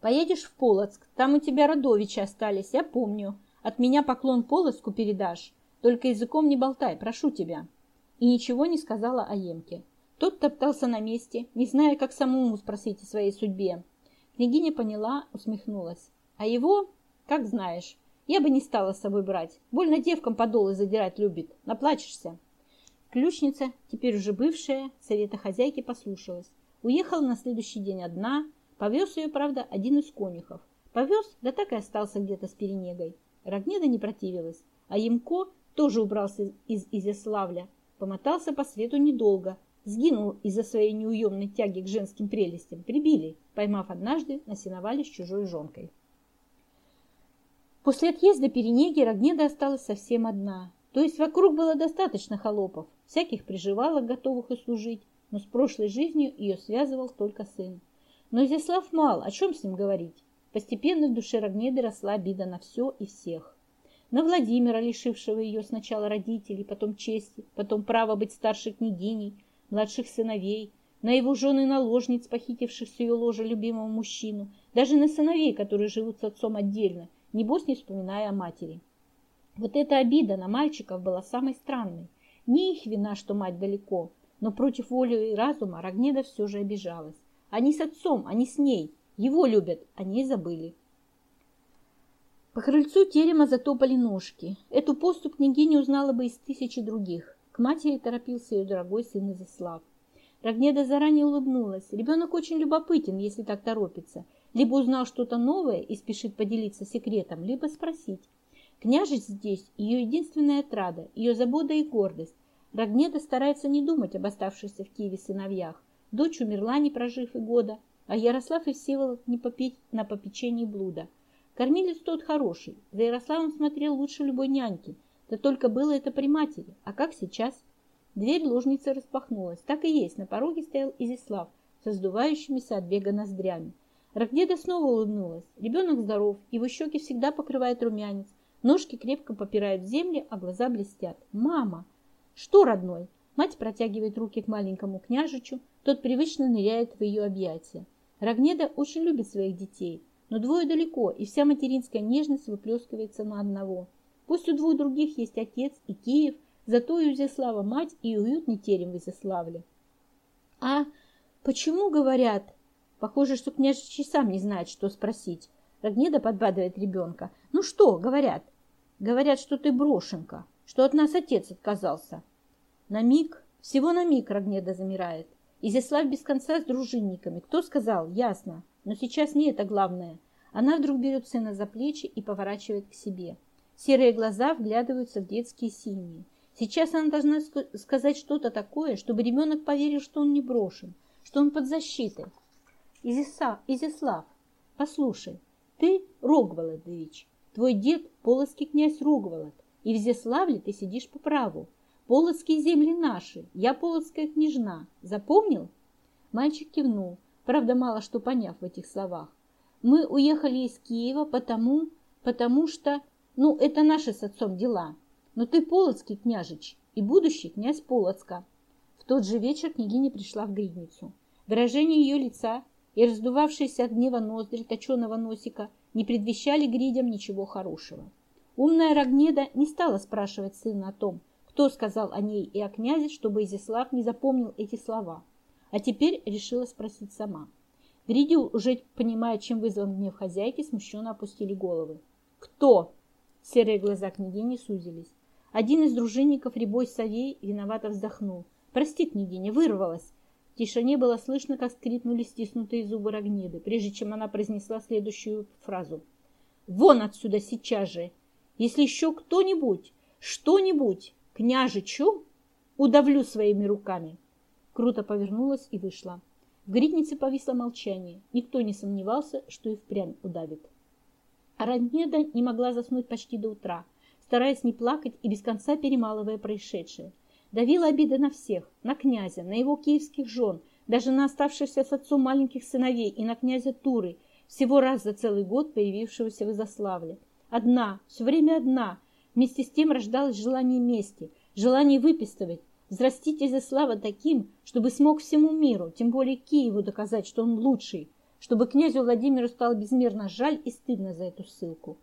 Поедешь в Полоцк, там у тебя родовичи остались, я помню. От меня поклон Полоцку передашь. Только языком не болтай, прошу тебя». И ничего не сказала о Емке. Тот топтался на месте, не зная, как самому спросить о своей судьбе. Княгиня поняла, усмехнулась. А его, как знаешь, я бы не стала с собой брать. Больно девкам подолы задирать любит. Наплачешься. Ключница, теперь уже бывшая, совета хозяйки послушалась. Уехала на следующий день одна. Повез ее, правда, один из конюхов. Повез, да так и остался где-то с перенегой. Рогнеда не противилась, а Емко тоже убрался из Изяславля. Помотался по свету недолго, Сгинул из-за своей неуемной тяги к женским прелестям. Прибили, поймав однажды на сеновале с чужой жонкой. После отъезда Перенеги Рогнеда осталась совсем одна. То есть вокруг было достаточно холопов, всяких приживалок, готовых и служить, но с прошлой жизнью ее связывал только сын. Но Изяслав мал, о чем с ним говорить? Постепенно в душе Рогнеды росла обида на все и всех. На Владимира, лишившего ее сначала родителей, потом чести, потом права быть старшей княгиней, младших сыновей, на его жены наложниц, похитивших с ее ложа любимого мужчину, даже на сыновей, которые живут с отцом отдельно, небось не вспоминая о матери. Вот эта обида на мальчиков была самой странной. Не их вина, что мать далеко, но против воли и разума Рогнеда все же обижалась. Они с отцом, они с ней. Его любят, о ней забыли. По крыльцу терема затопали ножки. Эту поступ княгиня узнала бы из тысячи других матери торопился ее дорогой сын Изяслав. Рогнеда заранее улыбнулась. Ребенок очень любопытен, если так торопится. Либо узнал что-то новое и спешит поделиться секретом, либо спросить. Княжесть здесь ее единственная отрада, ее забота и гордость. Рогнеда старается не думать об оставшихся в Киеве сыновьях. Дочь умерла, не прожив и года, а Ярослав и Всеволод не попить на попечении блуда. Кормилец тот хороший, за Ярославом смотрел лучше любой няньки – да только было это при матери. А как сейчас? Дверь ложницы распахнулась. Так и есть, на пороге стоял Изислав со сдувающимися от бега ноздрями. Рогнеда снова улыбнулась. Ребенок здоров, его щеки всегда покрывает румянец, ножки крепко попирают в земле, а глаза блестят. «Мама!» «Что, родной?» Мать протягивает руки к маленькому княжичу, тот привычно ныряет в ее объятия. Рогнеда очень любит своих детей, но двое далеко, и вся материнская нежность выплескивается на одного – Пусть у двух других есть отец и Киев, зато и Изяслава мать и уютный терем в Изяславле. А почему говорят? Похоже, что княжичий сам не знает, что спросить. Рогнеда подбадривает ребенка. Ну что, говорят? Говорят, что ты брошенка, что от нас отец отказался. На миг, всего на миг Рогнеда замирает. Изяслав без конца с дружинниками. Кто сказал? Ясно. Но сейчас не это главное. Она вдруг берет сына за плечи и поворачивает к себе. Серые глаза вглядываются в детские синие. Сейчас она должна сказать что-то такое, чтобы ребенок поверил, что он не брошен, что он под защитой. Изиса, Изяслав, послушай, ты Рогволодович, твой дед полоцкий князь Рогволод, и в Изяславле ты сидишь по праву. Полоцкие земли наши, я полоцкая княжна. Запомнил? Мальчик кивнул, правда, мало что поняв в этих словах. Мы уехали из Киева потому, потому что ну, это наши с отцом дела. Но ты полоцкий княжич и будущий князь Полоцка. В тот же вечер княгиня пришла в гридницу. Выражение ее лица и раздувавшиеся от гнева ноздри точеного носика не предвещали гридям ничего хорошего. Умная Рогнеда не стала спрашивать сына о том, кто сказал о ней и о князе, чтобы Изяслав не запомнил эти слова. А теперь решила спросить сама. Гриди, уже понимая, чем вызван гнев хозяйки, смущенно опустили головы. «Кто?» Серые глаза княгини сузились. Один из дружинников, рябой совей, виновато вздохнул. «Прости, княгиня, вырвалась!» В тишине было слышно, как скрипнули стиснутые зубы Рогнеды, прежде чем она произнесла следующую фразу. «Вон отсюда сейчас же! Если еще кто-нибудь, что-нибудь, княжичу, удавлю своими руками!» Круто повернулась и вышла. В гриднице повисло молчание. Никто не сомневался, что и впрямь удавит. А Ранеда не могла заснуть почти до утра, стараясь не плакать и без конца перемалывая происшедшее. Давила обида на всех, на князя, на его киевских жен, даже на оставшихся с отцом маленьких сыновей и на князя Туры, всего раз за целый год появившегося в Изославле. Одна, все время одна. Вместе с тем рождалось желание мести, желание выпистывать, взрастить Изяслава таким, чтобы смог всему миру, тем более Киеву, доказать, что он лучший, чтобы князю Владимиру стало безмерно жаль и стыдно за эту ссылку.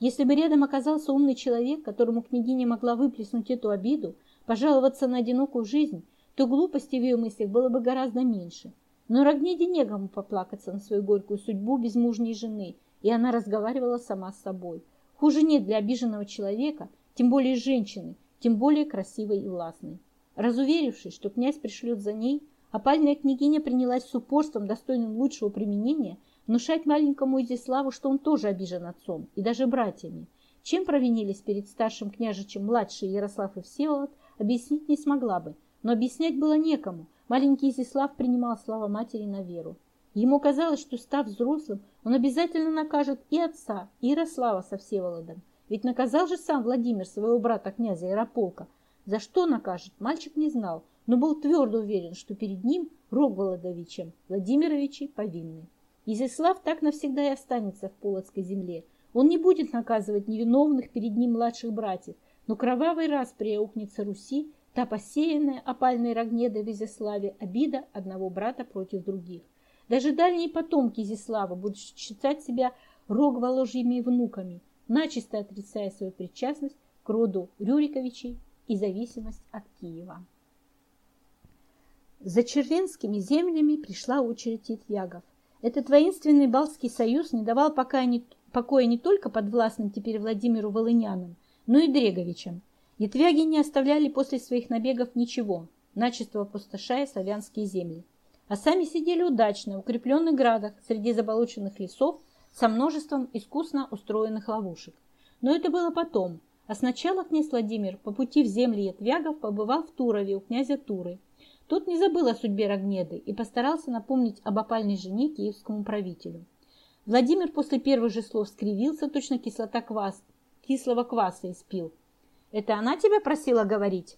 Если бы рядом оказался умный человек, которому княгиня могла выплеснуть эту обиду, пожаловаться на одинокую жизнь, то глупости в ее мыслях было бы гораздо меньше. Но Рогнеде некому поплакаться на свою горькую судьбу безмужней жены, и она разговаривала сама с собой. Хуже нет для обиженного человека, тем более женщины, тем более красивой и властной. Разуверившись, что князь пришлет за ней, опальная княгиня принялась с упорством, достойным лучшего применения, внушать маленькому Изяславу, что он тоже обижен отцом и даже братьями. Чем провинились перед старшим княжичем младший Ярослав и Всеволод, объяснить не смогла бы, но объяснять было некому. Маленький Изяслав принимал слова матери на веру. Ему казалось, что, став взрослым, он обязательно накажет и отца, и Ярослава со Всеволодом. Ведь наказал же сам Владимир своего брата князя Ярополка. За что накажет, мальчик не знал, но был твердо уверен, что перед ним Рогволодовичем Владимировичи повинны. Изяслав так навсегда и останется в Полоцкой земле. Он не будет наказывать невиновных перед ним младших братьев, но кровавый раз приухнется Руси, та посеянная опальной Рогнедой в Изяславе обида одного брата против других. Даже дальние потомки Изяслава будут считать себя Рогволожьими внуками, начисто отрицая свою причастность к роду Рюриковичей и зависимость от Киева. За червенскими землями пришла очередь Ятьягов. Этот воинственный Балтский союз не давал пока не, покоя не только подвластным теперь Владимиру Волынянам, но и Дреговичам. Ятвяги не оставляли после своих набегов ничего, начисто опустошая славянские земли. А сами сидели удачно в укрепленных градах среди заболоченных лесов со множеством искусно устроенных ловушек. Но это было потом, а сначала князь Владимир по пути в земли Ятвягов побывал в Турове у князя Туры, тот не забыл о судьбе Рогнеды и постарался напомнить об опальной жене киевскому правителю. Владимир после первых же слов скривился, точно кислота квас, кислого кваса испил. «Это она тебя просила говорить?»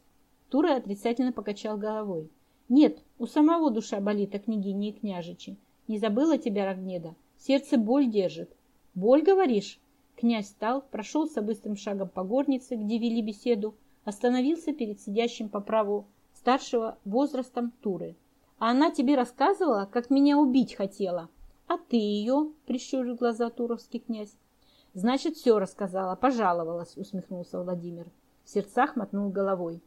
Тура отрицательно покачал головой. «Нет, у самого душа болит о княгине и княжичи. Не забыла тебя, Рогнеда? Сердце боль держит». «Боль, говоришь?» Князь встал, прошелся быстрым шагом по горнице, где вели беседу, остановился перед сидящим по праву старшего возрастом Туры. А она тебе рассказывала, как меня убить хотела. А ты ее, прищурил глаза туровский князь. Значит, все рассказала, пожаловалась, усмехнулся Владимир. В сердцах мотнул головой.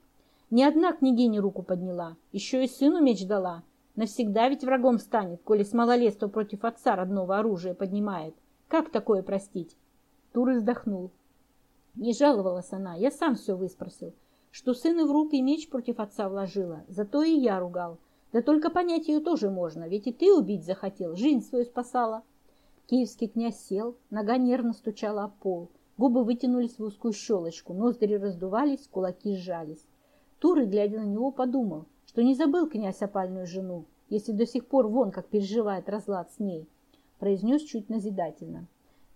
Ни одна княгиня руку подняла, еще и сыну меч дала. Навсегда ведь врагом станет, коли с малолетства против отца родного оружия поднимает. Как такое простить? Туры вздохнул. Не жаловалась она, я сам все выспросил что сына в руки меч против отца вложила, зато и я ругал. Да только понять ее тоже можно, ведь и ты убить захотел, жизнь свою спасала. Киевский князь сел, нога нервно стучала о пол, губы вытянулись в узкую щелочку, ноздри раздувались, кулаки сжались. Туры, глядя на него, подумал, что не забыл князь опальную жену, если до сих пор вон как переживает разлад с ней. Произнес чуть назидательно.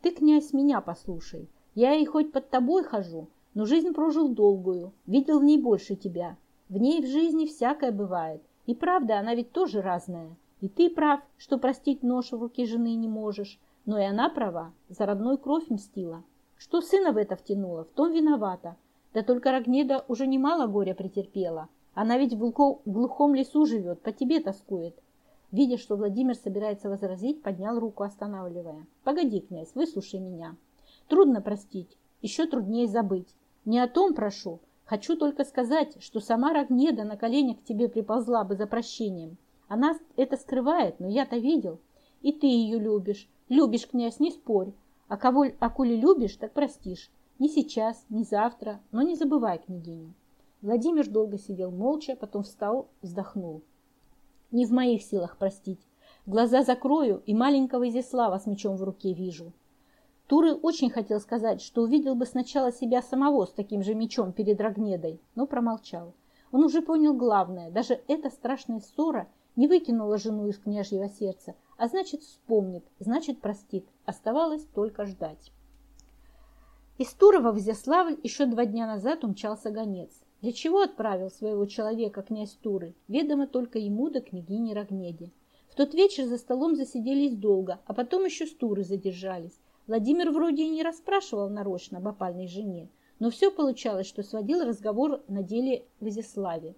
Ты, князь, меня послушай. Я и хоть под тобой хожу, но жизнь прожил долгую, видел в ней больше тебя. В ней в жизни всякое бывает. И правда, она ведь тоже разная. И ты прав, что простить нож в руке жены не можешь. Но и она права, за родной кровь мстила. Что сына в это втянула, в том виновата. Да только Рогнеда уже немало горя претерпела. Она ведь в глухом лесу живет, по тебе тоскует. Видя, что Владимир собирается возразить, поднял руку, останавливая. «Погоди, князь, выслушай меня. Трудно простить, еще труднее забыть. Не о том прошу. Хочу только сказать, что сама Рогнеда на коленях к тебе приползла бы за прощением. Она это скрывает, но я-то видел. И ты ее любишь. Любишь, князь, не спорь. А кого, а коли любишь, так простишь. Не сейчас, не завтра, но не забывай княгиню. Владимир долго сидел молча, потом встал, вздохнул. Не в моих силах простить. Глаза закрою, и маленького Изяслава с мечом в руке вижу. Туры очень хотел сказать, что увидел бы сначала себя самого с таким же мечом перед Рогнедой, но промолчал. Он уже понял главное, даже эта страшная ссора не выкинула жену из княжьего сердца, а значит вспомнит, значит простит. Оставалось только ждать. Из Турова в Изяславль еще два дня назад умчался гонец. Для чего отправил своего человека князь Туры, ведомо только ему да княгине Рогнеде. В тот вечер за столом засиделись долго, а потом еще с Туры задержались. Владимир вроде и не расспрашивал нарочно об опальной жене, но все получалось, что сводил разговор на деле в Изяславе.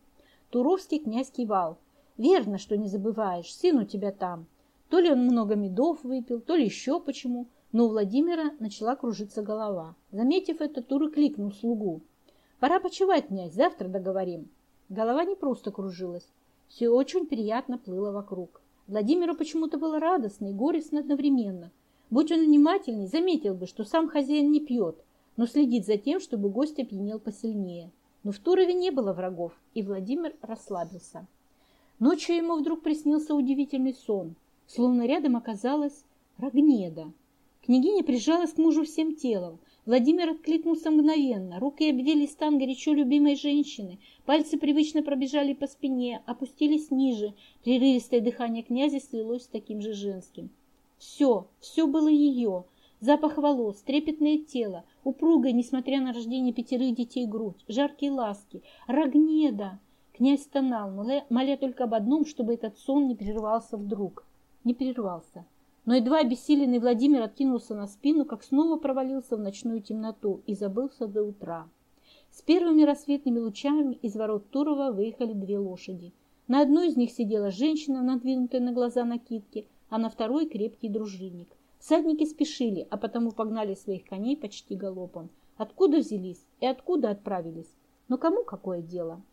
Туровский князь кивал. «Верно, что не забываешь, сын у тебя там. То ли он много медов выпил, то ли еще почему, но у Владимира начала кружиться голова. Заметив это, Тура кликнул слугу. «Пора почевать, князь, завтра договорим». Голова не просто кружилась, все очень приятно плыло вокруг. Владимиру почему-то было радостно и горестно одновременно. Будь он внимательней, заметил бы, что сам хозяин не пьет, но следит за тем, чтобы гость опьянел посильнее. Но в Турове не было врагов, и Владимир расслабился. Ночью ему вдруг приснился удивительный сон, словно рядом оказалась Рогнеда. Княгиня прижалась к мужу всем телом. Владимир откликнулся мгновенно. Руки обвели стан горячо любимой женщины. Пальцы привычно пробежали по спине, опустились ниже. Прерывистое дыхание князя слилось с таким же женским. Все, все было ее. Запах волос, трепетное тело, упругая, несмотря на рождение пятерых детей, грудь, жаркие ласки. Рогнеда! Князь стонал, моля только об одном, чтобы этот сон не прервался вдруг. Не прервался. Но едва обессиленный Владимир откинулся на спину, как снова провалился в ночную темноту и забылся до утра. С первыми рассветными лучами из ворот Турова выехали две лошади. На одной из них сидела женщина, надвинутая на глаза накидки, а на второй крепкий дружинник. Всадники спешили, а потому погнали своих коней почти галопом. Откуда взялись и откуда отправились? Но кому какое дело?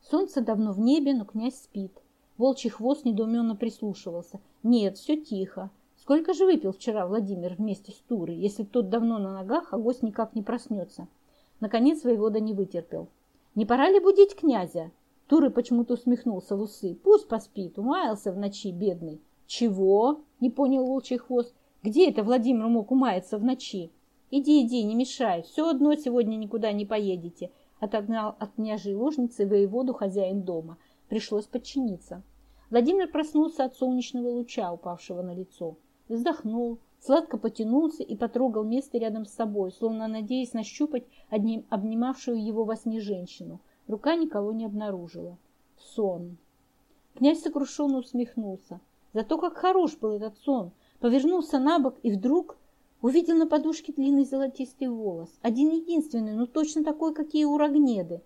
Солнце давно в небе, но князь спит. Волчий хвост недоуменно прислушивался. Нет, все тихо. Сколько же выпил вчера Владимир вместе с Турой, если тот давно на ногах, а гость никак не проснется? Наконец воевода не вытерпел. Не пора ли будить князя? Туры почему-то усмехнулся в усы. Пусть поспит, умаялся в ночи, бедный. Чего? Не понял волчий хвост. Где это Владимир мог умаяться в ночи? Иди, иди, не мешай. Все одно сегодня никуда не поедете. Отогнал от княжей ложницы воеводу хозяин дома. Пришлось подчиниться. Владимир проснулся от солнечного луча, упавшего на лицо. Вздохнул, сладко потянулся и потрогал место рядом с собой, словно надеясь нащупать одним обнимавшую его во сне женщину. Рука никого не обнаружила. Сон. Князь сокрушенно усмехнулся. Зато как хорош был этот сон. Повернулся на бок и вдруг увидел на подушке длинный золотистый волос. Один единственный, но точно такой, какие у Рогнеды.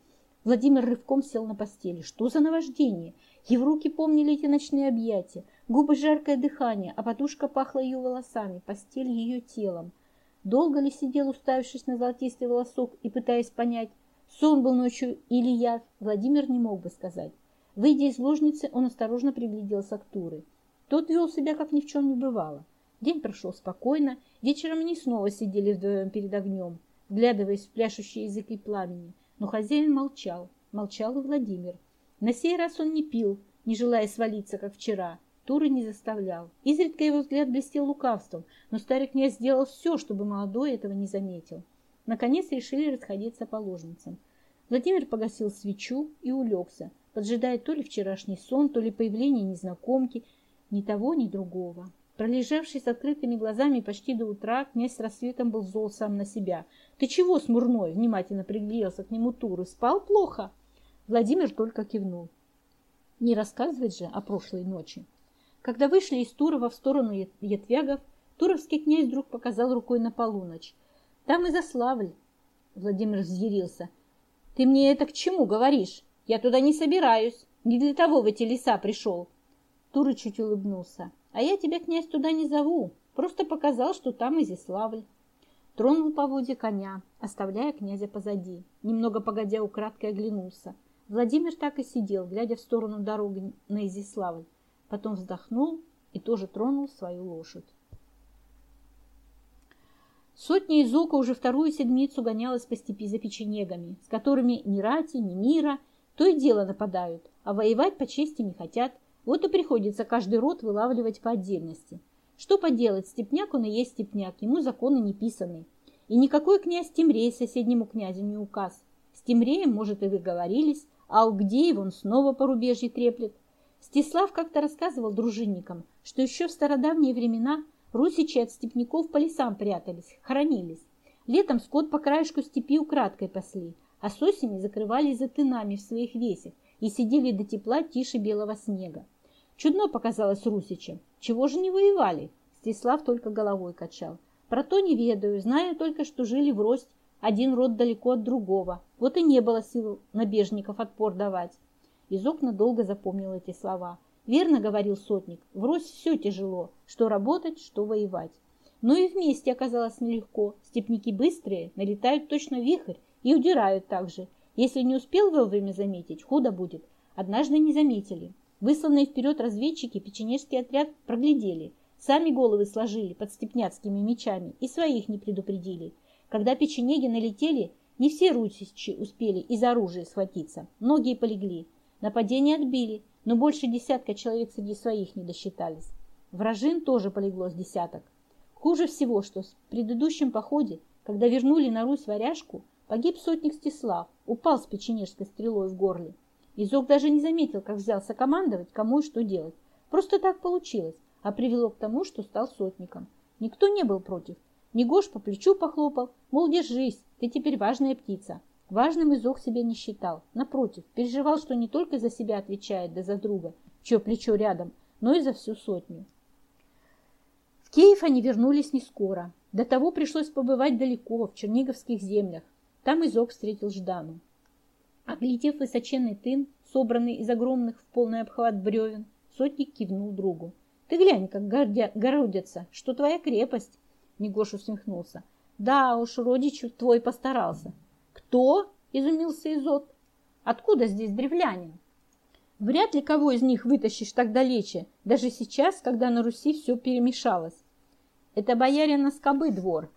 Владимир рывком сел на постели. Что за наваждение? Его руки помнили эти ночные объятия, губы жаркое дыхание, а подушка пахла ее волосами, постель ее телом. Долго ли сидел, уставившись на золотистый волосок и пытаясь понять, сон был ночью или я, Владимир не мог бы сказать. Выйдя из ложницы, он осторожно пригляделся к Туры. Тот вел себя, как ни в чем не бывало. День прошел спокойно, вечером они снова сидели вдвоем перед огнем, вглядываясь в пляшущие языки пламени. Но хозяин молчал, молчал и Владимир. На сей раз он не пил, не желая свалиться, как вчера. Туры не заставлял. Изредка его взгляд блестел лукавством, но старый князь сделал все, чтобы молодой этого не заметил. Наконец решили расходиться по ложницам. Владимир погасил свечу и улегся, поджидая то ли вчерашний сон, то ли появление незнакомки, ни того, ни другого. Пролежавший с открытыми глазами почти до утра, князь с рассветом был зол сам на себя. «Ты чего, смурной?» – внимательно пригляделся к нему Туры. «Спал плохо?» Владимир только кивнул. Не рассказывать же о прошлой ночи. Когда вышли из Турова в сторону Ятвягов, Туровский князь вдруг показал рукой на полуночь. «Там и Заславль!» Владимир взъярился. «Ты мне это к чему говоришь? Я туда не собираюсь. Не для того в эти леса пришел». Туры чуть улыбнулся. А я тебя, князь, туда не зову, просто показал, что там Изяславль. Тронул по воде коня, оставляя князя позади. Немного погодя украдкой оглянулся. Владимир так и сидел, глядя в сторону дороги на Изяславль. Потом вздохнул и тоже тронул свою лошадь. Сотня из Ока уже вторую седмицу гонялась по степи за печенегами, с которыми ни рати, ни мира то и дело нападают, а воевать по чести не хотят – вот и приходится каждый род вылавливать по отдельности. Что поделать, степняк он и есть степняк, ему законы не писаны. И никакой князь Тимрей соседнему князю не указ. С Тимреем, может, и договорились, а у Гдеев он снова порубежье треплет. Стеслав как-то рассказывал дружинникам, что еще в стародавние времена русичи от степняков по лесам прятались, хоронились. Летом скот по краешку степи украдкой пасли, а с осени закрывались за тынами в своих весях и сидели до тепла тише белого снега. Чудно показалось Русичем. Чего же не воевали? Стеслав только головой качал. Про то не ведаю, знаю только, что жили врозь, один род далеко от другого. Вот и не было сил набежников отпор давать. Из окна долго запомнил эти слова. Верно говорил сотник, врозь все тяжело, что работать, что воевать. Но и вместе оказалось нелегко. Степники быстрые, налетают точно вихрь и удирают также. Если не успел вовремя заметить, худо будет. Однажды не заметили. Высланные вперед разведчики печенежский отряд проглядели. Сами головы сложили под степняцкими мечами и своих не предупредили. Когда печенеги налетели, не все русичи успели из оружия схватиться. Многие полегли. Нападение отбили, но больше десятка человек среди своих не досчитались. Вражин тоже полегло с десяток. Хуже всего, что в предыдущем походе, когда вернули на Русь варяжку, погиб сотник Стеслав, упал с печенежской стрелой в горле. Изок даже не заметил, как взялся командовать, кому и что делать. Просто так получилось, а привело к тому, что стал сотником. Никто не был против. Негош по плечу похлопал, мол, держись, ты теперь важная птица. Важным Изок себя не считал. Напротив, переживал, что не только за себя отвечает, да за друга, чье плечо рядом, но и за всю сотню. В Киев они вернулись не скоро. До того пришлось побывать далеко, в Черниговских землях. Там Изок встретил Ждану. Оглядев высоченный тын, собранный из огромных в полный обхват бревен, сотник кивнул другу. «Ты глянь, как гордя... городятся, что твоя крепость!» Негош усмехнулся. «Да уж, родич твой постарался». «Кто?» – изумился Изот. «Откуда здесь древляне?» «Вряд ли кого из них вытащишь так далече, даже сейчас, когда на Руси все перемешалось. Это боярина Скобы двор».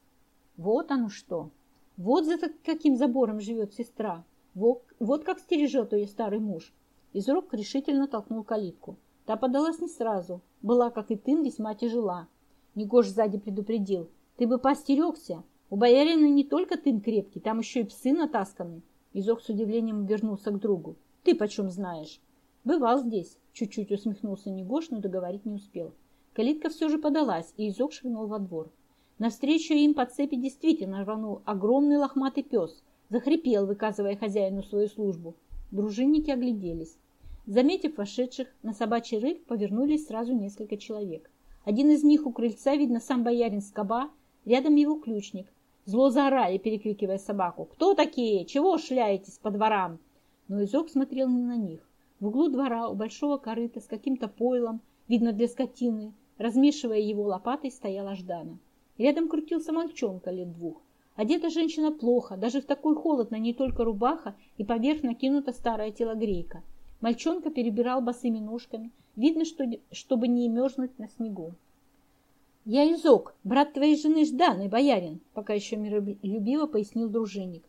«Вот оно что! Вот за каким забором живет сестра!» Вот, вот как стережет ее старый муж. Изрок решительно толкнул калитку. Та подалась не сразу. Была, как и тын, весьма тяжела. Негош сзади предупредил. Ты бы постерегся. У боярина не только тын крепкий, там еще и псы натасканы. Изок с удивлением вернулся к другу. Ты почем знаешь? Бывал здесь. Чуть-чуть усмехнулся Негош, но договорить не успел. Калитка все же подалась, и Изок шагнул во двор. Навстречу им по цепи действительно рванул огромный лохматый пес – захрипел, выказывая хозяину свою службу. Дружинники огляделись. Заметив вошедших, на собачий рык повернулись сразу несколько человек. Один из них у крыльца, видно, сам боярин Скоба, рядом его ключник. Зло заорали, перекрикивая собаку. «Кто такие? Чего шляетесь по дворам?» Но Изок смотрел не на них. В углу двора у большого корыта с каким-то пойлом, видно для скотины, размешивая его лопатой, стояла Ждана. Рядом крутился мальчонка лет двух. Одета женщина плохо, даже в такой холод на ней только рубаха и поверх накинута старая телогрейка. Мальчонка перебирал босыми ножками. Видно, что, чтобы не мерзнуть на снегу. «Я Изок, брат твоей жены Жданы, боярин», пока еще миролюбиво пояснил дружинник.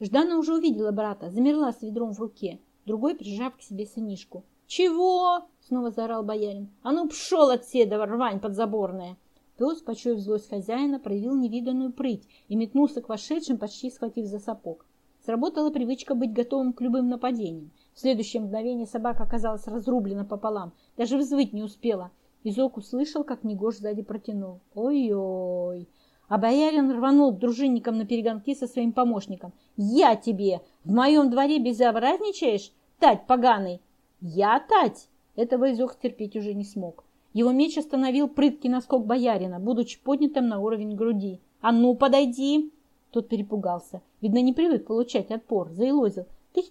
Ждана уже увидела брата, замерла с ведром в руке, другой прижав к себе сынишку. «Чего?» — снова заорал боярин. «А ну, пшел от седова, рвань подзаборная!» Пес, почуяв злость хозяина, проявил невиданную прыть и метнулся к вошедшим, почти схватив за сапог. Сработала привычка быть готовым к любым нападениям. В следующее мгновение собака оказалась разрублена пополам, даже взвыть не успела. Изок услышал, как Негош сзади протянул. «Ой-ой!» А боярин рванул к дружинникам на перегонки со своим помощником. «Я тебе! В моем дворе безобразничаешь? Тать поганый!» «Я, Тать!» Этого Изок терпеть уже не смог. Его меч остановил прыткий наскок боярина, будучи поднятым на уровень груди. «А ну, подойди!» Тот перепугался. Видно, не привык получать отпор. Заилозил. «Ты,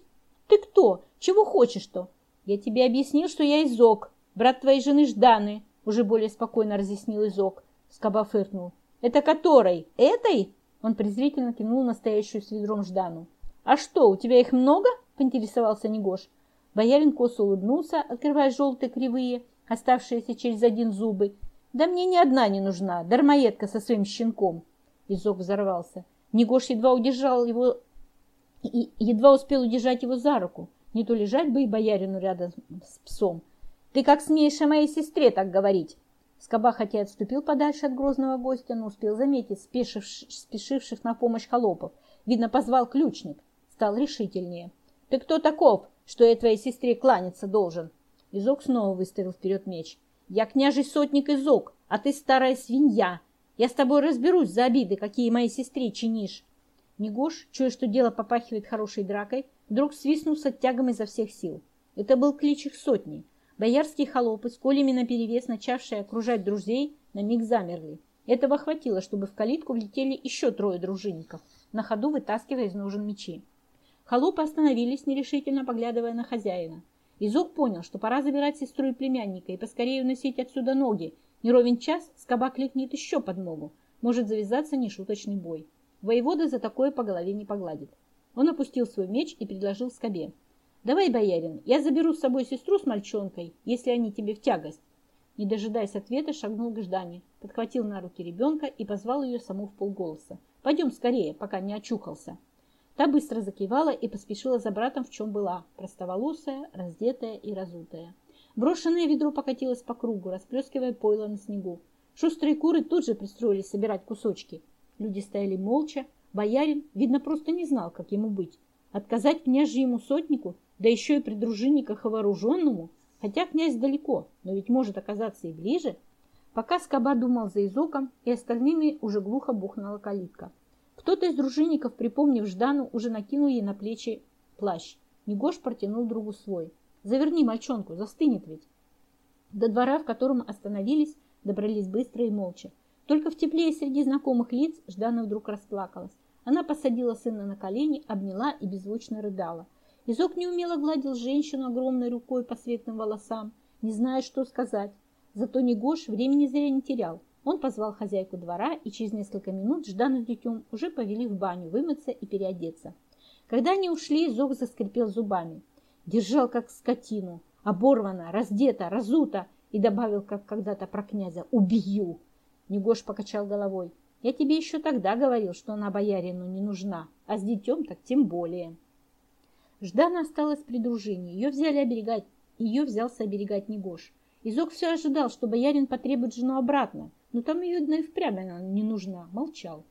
ты кто? Чего хочешь-то?» «Я тебе объяснил, что я Изок, брат твоей жены Жданы», уже более спокойно разъяснил Изок. Скоба фыркнул. «Это которой? Этой?» Он презрительно кинул настоящую с ведром Ждану. «А что, у тебя их много?» – поинтересовался Негош. Боярин косо улыбнулся, открывая желтые кривые, оставшиеся через один зубы. «Да мне ни одна не нужна, дармоедка со своим щенком!» Изок взорвался. Негош едва удержал его и едва успел удержать его за руку. Не то лежать бы и боярину рядом с псом. «Ты как смеешь о моей сестре так говорить?» Скоба хотя отступил подальше от грозного гостя, но успел заметить спешивших, спешивших на помощь холопов. Видно, позвал ключник. Стал решительнее. «Ты кто таков, что я твоей сестре кланяться должен?» Изок снова выставил вперед меч. «Я княжий сотник Изок, а ты старая свинья. Я с тобой разберусь за обиды, какие моей сестре чинишь». Негош, чуя, что дело попахивает хорошей дракой, вдруг свистнул с оттягом изо всех сил. Это был клич их сотни. Боярские холопы, с колями наперевес, начавшие окружать друзей, на миг замерли. Этого хватило, чтобы в калитку влетели еще трое дружинников, на ходу вытаскивая из ножен мечи. Холопы остановились, нерешительно поглядывая на хозяина. Изок понял, что пора забирать сестру и племянника и поскорее уносить отсюда ноги. Не час, скоба кликнет еще подмогу. Может завязаться нешуточный бой. Воевода за такое по голове не погладит. Он опустил свой меч и предложил скобе. «Давай, боярин, я заберу с собой сестру с мальчонкой, если они тебе в тягость». Не дожидаясь ответа, шагнул к Ждане, подхватил на руки ребенка и позвал ее саму в полголоса. «Пойдем скорее, пока не очухался». Та быстро закивала и поспешила за братом, в чем была, простоволосая, раздетая и разутая. Брошенное ведро покатилось по кругу, расплескивая пойло на снегу. Шустрые куры тут же пристроились собирать кусочки. Люди стояли молча. Боярин, видно, просто не знал, как ему быть. Отказать княжьему сотнику, да еще и при дружинниках и вооруженному, хотя князь далеко, но ведь может оказаться и ближе. Пока Скоба думал за Изоком, и остальными уже глухо бухнула калитка. Кто-то из дружинников, припомнив Ждану, уже накинул ей на плечи плащ. Негош протянул другу свой. «Заверни мальчонку, застынет ведь». До двора, в котором остановились, добрались быстро и молча. Только в тепле и среди знакомых лиц Ждана вдруг расплакалась. Она посадила сына на колени, обняла и беззвучно рыдала. Изок неумело гладил женщину огромной рукой по светлым волосам, не зная, что сказать. Зато Негош времени зря не терял. Он позвал хозяйку двора, и через несколько минут Ждану с детем уже повели в баню вымыться и переодеться. Когда они ушли, Зог заскрипел зубами. Держал, как скотину, оборвана, раздета, разута, и добавил, как когда-то про князя, «Убью!» Негош покачал головой. «Я тебе еще тогда говорил, что она боярину не нужна, а с детем так тем более». Ждана осталась при дружине, ее взяли оберегать, ее взялся оберегать Негош. Изок все ожидал, что боярин потребует жену обратно, но там видно, и впрямь она не нужна, молчал.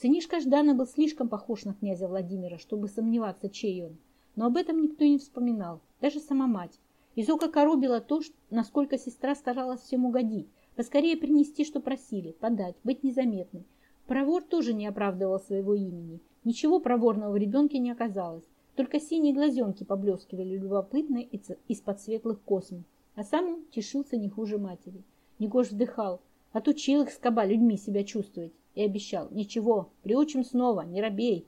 Сынишка Ждана был слишком похож на князя Владимира, чтобы сомневаться, чей он. Но об этом никто не вспоминал, даже сама мать. Изока коробила то, насколько сестра старалась всем угодить, поскорее принести, что просили, подать, быть незаметной. Провор тоже не оправдывал своего имени. Ничего проворного в ребенке не оказалось. Только синие глазенки поблескивали любопытно из-под светлых косм. А сам он тешился не хуже матери. Негош вздыхал. Отучил их скоба людьми себя чувствовать и обещал, ничего, приучим снова, не робей.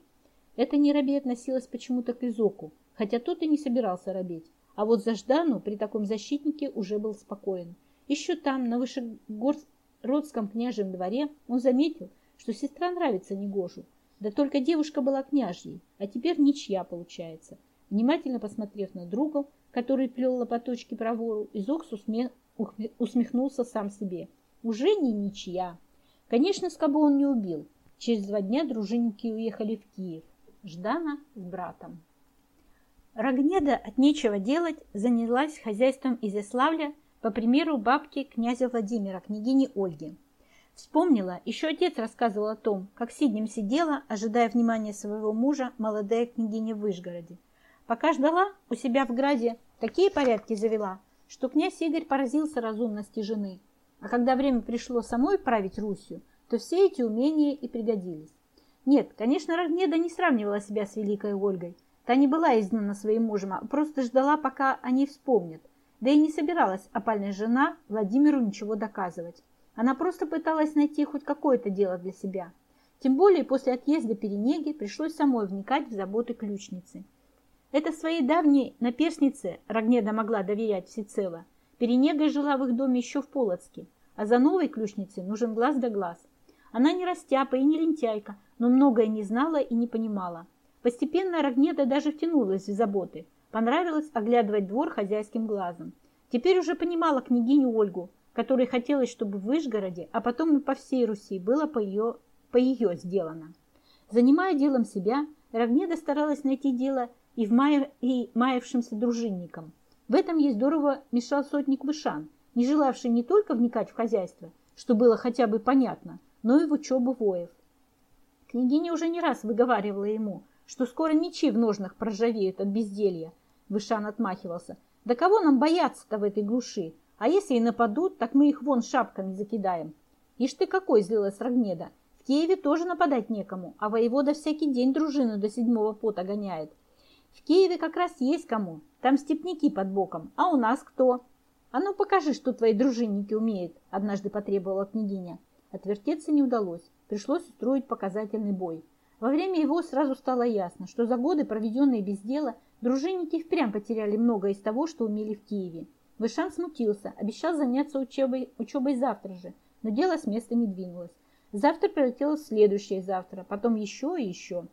Это не робей относилось почему-то к Изоку, хотя тот и не собирался робеть. А вот за Ждану при таком защитнике уже был спокоен. Еще там, на Вышегородском княжем дворе, он заметил, что сестра нравится Негожу. Да только девушка была княжьей, а теперь ничья получается. Внимательно посмотрев на друга, который плел лопаточки про вору, Изок усмехнулся сам себе – уже не ничья. Конечно, Скобу он не убил. Через два дня дружинники уехали в Киев. Ждана с братом. Рогнеда от нечего делать занялась хозяйством Изяславля по примеру бабки князя Владимира, княгини Ольги. Вспомнила, еще отец рассказывал о том, как сиднем сидела, ожидая внимания своего мужа, молодая княгиня в Вышгороде. Пока ждала, у себя в граде такие порядки завела, что князь Игорь поразился разумности жены – а когда время пришло самой править Русью, то все эти умения и пригодились. Нет, конечно, Рогнеда не сравнивала себя с Великой Ольгой. Та не была изгнана своим мужем, а просто ждала, пока они вспомнят. Да и не собиралась опальная жена Владимиру ничего доказывать. Она просто пыталась найти хоть какое-то дело для себя. Тем более после отъезда Перенеги пришлось самой вникать в заботы ключницы. Это своей давней наперснице Рогнеда могла доверять всецело – Перенега жила в их доме еще в Полоцке, а за новой ключницей нужен глаз да глаз. Она не растяпа и не лентяйка, но многое не знала и не понимала. Постепенно Рогнеда даже втянулась в заботы. Понравилось оглядывать двор хозяйским глазом. Теперь уже понимала княгиню Ольгу, которой хотелось, чтобы в Вышгороде, а потом и по всей Руси было по ее, по ее сделано. Занимая делом себя, Рогнеда старалась найти дело и в мае, и маявшимся дружинникам – в этом ей здорово мешал сотник Вышан, не желавший не только вникать в хозяйство, что было хотя бы понятно, но и в учебу воев. Княгиня уже не раз выговаривала ему, что скоро мечи в ножнах проржавеют от безделья. Вышан отмахивался. Да кого нам бояться-то в этой глуши? А если и нападут, так мы их вон шапками закидаем. Ишь ты какой, злилась Рогнеда. В Киеве тоже нападать некому, а воевода всякий день дружину до седьмого пота гоняет. В Киеве как раз есть кому. Там степняки под боком. А у нас кто? А ну покажи, что твои дружинники умеют, однажды потребовала княгиня. Отвертеться не удалось. Пришлось устроить показательный бой. Во время его сразу стало ясно, что за годы, проведенные без дела, Дружинники впрямь потеряли многое из того, что умели в Киеве. Вышан смутился, обещал заняться учебой, учебой завтра же, но дело с места не двинулось. Завтра прилетело следующее завтра, потом еще и еще.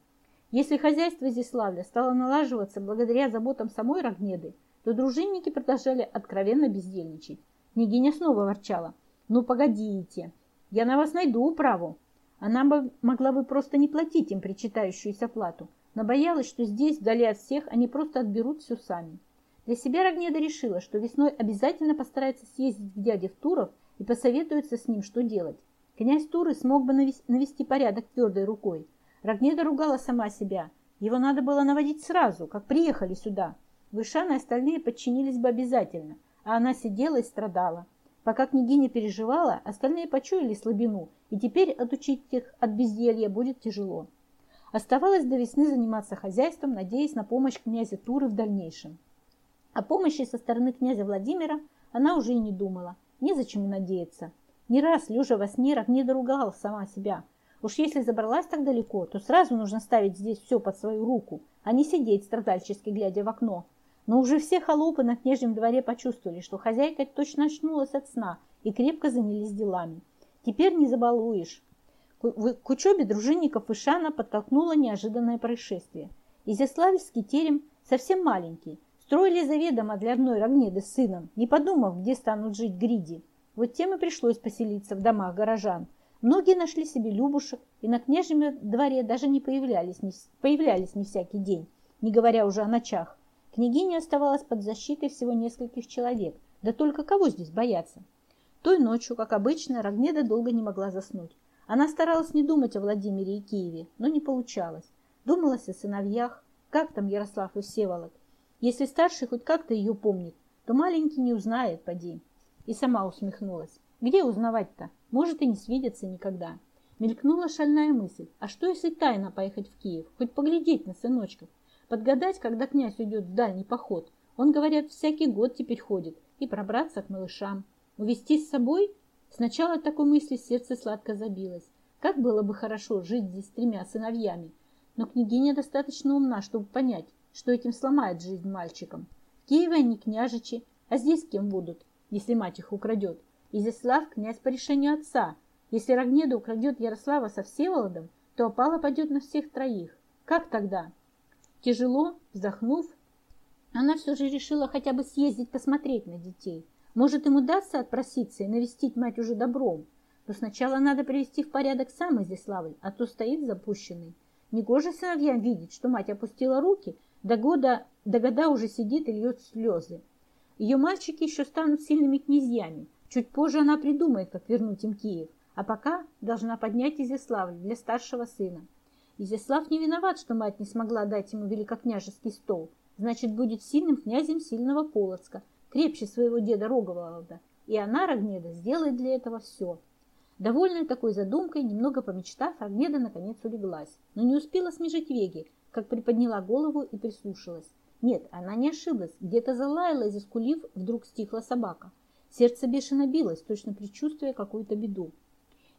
Если хозяйство Изяславля стало налаживаться благодаря заботам самой Рогнеды, то дружинники продолжали откровенно бездельничать. Княгиня снова ворчала. «Ну, погодите, я на вас найду управу». Она бы могла бы просто не платить им причитающуюся плату, но боялась, что здесь, вдали от всех, они просто отберут все сами. Для себя Рогнеда решила, что весной обязательно постарается съездить к дяде в Туров и посоветуется с ним, что делать. Князь Туры смог бы навести порядок твердой рукой. Рогнеда ругала сама себя. Его надо было наводить сразу, как приехали сюда. Вышан и остальные подчинились бы обязательно, а она сидела и страдала. Пока княгиня переживала, остальные почуяли слабину, и теперь отучить их от безделья будет тяжело. Оставалось до весны заниматься хозяйством, надеясь на помощь князя Туры в дальнейшем. О помощи со стороны князя Владимира она уже и не думала. Незачем надеяться. Не раз, лежа во сне, Рогнеда ругала сама себя. Уж если забралась так далеко, то сразу нужно ставить здесь все под свою руку, а не сидеть страдальчески, глядя в окно. Но уже все холопы на княжьем дворе почувствовали, что хозяйка точно очнулась от сна и крепко занялись делами. Теперь не забалуешь. К учебе дружинников Ишана подтолкнуло неожиданное происшествие. Изяславльский терем совсем маленький, Строили заведомо для одной Рогнеды с сыном, не подумав, где станут жить гриди. Вот тем и пришлось поселиться в домах горожан. Многие нашли себе любушек и на княжьем дворе даже не появлялись, не, появлялись не всякий день, не говоря уже о ночах. Княгиня оставалась под защитой всего нескольких человек, да только кого здесь бояться? Той ночью, как обычно, Рогнеда долго не могла заснуть. Она старалась не думать о Владимире и Киеве, но не получалось. Думалась о сыновьях, как там Ярослав и Всеволод, если старший хоть как-то ее помнит, то маленький не узнает, поди. И сама усмехнулась. Где узнавать-то? Может, и не свидятся никогда. Мелькнула шальная мысль. А что, если тайно поехать в Киев? Хоть поглядеть на сыночков. Подгадать, когда князь уйдет в дальний поход. Он, говорят, всякий год теперь ходит. И пробраться к малышам. Увести с собой? Сначала от такой мысли сердце сладко забилось. Как было бы хорошо жить здесь с тремя сыновьями. Но княгиня достаточно умна, чтобы понять, что этим сломает жизнь мальчикам. В Киеве они княжичи, а здесь кем будут, если мать их украдет? Изяслав князь по решению отца. Если Рогнеда украдет Ярослава со Всеволодом, то опала пойдет на всех троих. Как тогда? Тяжело, вздохнув, она все же решила хотя бы съездить посмотреть на детей. Может, им удастся отпроситься и навестить мать уже добром. Но сначала надо привести в порядок сам Изяславль, а то стоит запущенный. Негоже сыновьям видеть, что мать опустила руки до года, до года уже сидит и льет слезы. Ее мальчики еще станут сильными князьями. Чуть позже она придумает, как вернуть им Киев. А пока должна поднять Изяславль для старшего сына. Изяслав не виноват, что мать не смогла дать ему великокняжеский стол. Значит, будет сильным князем сильного Полоцка, крепче своего деда Роговолода. И она, Рогнеда, сделает для этого все. Довольная такой задумкой, немного помечтав, Рогнеда наконец улеглась, но не успела смежить веки, как приподняла голову и прислушалась. Нет, она не ошиблась. Где-то залаяла и заскулив, вдруг стихла собака. Сердце бешено билось, точно предчувствуя какую-то беду.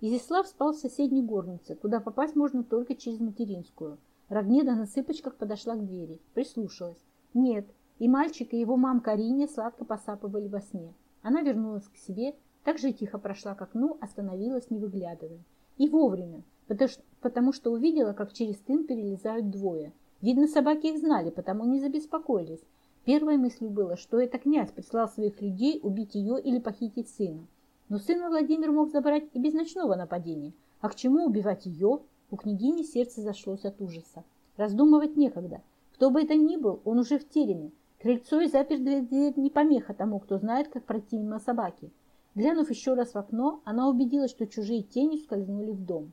Изяслав спал в соседней горнице, куда попасть можно только через материнскую. Рогнеда на цыпочках подошла к двери, прислушалась. Нет, и мальчик, и его мамка Арине сладко посапывали во сне. Она вернулась к себе, так же тихо прошла к окну, остановилась, не выглядывая. И вовремя, потому что увидела, как через тын перелезают двое. Видно, собаки их знали, потому не забеспокоились. Первой мыслью было, что это князь прислал своих людей убить ее или похитить сына. Но сына Владимир мог забрать и без ночного нападения. А к чему убивать ее? У княгини сердце зашлось от ужаса. Раздумывать некогда. Кто бы это ни был, он уже в тереме. Крыльцо и запертая дверь не помеха тому, кто знает, как пройти мимо собаки. Глянув еще раз в окно, она убедилась, что чужие тени скользнули в дом.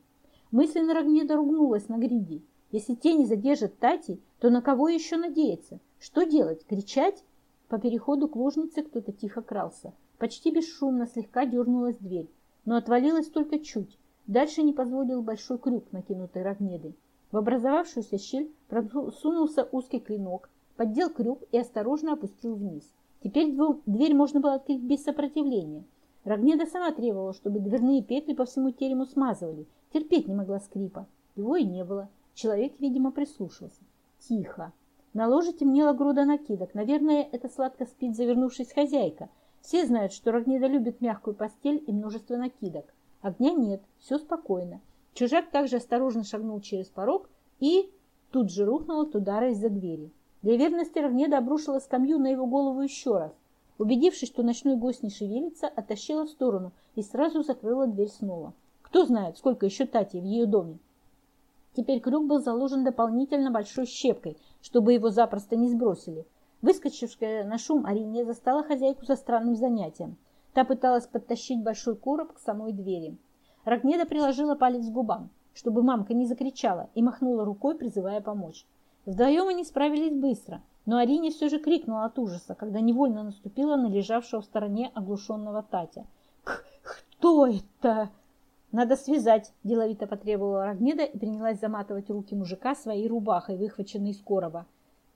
Мысленно Рогнеда ругнулась на гриди. Если тени задержат Тати, то на кого еще надеяться? Что делать? Кричать? По переходу к лужнице кто-то тихо крался. Почти бесшумно слегка дернулась дверь, но отвалилась только чуть. Дальше не позволил большой крюк, накинутый Рогнедой. В образовавшуюся щель просунулся узкий клинок, поддел крюк и осторожно опустил вниз. Теперь дверь можно было открыть без сопротивления. Рогнеда сама требовала, чтобы дверные петли по всему терему смазывали, Терпеть не могла скрипа. Его и не было. Человек, видимо, прислушался. Тихо. На ложе темнела груда накидок. Наверное, это сладко спит, завернувшись хозяйка. Все знают, что Рогнеда любит мягкую постель и множество накидок. Огня нет, все спокойно. Чужак также осторожно шагнул через порог и тут же рухнул от удара из-за двери. Для верности Рогнеда обрушила скамью на его голову еще раз. Убедившись, что ночной гость не шевелится, оттащила в сторону и сразу закрыла дверь снова. Кто знает, сколько еще Тати в ее доме. Теперь крюк был заложен дополнительно большой щепкой, чтобы его запросто не сбросили. Выскочившая на шум Арине застала хозяйку за странным занятием. Та пыталась подтащить большой короб к самой двери. Рогнеда приложила палец к губам, чтобы мамка не закричала, и махнула рукой, призывая помочь. Вдвоем они справились быстро, но Арине все же крикнула от ужаса, когда невольно наступила на лежавшего в стороне оглушенного Татя. «Кто это?» «Надо связать», – деловито потребовала Рогнеда и принялась заматывать руки мужика своей рубахой, выхваченной из короба.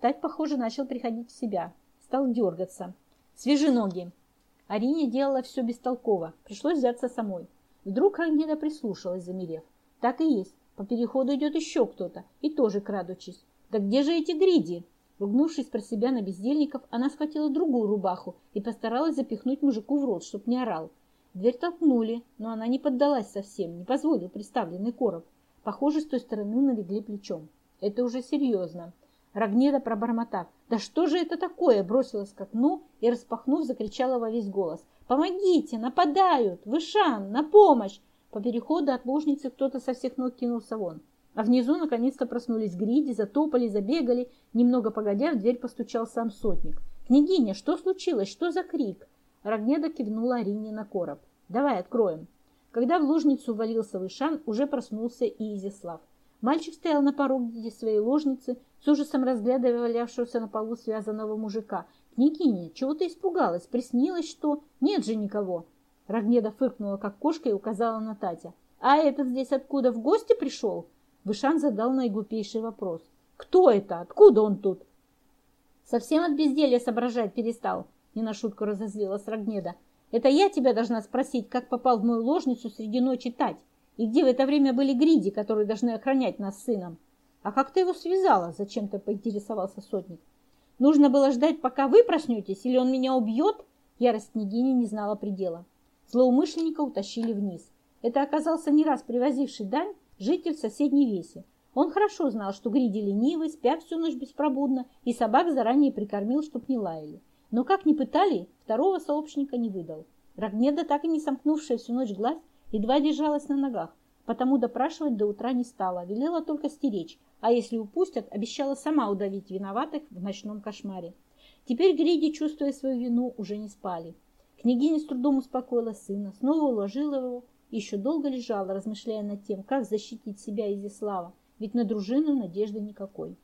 Тать, похоже, начал приходить в себя. Стал дергаться. «Свяжи ноги!» Арине делала все бестолково. Пришлось взяться самой. Вдруг Рогнеда прислушалась, замерев. Так и есть. По переходу идет еще кто-то. И тоже крадучись. «Да где же эти гриди?» Ругнувшись про себя на бездельников, она схватила другую рубаху и постаралась запихнуть мужику в рот, чтоб не орал. Дверь толкнули, но она не поддалась совсем, не позволил приставленный короб. Похоже, с той стороны наведли плечом. Это уже серьезно. Рогнеда пробормотав. «Да что же это такое?» бросилась к окну и, распахнув, закричала во весь голос. «Помогите! Нападают! Вышан! На помощь!» По переходу от лужницы кто-то со всех ног кинулся вон. А внизу наконец-то проснулись гриди, затопали, забегали. Немного погодя, в дверь постучал сам сотник. «Княгиня, что случилось? Что за крик?» Рогнеда кивнула Арине на короб. Давай откроем. Когда в лужницу валился Вышан, уже проснулся и Изяслав. Мальчик стоял на пороге своей ложницы, с ужасом разглядывая валявшегося на полу связанного мужика. «Княгиня, чего ты испугалась? Приснилось, что...» «Нет же никого!» Рогнеда фыркнула, как кошка, и указала на Татя. «А этот здесь откуда, в гости пришел?» Вышан задал наиглупейший вопрос. «Кто это? Откуда он тут?» «Совсем от безделья соображать перестал», — не на шутку разозлилась Рогнеда. Это я тебя должна спросить, как попал в мою ложницу среди ночи Тать, и где в это время были гриди, которые должны охранять нас с сыном. А как ты его связала? Зачем-то поинтересовался сотник. Нужно было ждать, пока вы проснетесь, или он меня убьет? Ярость княгини не знала предела. Злоумышленника утащили вниз. Это оказался не раз привозивший дань житель соседней веси. Он хорошо знал, что гриди ленивы, спят всю ночь беспробудно, и собак заранее прикормил, чтоб не лаяли. Но как ни пытали, второго сообщника не выдал. Рогнеда, так и не сомкнувшая всю ночь глаз, едва держалась на ногах, потому допрашивать до утра не стала, велела только стеречь, а если упустят, обещала сама удавить виноватых в ночном кошмаре. Теперь Гриди, чувствуя свою вину, уже не спали. Княгиня с трудом успокоила сына, снова уложила его еще долго лежала, размышляя над тем, как защитить себя и Изяслава, ведь на дружину надежды никакой.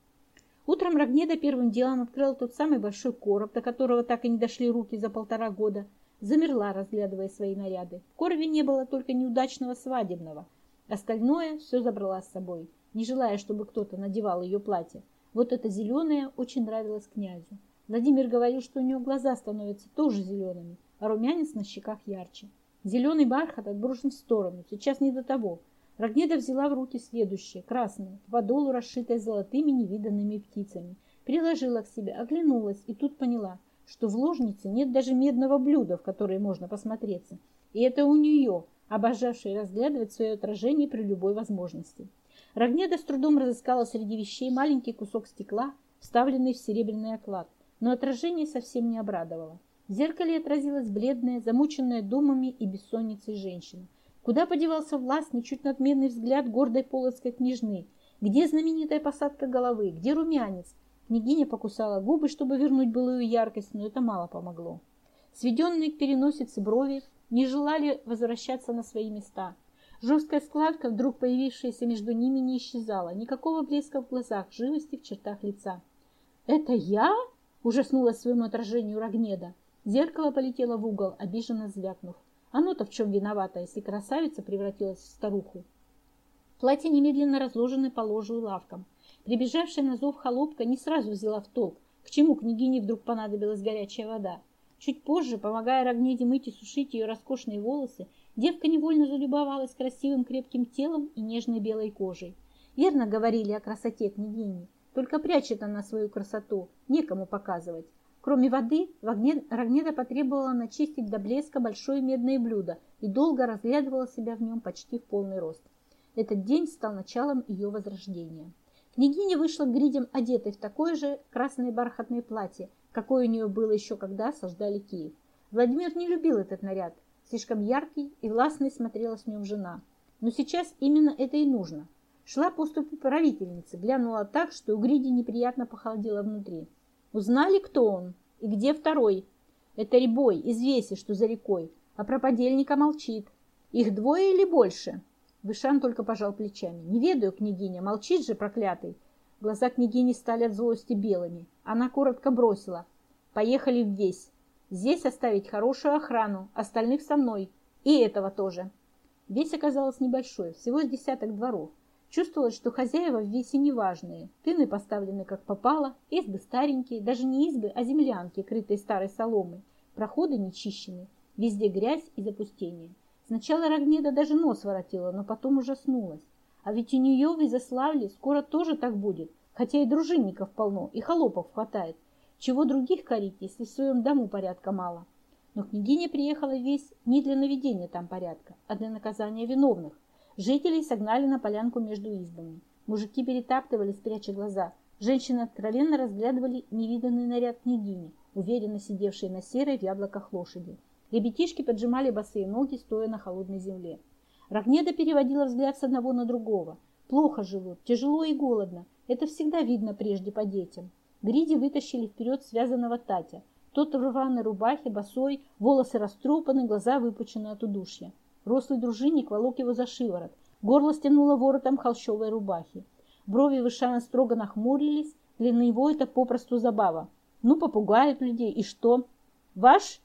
Утром Рогнеда первым делом открыла тот самый большой короб, до которого так и не дошли руки за полтора года. Замерла, разглядывая свои наряды. В коробе не было только неудачного свадебного. Остальное все забрала с собой, не желая, чтобы кто-то надевал ее платье. Вот это зеленое очень нравилось князю. Владимир говорил, что у него глаза становятся тоже зелеными, а румянец на щеках ярче. Зеленый бархат отброшен в сторону, сейчас не до того. Рогнеда взяла в руки следующее, красное, по подолу расшитое золотыми невиданными птицами. Приложила к себе, оглянулась и тут поняла, что в ложнице нет даже медного блюда, в которое можно посмотреться. И это у нее, обожавшей разглядывать свое отражение при любой возможности. Рогнеда с трудом разыскала среди вещей маленький кусок стекла, вставленный в серебряный оклад, но отражение совсем не обрадовало. В зеркале отразилась бледная, замученная думами и бессонницей женщина. Куда подевался властный, чуть надменный взгляд гордой полоцкой княжны? Где знаменитая посадка головы? Где румянец? Княгиня покусала губы, чтобы вернуть былую яркость, но это мало помогло. Сведенные к переносице брови не желали возвращаться на свои места. Жесткая складка, вдруг появившаяся между ними, не исчезала. Никакого блеска в глазах, живости в чертах лица. «Это я?» – ужаснулась своему отражению Рогнеда. Зеркало полетело в угол, обиженно звякнув. Оно-то в чем виновато, если красавица превратилась в старуху? Платье немедленно разложены по ложу и лавкам. Прибежавшая на зов холопка не сразу взяла в толк, к чему княгине вдруг понадобилась горячая вода. Чуть позже, помогая Рогнеде мыть и сушить ее роскошные волосы, девка невольно залюбовалась красивым крепким телом и нежной белой кожей. Верно говорили о красоте княгини. только прячет она свою красоту, некому показывать. Кроме воды, Рогнеда потребовала начистить до блеска большое медное блюдо и долго разглядывала себя в нем почти в полный рост. Этот день стал началом ее возрождения. Княгиня вышла к гридям одетой в такое же красное бархатное платье, какое у нее было еще когда осаждали Киев. Владимир не любил этот наряд, слишком яркий и властный смотрелась в нем жена. Но сейчас именно это и нужно. Шла по ступе правительницы, глянула так, что у Гриди неприятно похолодело внутри. Узнали, кто он? И где второй? Это Рябой, из Веси, что за рекой. А про подельника молчит. Их двое или больше? Вышан только пожал плечами. Не ведаю, княгиня, молчит же проклятый. Глаза княгини стали от злости белыми. Она коротко бросила. Поехали в Весь. Здесь оставить хорошую охрану, остальных со мной. И этого тоже. Весь оказалась небольшой, всего с десяток дворов. Чувствовалось, что хозяева в весе неважные. Тыны поставлены как попало, избы старенькие, даже не избы, а землянки, крытые старой соломой. Проходы нечищены, везде грязь и запустение. Сначала Рогнеда даже нос воротила, но потом ужаснулась. А ведь у нее в Изославле скоро тоже так будет, хотя и дружинников полно, и холопов хватает. Чего других корить, если в своем дому порядка мало? Но княгиня приехала весь не для наведения там порядка, а для наказания виновных. Жителей согнали на полянку между избами. Мужики перетаптывались, пряча глаза. Женщины откровенно разглядывали невиданный наряд княгини, уверенно сидевшей на серой в яблоках лошади. Ребятишки поджимали босые ноги, стоя на холодной земле. Рогнеда переводила взгляд с одного на другого. Плохо живут, тяжело и голодно. Это всегда видно прежде по детям. Гриди вытащили вперед связанного Татя. Тот в рваной рубахе, босой, волосы растрепаны, глаза выпучены от удушья. Рослый дружинник волок его за шиворот. Горло стянуло воротом холщовой рубахи. Брови Вышана строго нахмурились. Для него это попросту забава. Ну, попугают людей. И что? Ваш?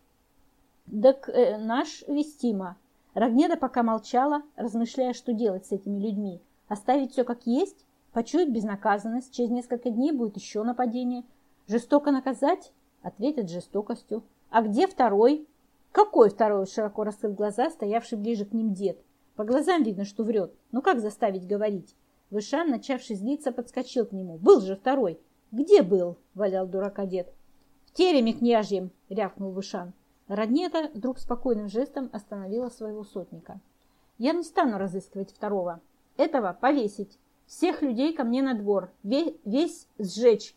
Так э, наш Вестима. Рогнеда пока молчала, размышляя, что делать с этими людьми. Оставить все как есть? Почует безнаказанность. Через несколько дней будет еще нападение. Жестоко наказать? Ответят жестокостью. А где второй? Какой второй, широко раскрыв глаза, стоявший ближе к ним дед? По глазам видно, что врет. Но как заставить говорить? Вышан, начавший злиться, подскочил к нему. Был же второй. Где был? Валял дурака дед. В тереме княжьем, рявкнул Вышан. Роднета вдруг спокойным жестом остановила своего сотника. Я не стану разыскивать второго. Этого повесить. Всех людей ко мне на двор. Весь, весь сжечь.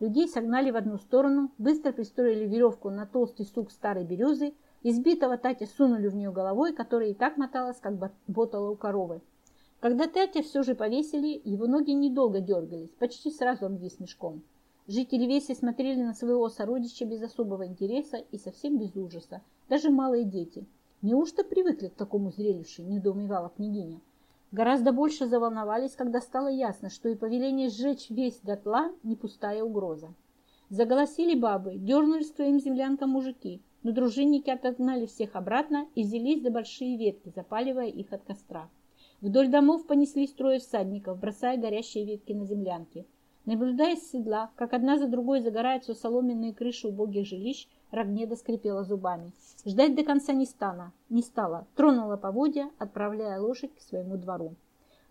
Людей согнали в одну сторону, быстро пристроили веревку на толстый сук старой березы, Избитого Татя сунули в нее головой, которая и так моталась, как ботала у коровы. Когда Татя все же повесили, его ноги недолго дергались, почти сразу он вис мешком. Жители Веси смотрели на своего сородича без особого интереса и совсем без ужаса, даже малые дети. Неужто привыкли к такому зрелищу, недоумевала княгиня. Гораздо больше заволновались, когда стало ясно, что и повеление сжечь весь дотла не пустая угроза. Заголосили бабы, дернулись к своим землянкам мужики – но дружинники отогнали всех обратно и взялись за большие ветки, запаливая их от костра. Вдоль домов понеслись трое всадников, бросая горящие ветки на землянки. Наблюдая с седла, как одна за другой загораются соломенные крыши убогих жилищ, Рогнеда скрипела зубами. Ждать до конца не стала, не стала, тронула поводья, отправляя лошадь к своему двору.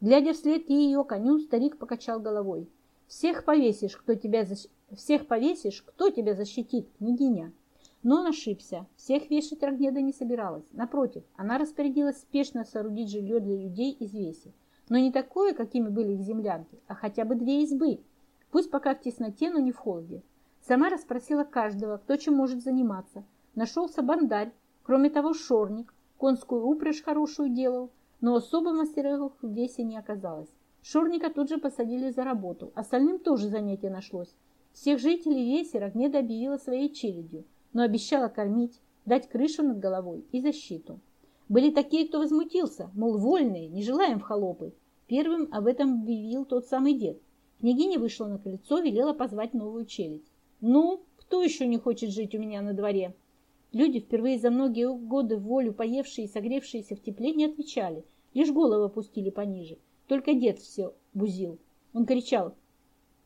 Глядя вслед ее коню, старик покачал головой. «Всех повесишь, кто тебя, защ... Всех повесишь, кто тебя защитит, княгиня?» Но он ошибся. Всех вешать Рогнеда не собиралась. Напротив, она распорядилась спешно соорудить жилье для людей из веси. Но не такое, какими были их землянки, а хотя бы две избы. Пусть пока в тесноте, но не в холоде. Сама расспросила каждого, кто чем может заниматься. Нашелся бандарь, кроме того шорник, конскую упряжь хорошую делал, но особо мастеровых в весе не оказалось. Шорника тут же посадили за работу, остальным тоже занятие нашлось. Всех жителей веси Рогнеда объявила своей челядью – но обещала кормить, дать крышу над головой и защиту. Были такие, кто возмутился, мол, вольные, не желаем в холопы. Первым об этом объявил тот самый дед. Княгиня вышла на крыльцо, велела позвать новую челядь. «Ну, кто еще не хочет жить у меня на дворе?» Люди, впервые за многие годы в волю поевшие и согревшиеся в тепле, не отвечали, лишь головы опустили пониже. Только дед все бузил. Он кричал,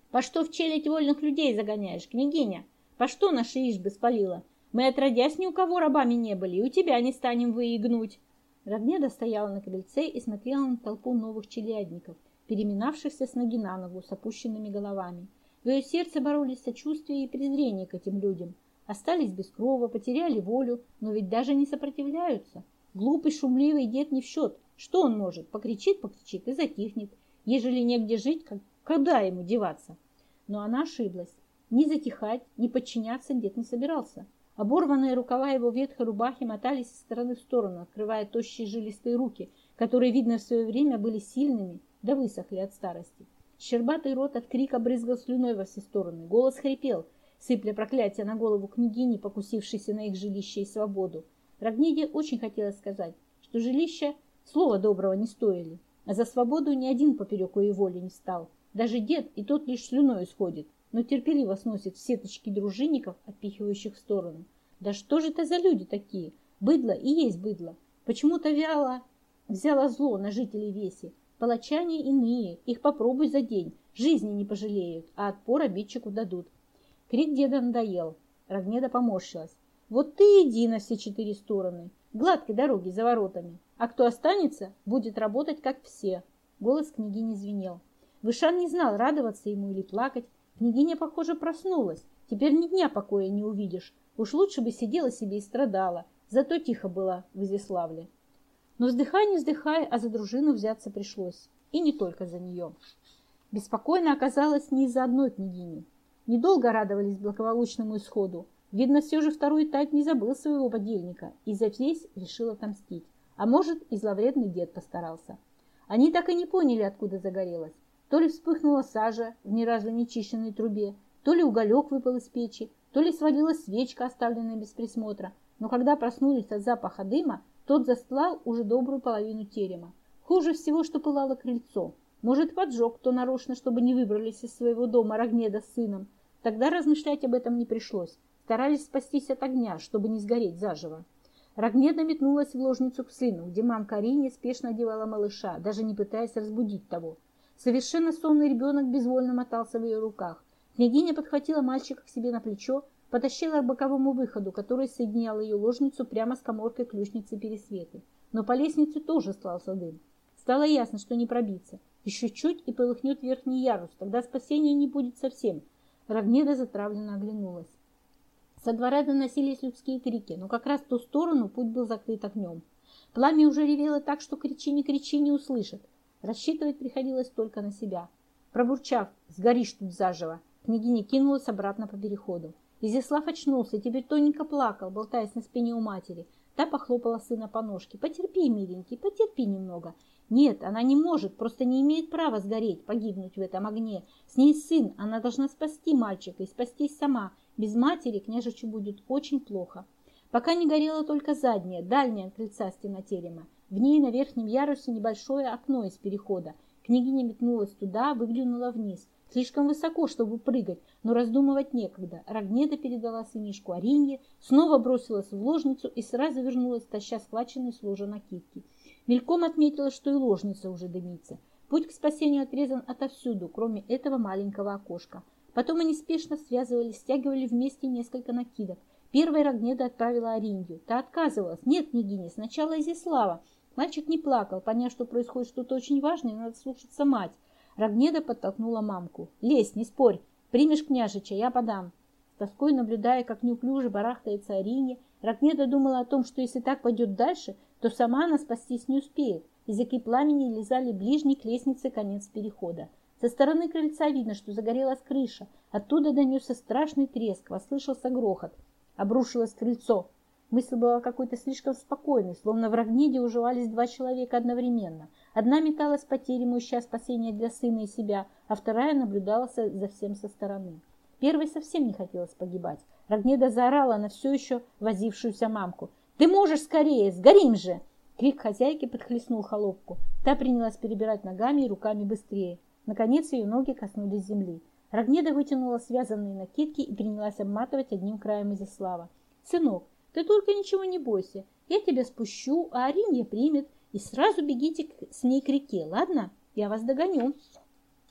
«По что в челядь вольных людей загоняешь, княгиня? По что наши избы спалила? Мы отродясь ни у кого рабами не были, и у тебя не станем выигнуть. Равнеда стояла на крыльце и смотрела на толпу новых челядников. переминавшихся с ноги на ногу с опущенными головами. В ее сердце боролись сочувствие и презрение к этим людям. Остались без крова, потеряли волю, но ведь даже не сопротивляются. Глупый, шумливый дед не в счет. Что он может? Покричит, покричит и затихнет. Ежели негде жить, как, когда ему деваться? Но она ошиблась. Ни затихать, ни подчиняться дед не собирался. Оборванные рукава его ветхой рубахи мотались из стороны в сторону, открывая тощие жилистые руки, которые, видно, в свое время были сильными, да высохли от старости. Щербатый рот от крика брызгал слюной во все стороны. Голос хрипел, сыпля проклятия на голову княгини, покусившейся на их жилище и свободу. Рогнеде очень хотелось сказать, что жилища слова доброго не стоили, а за свободу ни один поперек ее воли не стал. Даже дед и тот лишь слюной исходит, но терпеливо сносит все точки дружинников, отпихивающих в сторону. Да что же это за люди такие? Быдло и есть быдло. Почему-то вяло взяло зло на жителей Веси. Палачане иные, их попробуй за день, жизни не пожалеют, а отпор обидчику дадут. Крик деда надоел. Рогнеда поморщилась. Вот ты иди на все четыре стороны, гладкой дороги за воротами, а кто останется, будет работать как все. Голос княгини звенел. Вышан не знал, радоваться ему или плакать. Княгиня, похоже, проснулась. Теперь ни дня покоя не увидишь. Уж лучше бы сидела себе и страдала. Зато тихо было в Изяславле. Но вздыхай, не вздыхай, а за дружину взяться пришлось. И не только за нее. Беспокойно оказалось не из-за одной княгини. Недолго радовались благополучному исходу. Видно, все же второй тать не забыл своего подельника и за весь решил отомстить. А может, и зловредный дед постарался. Они так и не поняли, откуда загорелось. То ли вспыхнула сажа в ни разу не чищенной трубе, то ли уголек выпал из печи, то ли свалилась свечка, оставленная без присмотра. Но когда проснулись от запаха дыма, тот застлал уже добрую половину терема. Хуже всего, что пылало крыльцо. Может, поджег кто нарочно, чтобы не выбрались из своего дома Рогнеда с сыном. Тогда размышлять об этом не пришлось. Старались спастись от огня, чтобы не сгореть заживо. Рогнеда метнулась в ложницу к сыну, где мамка Арине спешно одевала малыша, даже не пытаясь разбудить того. Совершенно сонный ребенок безвольно мотался в ее руках. Княгиня подхватила мальчика к себе на плечо, потащила к боковому выходу, который соединял ее ложницу прямо с коморкой ключницы Пересветы. Но по лестнице тоже слался дым. Стало ясно, что не пробиться. Еще чуть и полыхнет верхний ярус, тогда спасения не будет совсем. Рогнеда затравленно оглянулась. Со двора доносились людские крики, но как раз в ту сторону путь был закрыт огнем. Пламя уже ревело так, что кричи, не кричи, не услышат. Рассчитывать приходилось только на себя. Пробурчав «Сгоришь тут заживо!», княгиня кинулась обратно по переходу. Изяслав очнулся и теперь тоненько плакал, болтаясь на спине у матери. Та похлопала сына по ножке. «Потерпи, миленький, потерпи немного. Нет, она не может, просто не имеет права сгореть, погибнуть в этом огне. С ней сын, она должна спасти мальчика и спастись сама. Без матери княжичу будет очень плохо». Пока не горела только задняя, дальняя от крыльца стена терема. В ней на верхнем ярусе небольшое окно из перехода. Княгиня метнулась туда, выглянула вниз. Слишком высоко, чтобы прыгать, но раздумывать некогда. Рогнеда передала сынишку Аринье, снова бросилась в ложницу и сразу вернулась, таща схваченный с ложа накидки. Мельком отметила, что и ложница уже дымится. Путь к спасению отрезан отовсюду, кроме этого маленького окошка. Потом они спешно связывали, стягивали вместе несколько накидок. Первой Рогнеда отправила Аринью. Та отказывалась. «Нет, княгиня, сначала Изяслава. Мальчик не плакал, поняв, что происходит что-то очень важное, и надо слушаться мать. Рогнеда подтолкнула мамку. «Лезь, не спорь. Примешь княжича, я подам». Тоской наблюдая, как неуклюже барахтается Арине, Рогнеда думала о том, что если так пойдет дальше, то сама она спастись не успеет. Языки пламени лизали ближний к лестнице конец перехода. Со стороны крыльца видно, что загорелась крыша. Оттуда донесся страшный треск, послышался грохот. Обрушилось крыльцо. Мысль была какой-то слишком спокойной, словно в Рогнеде уживались два человека одновременно. Одна металась по терему, ища спасения для сына и себя, а вторая наблюдала за всем со стороны. Первой совсем не хотелось погибать. Рогнеда заорала на все еще возившуюся мамку. «Ты можешь скорее! Сгорим же!» Крик хозяйки подхлестнул холопку. Та принялась перебирать ногами и руками быстрее. Наконец ее ноги коснулись земли. Рогнеда вытянула связанные накидки и принялась обматывать одним краем Изяслава. «Сынок, ты только ничего не бойся. Я тебя спущу, а Аринья примет. И сразу бегите с ней к реке, ладно? Я вас догоню.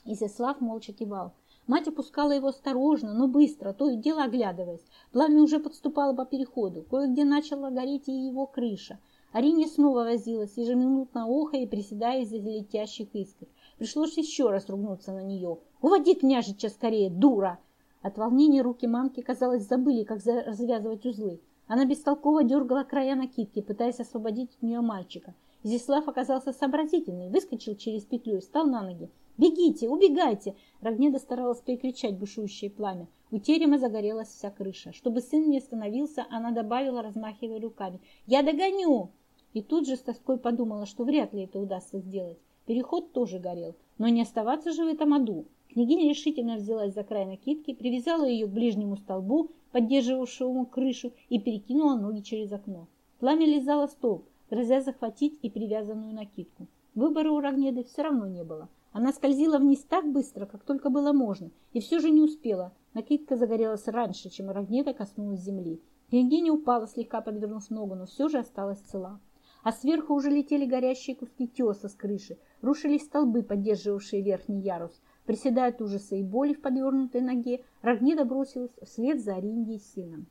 Изяслав молча кивал. Мать опускала его осторожно, но быстро, то и дело оглядываясь. Пламя уже подступало по переходу. Кое-где начала гореть и его крыша. Арине снова возилась, ежеминутно охая и приседая из-за летящих искр. Пришлось еще раз ругнуться на нее. «Уводи княжича скорее, дура!» От волнения руки мамки, казалось, забыли, как развязывать узлы. Она бестолково дергала края накидки, пытаясь освободить от нее мальчика. Изяслав оказался сообразительный, выскочил через петлю и встал на ноги. «Бегите! Убегайте!» Рогнеда старалась перекричать бушующее пламя. У терема загорелась вся крыша. Чтобы сын не остановился, она добавила, размахивая руками. «Я догоню!» И тут же с тоской подумала, что вряд ли это удастся сделать. Переход тоже горел. Но не оставаться же в этом аду. Княгиня решительно взялась за край накидки, привязала ее к ближнему столбу, поддерживавшему крышу, и перекинула ноги через окно. Пламя лизало столб, грозя захватить и привязанную накидку. Выбора у Рогнеды все равно не было. Она скользила вниз так быстро, как только было можно, и все же не успела. Накидка загорелась раньше, чем Рогнеда коснулась земли. Княгиня упала, слегка подвернув ногу, но все же осталась цела. А сверху уже летели горящие куски теса с крыши, рушились столбы, поддерживавшие верхний ярус. Приседая от ужаса и боли в подвернутой ноге, Рогнеда бросилась вслед за Ориндией сыном.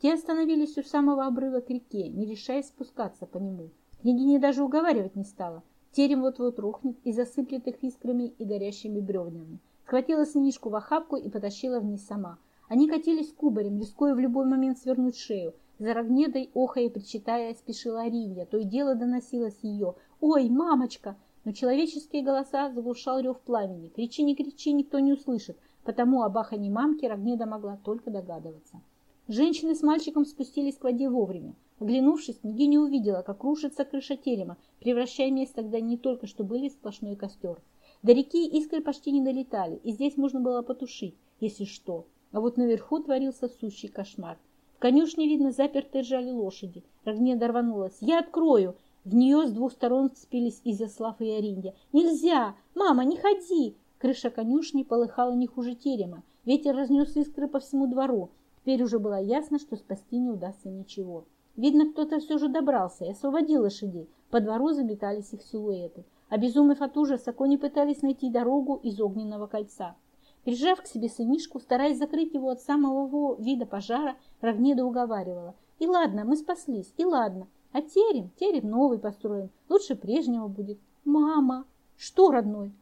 Те остановились у самого обрыва к реке, не решаясь спускаться по нему. Княгиня даже уговаривать не стала. Терем вот-вот рухнет и засыплет их искрами и горящими бревнами. Схватила сынишку в охапку и потащила вниз сама. Они катились кубарем, рискуя в любой момент свернуть шею. За Рогнедой, охая и причитая, спешила Аринья. То и дело доносилось ее. «Ой, мамочка!» Но человеческие голоса заглушал рев пламени. Кричи, не кричи, никто не услышит, потому об ахане мамки Рогнеда могла только догадываться. Женщины с мальчиком спустились к воде вовремя. Оглянувшись, княгиня увидела, как рушится крыша терема, превращая место, где не только что были сплошной костер. До реки искры почти не долетали, и здесь можно было потушить, если что. А вот наверху творился сущий кошмар. В конюшне, видно, заперты ржали лошади. Рогнеда рванулась. «Я открою!» В нее с двух сторон вцепились Изяслав и Ориндя. «Нельзя! Мама, не ходи!» Крыша конюшни полыхала не хуже терема. Ветер разнес искры по всему двору. Теперь уже было ясно, что спасти не удастся ничего. Видно, кто-то все же добрался и освободил лошадей. По двору заметались их силуэты. Обезумев от ужаса, кони пытались найти дорогу из огненного кольца. Прижав к себе сынишку, стараясь закрыть его от самого вида пожара, Равнеда уговаривала. «И ладно, мы спаслись, и ладно. А терем, терем новый построим, лучше прежнего будет. Мама, что, родной?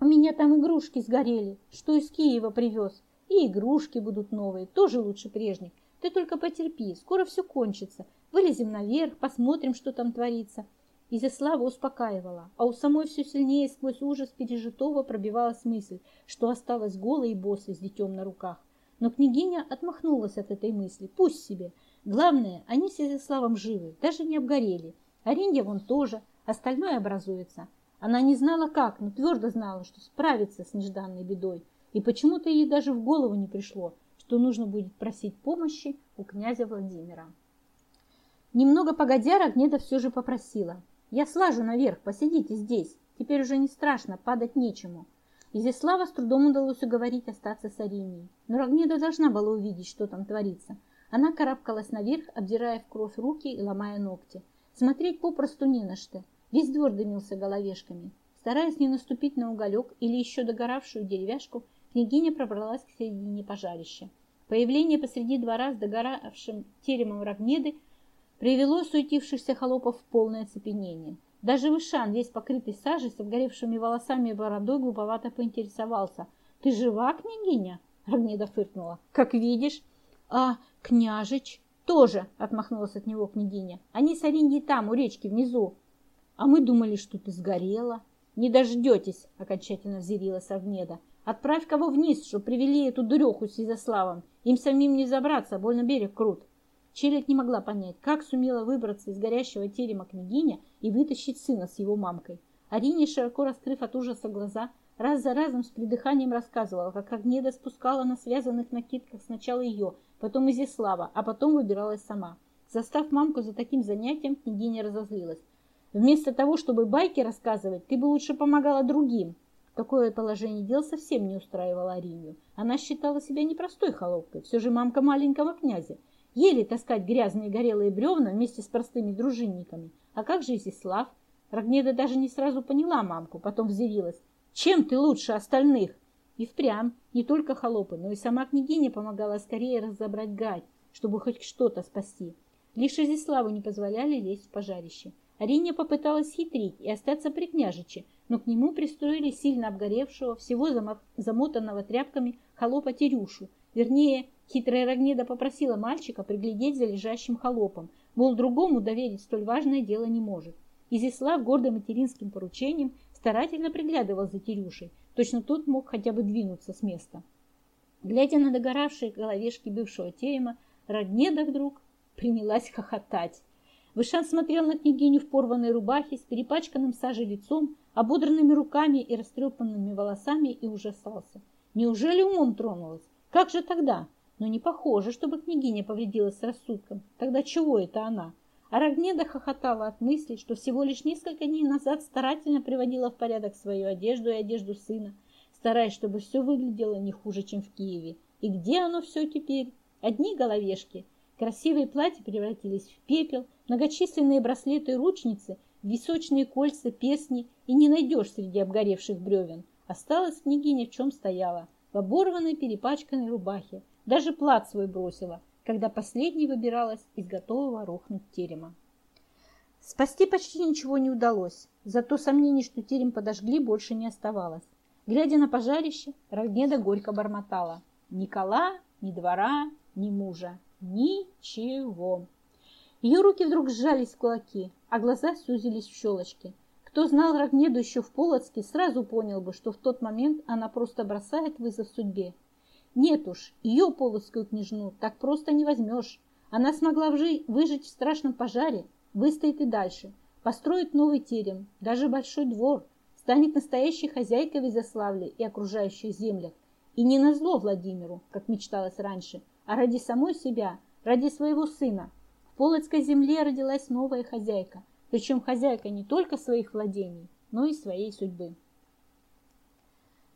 У меня там игрушки сгорели, что из Киева привез. И игрушки будут новые, тоже лучше прежних. Ты только потерпи, скоро все кончится. Вылезем наверх, посмотрим, что там творится. Изяслава успокаивала, а у самой все сильнее сквозь ужас пережитого пробивалась мысль, что осталась голой и босой с детем на руках. Но княгиня отмахнулась от этой мысли. Пусть себе. Главное, они с Изяславом живы, даже не обгорели. Аринья вон тоже, остальное образуется. Она не знала как, но твердо знала, что справится с нежданной бедой. И почему-то ей даже в голову не пришло, что нужно будет просить помощи у князя Владимира. Немного погодя, Рогнеда все же попросила. «Я слажу наверх, посидите здесь. Теперь уже не страшно, падать нечему». Изяслава с трудом удалось уговорить остаться с Ариньей. Но Рогнеда должна была увидеть, что там творится. Она карабкалась наверх, обдирая в кровь руки и ломая ногти. Смотреть попросту не на что. Весь двор дымился головешками. Стараясь не наступить на уголек или еще догоравшую деревяшку, княгиня пробралась к середине пожарища. Появление посреди двора с догоравшим теремом Равнеды привело суетившихся холопов в полное оцепенение. Даже Вышан, весь покрытый сажей, с обгоревшими волосами и бородой, глуповато поинтересовался. «Ты жива, княгиня?» Равнеда фыркнула. «Как видишь». «А княжич?» «Тоже», — отмахнулась от него княгиня. «Они с Ариньей там, у речки, внизу». «А мы думали, что ты сгорела». «Не дождетесь», — окончательно взъярилась Авнеда. «Отправь кого вниз, что привели эту дуреху с Изяславом. Им самим не забраться, больно берег крут». Челядь не могла понять, как сумела выбраться из горящего терема княгиня и вытащить сына с его мамкой. Арине, широко раскрыв от ужаса глаза, раз за разом с придыханием рассказывала, как Агнеда спускала на связанных накидках сначала ее, потом Изяслава, а потом выбиралась сама. Застав мамку за таким занятием, княгиня разозлилась. Вместо того, чтобы байки рассказывать, ты бы лучше помогала другим. Такое положение дел совсем не устраивало Аринью. Она считала себя непростой холопкой, все же мамка маленького князя. Еле таскать грязные горелые бревна вместе с простыми дружинниками. А как же Изяслав? Рогнеда даже не сразу поняла мамку, потом взъявилась. Чем ты лучше остальных? И впрямь, не только холопы, но и сама княгиня помогала скорее разобрать гать, чтобы хоть что-то спасти. Лишь Изиславу не позволяли лезть в пожарище. Ариня попыталась хитрить и остаться при княжиче, но к нему пристроили сильно обгоревшего, всего замотанного тряпками холопа Терюшу. Вернее, хитрая Рогнеда попросила мальчика приглядеть за лежащим холопом, мол, другому доверить столь важное дело не может. Изислав гордым материнским поручением старательно приглядывал за Терюшей, точно тот мог хотя бы двинуться с места. Глядя на догоравшие головешки бывшего терема, Рогнеда вдруг принялась хохотать. Вышан смотрел на княгиню в порванной рубахе с перепачканным сажей лицом, ободранными руками и растрепанными волосами и ужасался. Неужели умом тронулась? Как же тогда? Но не похоже, чтобы княгиня повредилась рассудком. Тогда чего это она? А Рогнеда хохотала от мысли, что всего лишь несколько дней назад старательно приводила в порядок свою одежду и одежду сына, стараясь, чтобы все выглядело не хуже, чем в Киеве. И где оно все теперь? Одни головешки. Красивые платья превратились в пепел, многочисленные браслеты и ручницы, височные кольца, песни, и не найдешь среди обгоревших бревен. Осталась княгиня в чем стояла, в оборванной перепачканной рубахе. Даже плат свой бросила, когда последний выбиралась из готового рухнуть терема. Спасти почти ничего не удалось, зато сомнений, что терем подожгли, больше не оставалось. Глядя на пожарище, Рогнеда горько бормотала. Ни кола, ни двора, ни мужа. Ничего. Ее руки вдруг сжались в кулаки, а глаза сузились в щелочки. Кто знал Рогнеду еще в Полоцке, сразу понял бы, что в тот момент она просто бросает вызов судьбе. Нет уж, ее полоцкую княжну так просто не возьмешь. Она смогла выжить в страшном пожаре, выстоит и дальше, построит новый терем, даже большой двор, станет настоящей хозяйкой в Изяславле и окружающих землях. И не на зло Владимиру, как мечталось раньше, а ради самой себя, ради своего сына, в Полоцкой земле родилась новая хозяйка, причем хозяйка не только своих владений, но и своей судьбы.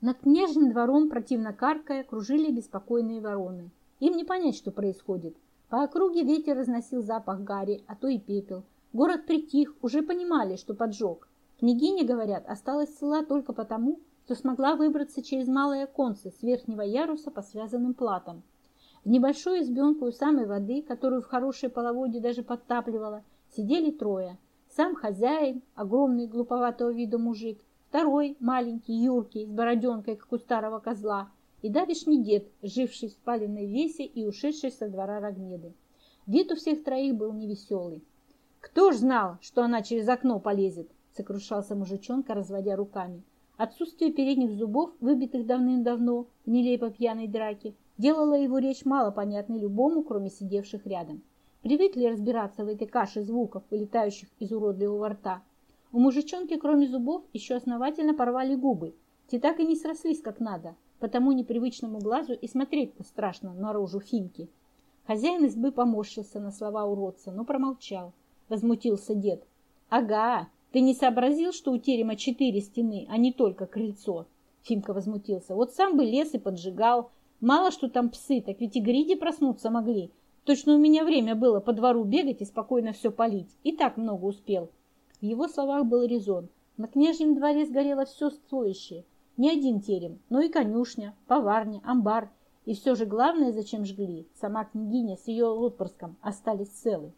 Над княжным двором, противно каркая, кружили беспокойные вороны. Им не понять, что происходит. По округе ветер разносил запах гари, а то и пепел. Город притих, уже понимали, что поджог. Княгиня, говорят, осталась цела только потому, что смогла выбраться через малое оконце с верхнего яруса по связанным платам. В небольшой избенку у самой воды, которую в хорошей половодье даже подтапливала, сидели трое. Сам хозяин, огромный глуповатого вида мужик, второй, маленький, юркий, с бороденкой, как у старого козла, и давишний дед, живший в спаленной весе и ушедший со двора Рогнеды. Вид у всех троих был невеселый. «Кто ж знал, что она через окно полезет?» — сокрушался мужичонка, разводя руками. Отсутствие передних зубов, выбитых давным-давно в нелепо пьяной драке, делала его речь мало понятной любому, кроме сидевших рядом. Привыкли разбираться в этой каше звуков, вылетающих из уродливого рта. У мужичонки, кроме зубов, еще основательно порвали губы. Те так и не срослись как надо, потому непривычному глазу и смотреть-то страшно наружу Фимки. Хозяин избы поморщился на слова уродца, но промолчал. Возмутился дед. «Ага, ты не сообразил, что у терема четыре стены, а не только крыльцо?» Фимка возмутился. «Вот сам бы лес и поджигал, Мало что там псы, так ведь и гриди проснуться могли. Точно у меня время было по двору бегать и спокойно все полить. И так много успел. В его словах был резон. На княжьем дворе сгорело все стоящее. Не один терем, но и конюшня, поварня, амбар. И все же главное, зачем жгли, сама княгиня с ее отпрыском остались целы.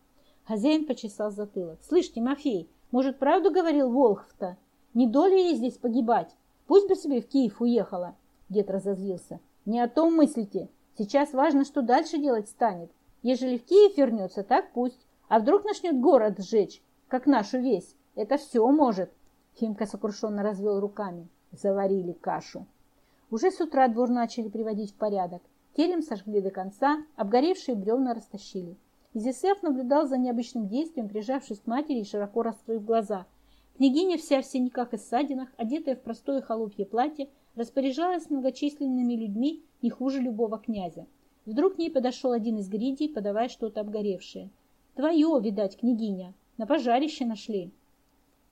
Хозяин почесал затылок. «Слышь, Тимофей, может, правду говорил Волхв-то? Не доля ей здесь погибать? Пусть бы себе в Киев уехала!» Дед разозлился. Не о том мыслите. Сейчас важно, что дальше делать станет. Ежели в Киев вернется, так пусть. А вдруг начнет город сжечь, как нашу весь? Это все может. Химка сокрушенно развел руками. Заварили кашу. Уже с утра двор начали приводить в порядок. Терем сожгли до конца, обгоревшие бревна растащили. Изяслав наблюдал за необычным действием, прижавшись к матери и широко раскрыв глаза. Княгиня вся в синяках и ссадинах, одетая в простое холопье платье, распоряжалась многочисленными людьми не хуже любого князя. Вдруг к ней подошел один из гридей, подавая что-то обгоревшее. «Твое, видать, княгиня, на пожарище нашли».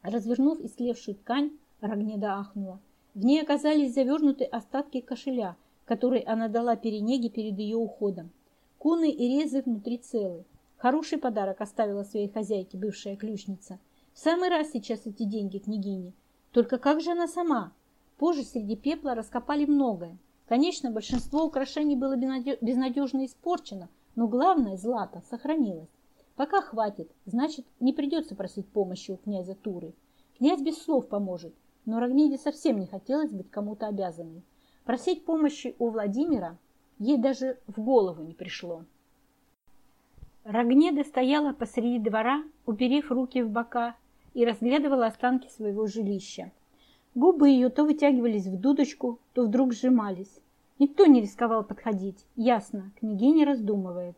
Развернув истлевшую ткань, Рогнеда ахнула. В ней оказались завернуты остатки кошеля, который она дала перенеге перед ее уходом. Куны и резы внутри целы. Хороший подарок оставила своей хозяйке бывшая ключница. В самый раз сейчас эти деньги княгине. Только как же она сама? Позже среди пепла раскопали многое. Конечно, большинство украшений было безнадежно испорчено, но главное – злато – сохранилось. Пока хватит, значит, не придется просить помощи у князя Туры. Князь без слов поможет, но Рогнеде совсем не хотелось быть кому-то обязанной. Просить помощи у Владимира ей даже в голову не пришло. Рогнеда стояла посреди двора, уперев руки в бока, и разглядывала останки своего жилища. Губы ее то вытягивались в дудочку, то вдруг сжимались. Никто не рисковал подходить. Ясно, княгиня раздумывает.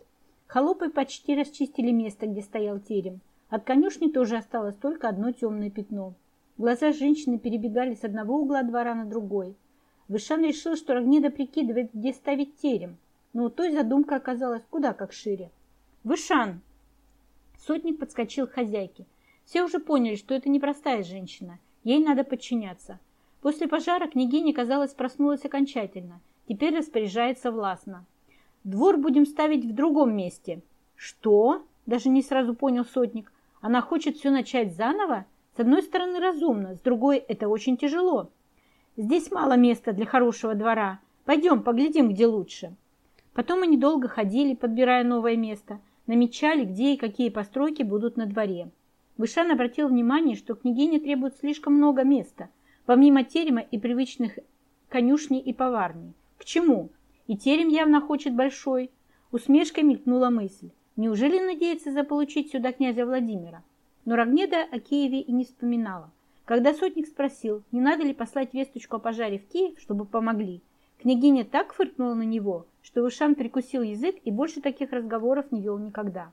Холопы почти расчистили место, где стоял терем. От конюшни тоже осталось только одно темное пятно. Глаза женщины перебегали с одного угла двора на другой. Вышан решил, что Рогнеда прикидывает, где ставить терем, но у той задумка оказалась куда как шире. «Вышан!» Сотник подскочил к хозяйке. Все уже поняли, что это непростая женщина. Ей надо подчиняться. После пожара княгиня, казалось, проснулась окончательно. Теперь распоряжается властно. Двор будем ставить в другом месте. Что? Даже не сразу понял сотник. Она хочет все начать заново? С одной стороны разумно, с другой это очень тяжело. Здесь мало места для хорошего двора. Пойдем, поглядим, где лучше. Потом они долго ходили, подбирая новое место, намечали, где и какие постройки будут на дворе. Вышан обратил внимание, что княгиня требует слишком много места, помимо терема и привычных конюшней и поварней. К чему? И терем явно хочет большой. Усмешкой мелькнула мысль. Неужели надеется заполучить сюда князя Владимира? Но Рогнеда о Киеве и не вспоминала. Когда сотник спросил, не надо ли послать весточку о пожаре в Киев, чтобы помогли, княгиня так фыркнула на него, что Ушан прикусил язык и больше таких разговоров не вел никогда.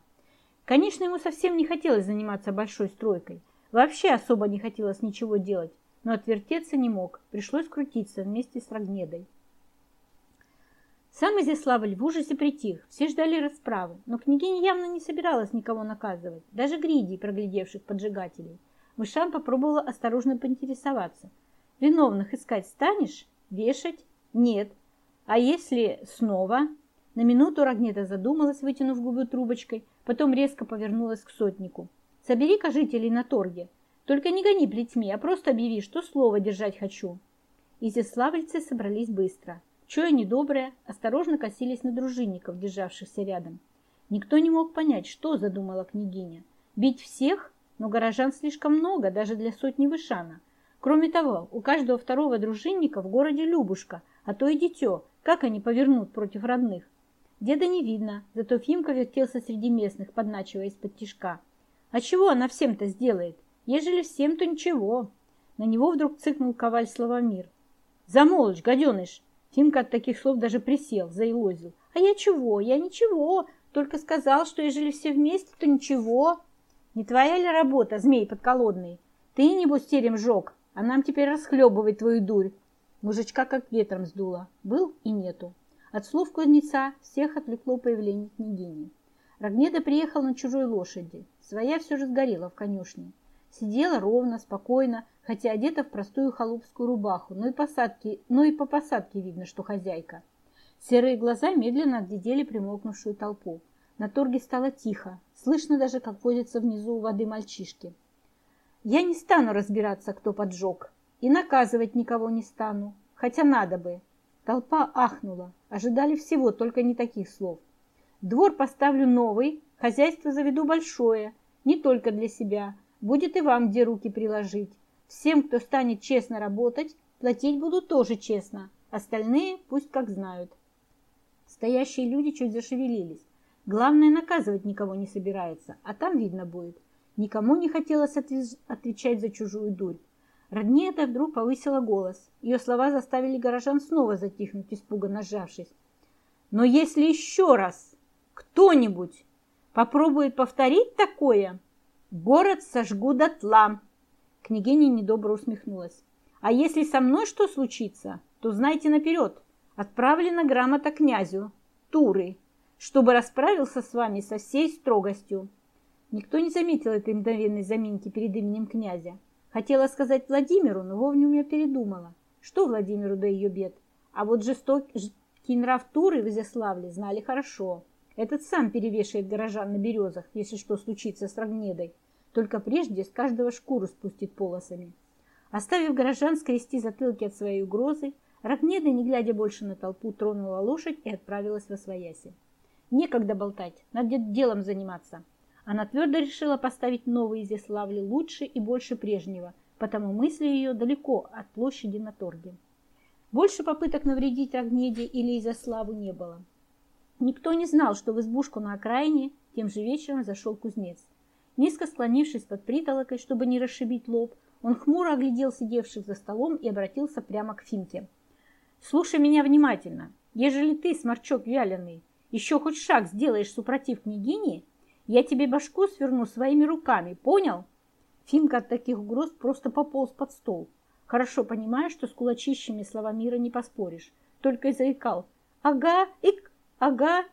Конечно, ему совсем не хотелось заниматься большой стройкой. Вообще особо не хотелось ничего делать, но отвертеться не мог, пришлось крутиться вместе с Рогнедой. Сам Изяславль в ужасе притих, все ждали расправы, но княгиня явно не собиралась никого наказывать, даже гридий, проглядевших поджигателей. Мышан попробовала осторожно поинтересоваться. «Виновных искать станешь? Вешать? Нет. А если снова?» На минуту Рогнета задумалась, вытянув губы трубочкой, потом резко повернулась к сотнику. «Собери-ка жителей на торге. Только не гони плетьми, а просто объяви, что слово держать хочу». Изяславльцы собрались быстро. Чуя недоброе, осторожно косились на дружинников, державшихся рядом. Никто не мог понять, что задумала княгиня. Бить всех? Но горожан слишком много, даже для сотни вышана. Кроме того, у каждого второго дружинника в городе Любушка, а то и дитё. Как они повернут против родных? Деда не видно, зато Фимка вертелся среди местных, подначивая из-под тишка. А чего она всем-то сделает? Ежели всем, то ничего. На него вдруг цыкнул коваль Славомир. Замолчь, гаденыш! Тимка от таких слов даже присел, заилозил. «А я чего? Я ничего. Только сказал, что ежели все вместе, то ничего. Не твоя ли работа, змей подколодный? Ты, небось, терем жег, а нам теперь расхлебывать твою дурь». Мужичка как ветром сдуло. Был и нету. От слов кузнеца всех отвлекло появление княгини. Рогнеда приехал на чужой лошади. Своя все же сгорела в конюшне. Сидела ровно, спокойно, хотя одета в простую холопскую рубаху, но и, посадки, но и по посадке видно, что хозяйка. Серые глаза медленно отглядели примолкнувшую толпу. На торге стало тихо, слышно даже, как возятся внизу у воды мальчишки. Я не стану разбираться, кто поджег, и наказывать никого не стану, хотя надо бы. Толпа ахнула, ожидали всего, только не таких слов. Двор поставлю новый, хозяйство заведу большое, не только для себя, будет и вам где руки приложить. Всем, кто станет честно работать, платить буду тоже честно. Остальные пусть как знают. Стоящие люди чуть зашевелились. Главное, наказывать никого не собирается, а там видно будет. Никому не хотелось отвечать за чужую дурь. Роднета вдруг повысила голос. Ее слова заставили горожан снова затихнуть, испуганно сжавшись. Но если еще раз кто-нибудь попробует повторить такое, город сожгу дотла. Княгиня недобро усмехнулась. «А если со мной что случится, то знайте наперед. Отправлена грамота князю, Туры, чтобы расправился с вами со всей строгостью». Никто не заметил этой мгновенной заминки перед именем князя. Хотела сказать Владимиру, но вовремя передумала. Что Владимиру до ее бед? А вот жестокий нрав Туры в Изяславле знали хорошо. Этот сам перевешивает горожан на березах, если что случится с Рогнедой только прежде с каждого шкуру спустит полосами. Оставив горожан скрести затылки от своей угрозы, Рогнеда, не глядя больше на толпу, тронула лошадь и отправилась во свояси. Некогда болтать, надо делом заниматься. Она твердо решила поставить новый Изяславль лучше и больше прежнего, потому мысли ее далеко от площади на торге. Больше попыток навредить Агнеде или Изяславу не было. Никто не знал, что в избушку на окраине тем же вечером зашел кузнец. Низко склонившись под притолокой, чтобы не расшибить лоб, он хмуро оглядел сидевших за столом и обратился прямо к Фимке. «Слушай меня внимательно. Ежели ты, сморчок вяленый, еще хоть шаг сделаешь супротив княгини, я тебе башку сверну своими руками, понял? Фимка от таких угроз просто пополз под стол. Хорошо понимая, что с кулачищами слова мира не поспоришь. Только и заикал. Ага, ик, ага.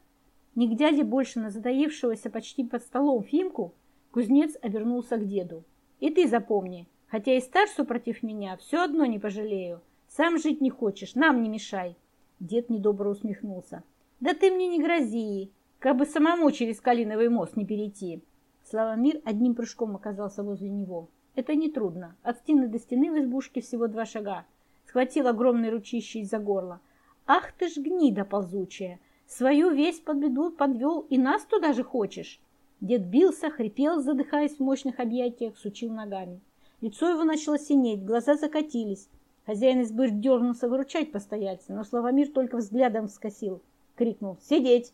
Не к больше на затаившегося почти под столом Фимку, кузнец обернулся к деду. И ты запомни, хотя и старшую против меня, все одно не пожалею. Сам жить не хочешь, нам не мешай. Дед недобро усмехнулся. Да ты мне не грози, как бы самому через Калиновый мост не перейти. Славомир одним прыжком оказался возле него. Это нетрудно. От стены до стены в избушке всего два шага. Схватил огромный ручище из-за горла. Ах ты ж гнида ползучая! Свою весь под беду подвел и нас туда же хочешь. Дед бился, хрипел, задыхаясь в мощных объятиях, сучил ногами. Лицо его начало синеть, глаза закатились. Хозяин избы дернулся выручать постояльца, но Славомир только взглядом скосил. Крикнул «Сидеть!»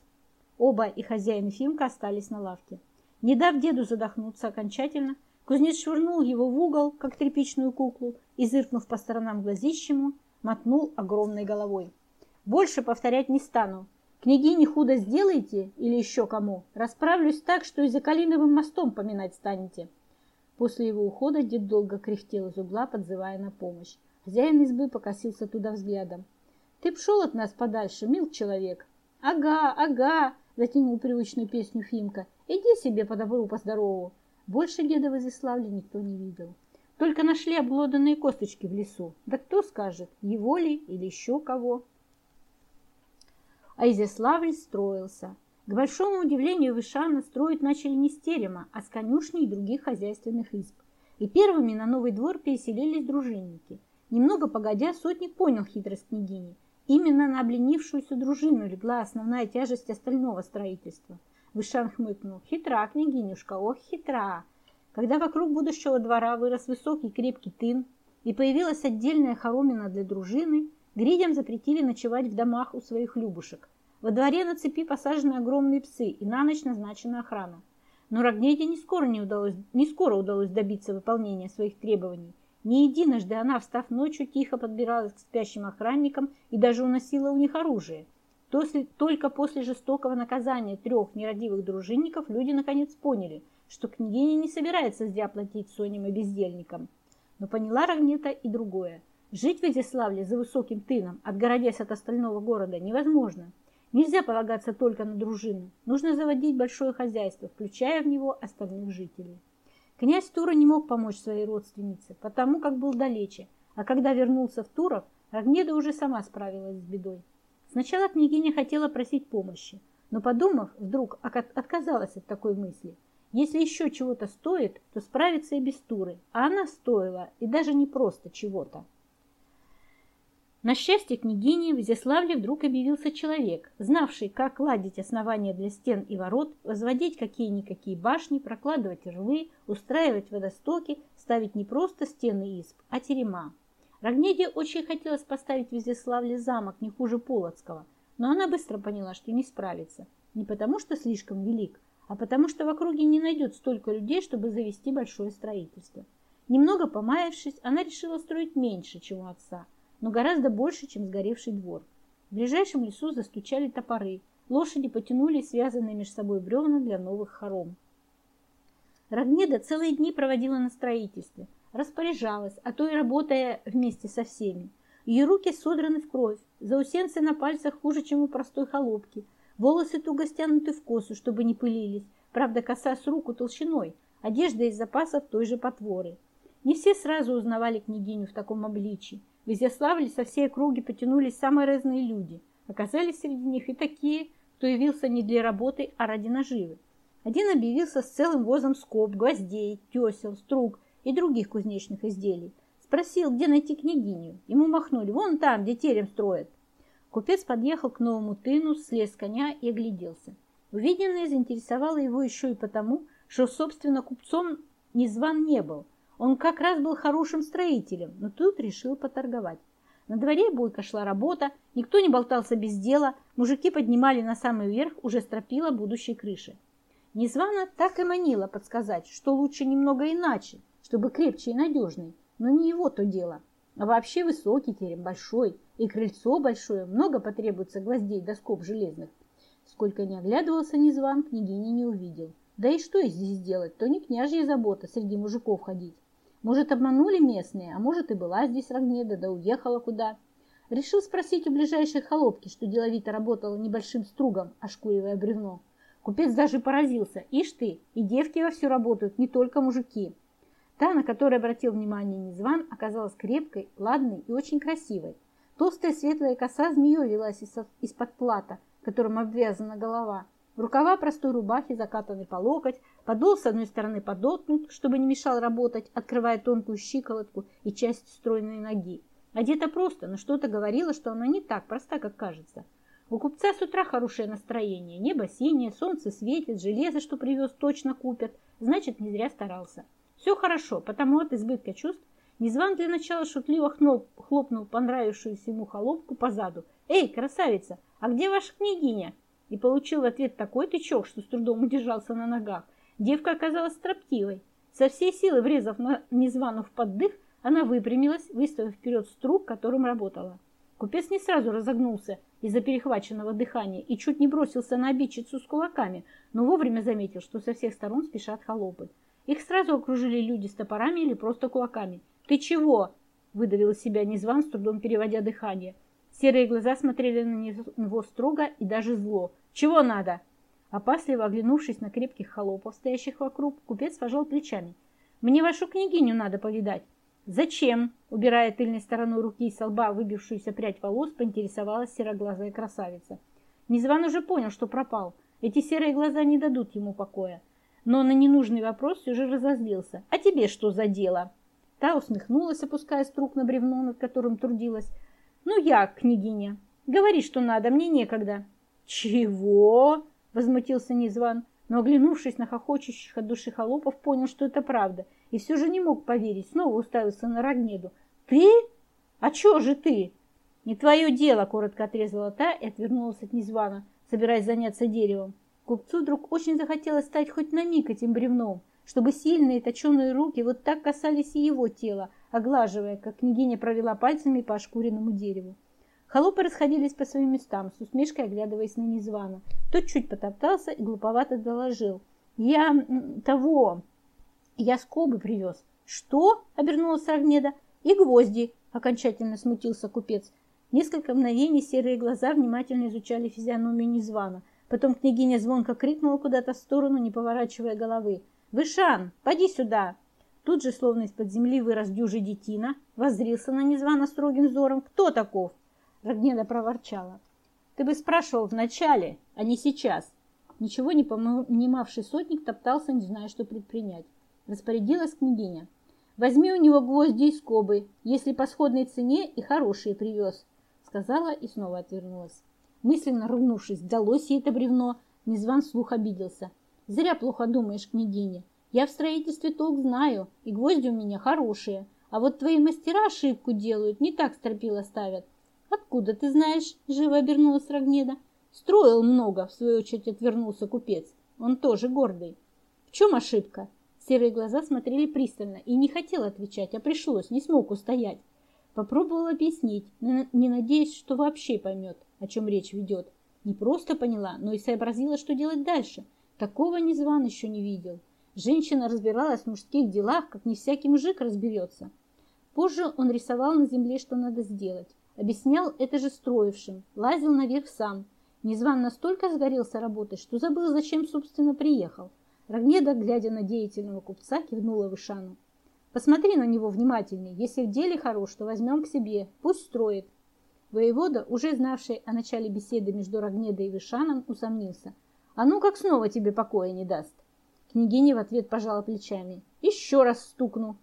Оба, и хозяин и Фимка, остались на лавке. Не дав деду задохнуться окончательно, кузнец швырнул его в угол, как тряпичную куклу, и, зыркнув по сторонам глазищему, мотнул огромной головой. «Больше повторять не стану. Княгине худо сделаете или еще кому, расправлюсь так, что и за Калиновым мостом поминать станете». После его ухода дед долго кряхтел из угла, подзывая на помощь. Хозяин избы покосился туда взглядом. «Ты пшел от нас подальше, мил человек!» «Ага, ага!» затянул привычную песню Фимка. «Иди себе по добру, по здорову!» Больше деда в Изяславле никто не видел. Только нашли обглоданные косточки в лесу. Да кто скажет, его ли или еще кого? А Изяславль строился. К большому удивлению Вышана строить начали не с терема, а с конюшни и других хозяйственных изб. И первыми на новый двор переселились дружинники. Немного погодя, сотник понял хитрость княгини – Именно на обленившуюся дружину легла основная тяжесть остального строительства. Вышан хмыкнул. Хитра, княгинюшка, ох, хитра. Когда вокруг будущего двора вырос высокий крепкий тын и появилась отдельная хоромина для дружины, гридям запретили ночевать в домах у своих любушек. Во дворе на цепи посажены огромные псы и на ночь назначена охрана. Но Рогнеде не скоро, не удалось, не скоро удалось добиться выполнения своих требований. Не единожды она, встав ночью, тихо подбиралась к спящим охранникам и даже уносила у них оружие. Только после жестокого наказания трех нерадивых дружинников люди наконец поняли, что княгиня не собирается зря платить соням и бездельникам. Но поняла Рогнета и другое. Жить в Изяславле за высоким тыном, отгородясь от остального города, невозможно. Нельзя полагаться только на дружину. Нужно заводить большое хозяйство, включая в него остальных жителей. Князь Тура не мог помочь своей родственнице, потому как был далече, а когда вернулся в Туров, Рогнеда уже сама справилась с бедой. Сначала княгиня хотела просить помощи, но, подумав, вдруг отказалась от такой мысли. Если еще чего-то стоит, то справится и без Туры, а она стоила, и даже не просто чего-то. На счастье княгини в Изяславле вдруг объявился человек, знавший, как ладить основания для стен и ворот, возводить какие-никакие башни, прокладывать рвы, устраивать водостоки, ставить не просто стены изб, а терема. Рогнеде очень хотелось поставить в Изяславле замок не хуже Полоцкого, но она быстро поняла, что не справится. Не потому, что слишком велик, а потому, что в округе не найдет столько людей, чтобы завести большое строительство. Немного помаявшись, она решила строить меньше, чем у отца – но гораздо больше, чем сгоревший двор. В ближайшем лесу застучали топоры, лошади потянули связанные между собой бревна для новых хором. Рогнеда целые дни проводила на строительстве, распоряжалась, а то и работая вместе со всеми. Ее руки содраны в кровь, заусенцы на пальцах хуже, чем у простой холопки, волосы туго стянуты в косу, чтобы не пылились, правда коса с руку толщиной, одежда из запасов той же потворы. Не все сразу узнавали княгиню в таком обличии, в Изяславле со всей округи потянулись самые разные люди. Оказались среди них и такие, кто явился не для работы, а ради наживы. Один объявился с целым возом скоб, гвоздей, тесел, струк и других кузнечных изделий. Спросил, где найти княгиню. Ему махнули, вон там, где терем строят. Купец подъехал к новому тыну, слез с коня и огляделся. Увиденное заинтересовало его еще и потому, что, собственно, купцом Незван не был. Он как раз был хорошим строителем, но тут решил поторговать. На дворе бойко шла работа, никто не болтался без дела, мужики поднимали на самый верх уже стропила будущей крыши. Незвано так и манило подсказать, что лучше немного иначе, чтобы крепче и надежней, но не его то дело. А вообще высокий терем, большой, и крыльцо большое, много потребуется гвоздей до скоб железных. Сколько не оглядывался Незван, княгини не увидел. Да и что здесь делать, то не княжья забота среди мужиков ходить. Может, обманули местные, а может, и была здесь Рогнеда, да уехала куда. Решил спросить у ближайшей холопки, что деловито работала небольшим стругом, ошкуривая бревно. Купец даже поразился. Ишь ты, и девки вовсю работают, не только мужики. Та, на которой обратил внимание Незван, оказалась крепкой, ладной и очень красивой. Толстая светлая коса змеей велась из-под плата, которым обвязана голова. Рукава простой рубахи закатаны по локоть, подол с одной стороны подотнут, чтобы не мешал работать, открывая тонкую щиколотку и часть стройной ноги. Одета просто, но что-то говорило, что она не так проста, как кажется. У купца с утра хорошее настроение, небо синее, солнце светит, железо, что привез, точно купят, значит, не зря старался. Все хорошо, потому от избытка чувств Незван для начала шутливо хлопнул понравившуюся ему холопку по заду. «Эй, красавица, а где ваша княгиня?» И получил в ответ такой тычок, что с трудом удержался на ногах. Девка оказалась строптивой. Со всей силы врезав на Незвану в поддых, она выпрямилась, выставив вперед струк, которым работала. Купец не сразу разогнулся из-за перехваченного дыхания и чуть не бросился на обидчицу с кулаками, но вовремя заметил, что со всех сторон спешат холопы. Их сразу окружили люди с топорами или просто кулаками. «Ты чего?» – выдавил себя Незван, с трудом переводя дыхание. Серые глаза смотрели на него строго и даже зло. «Чего надо?» Опасливо оглянувшись на крепких холопов, стоящих вокруг, купец пожал плечами. «Мне вашу княгиню надо повидать». «Зачем?» – убирая тыльной стороной руки из лба выбившуюся прядь волос, поинтересовалась сероглазая красавица. Незван уже понял, что пропал. Эти серые глаза не дадут ему покоя но на ненужный вопрос все же разозлился. «А тебе что за дело?» Та усмехнулась, опуская струк на бревно, над которым трудилась. «Ну я, княгиня, говори, что надо, мне некогда». «Чего?» – возмутился Незван, но, оглянувшись на хохочущих от души холопов, понял, что это правда, и все же не мог поверить, снова уставился на Рогнеду. «Ты? А чё же ты?» «Не твое дело», – коротко отрезала та и отвернулась от Незвана, собираясь заняться деревом. Купцу вдруг очень захотелось стать хоть на миг этим бревном, чтобы сильные точеные руки вот так касались и его тела, оглаживая, как княгиня провела пальцами по ошкуренному дереву. Холопы расходились по своим местам, с усмешкой оглядываясь на Незвана. Тот чуть потоптался и глуповато доложил. «Я того... Я скобы привез». «Что?» — обернулась Рогнеда. «И гвозди», — окончательно смутился купец. Несколько мгновений серые глаза внимательно изучали физиономию Незвана. Потом княгиня звонко крикнула куда-то в сторону, не поворачивая головы. «Вышан, поди сюда!» Тут же, словно из-под земли, вырос дюжий детина, воззрился на незвано строгим взором. «Кто таков?» Рогнеда проворчала. «Ты бы спрашивал вначале, а не сейчас!» Ничего не понимавший сотник топтался, не зная, что предпринять. Распорядилась княгиня. «Возьми у него гвозди и скобы, если по сходной цене и хорошие привез», сказала и снова отвернулась. Мысленно ругнувшись, далось ей это бревно, Незван слух обиделся. «Зря плохо думаешь, княгиня. Я в строительстве толк знаю, и гвозди у меня хорошие. А вот твои мастера ошибку делают, не так стропила ставят». «Откуда ты знаешь?» – живо обернулась Рогнеда. «Строил много», – в свою очередь отвернулся купец. «Он тоже гордый». «В чем ошибка?» Серые глаза смотрели пристально и не хотел отвечать, а пришлось, не смог устоять. Попробовал объяснить, не надеясь, что вообще поймет о чем речь ведет. Не просто поняла, но и сообразила, что делать дальше. Такого Незван еще не видел. Женщина разбиралась в мужских делах, как не всякий мужик разберется. Позже он рисовал на земле, что надо сделать. Объяснял это же строившим, лазил наверх сам. Незван настолько сгорелся работой, что забыл, зачем, собственно, приехал. Рогнеда, глядя на деятельного купца, кивнула Вышану. «Посмотри на него внимательнее. Если в деле хорош, то возьмем к себе. Пусть строит. Воевода, уже знавший о начале беседы между Рогнедой и Вишаном, усомнился. «А ну как снова тебе покоя не даст?» Княгиня в ответ пожала плечами. «Еще раз стукну!»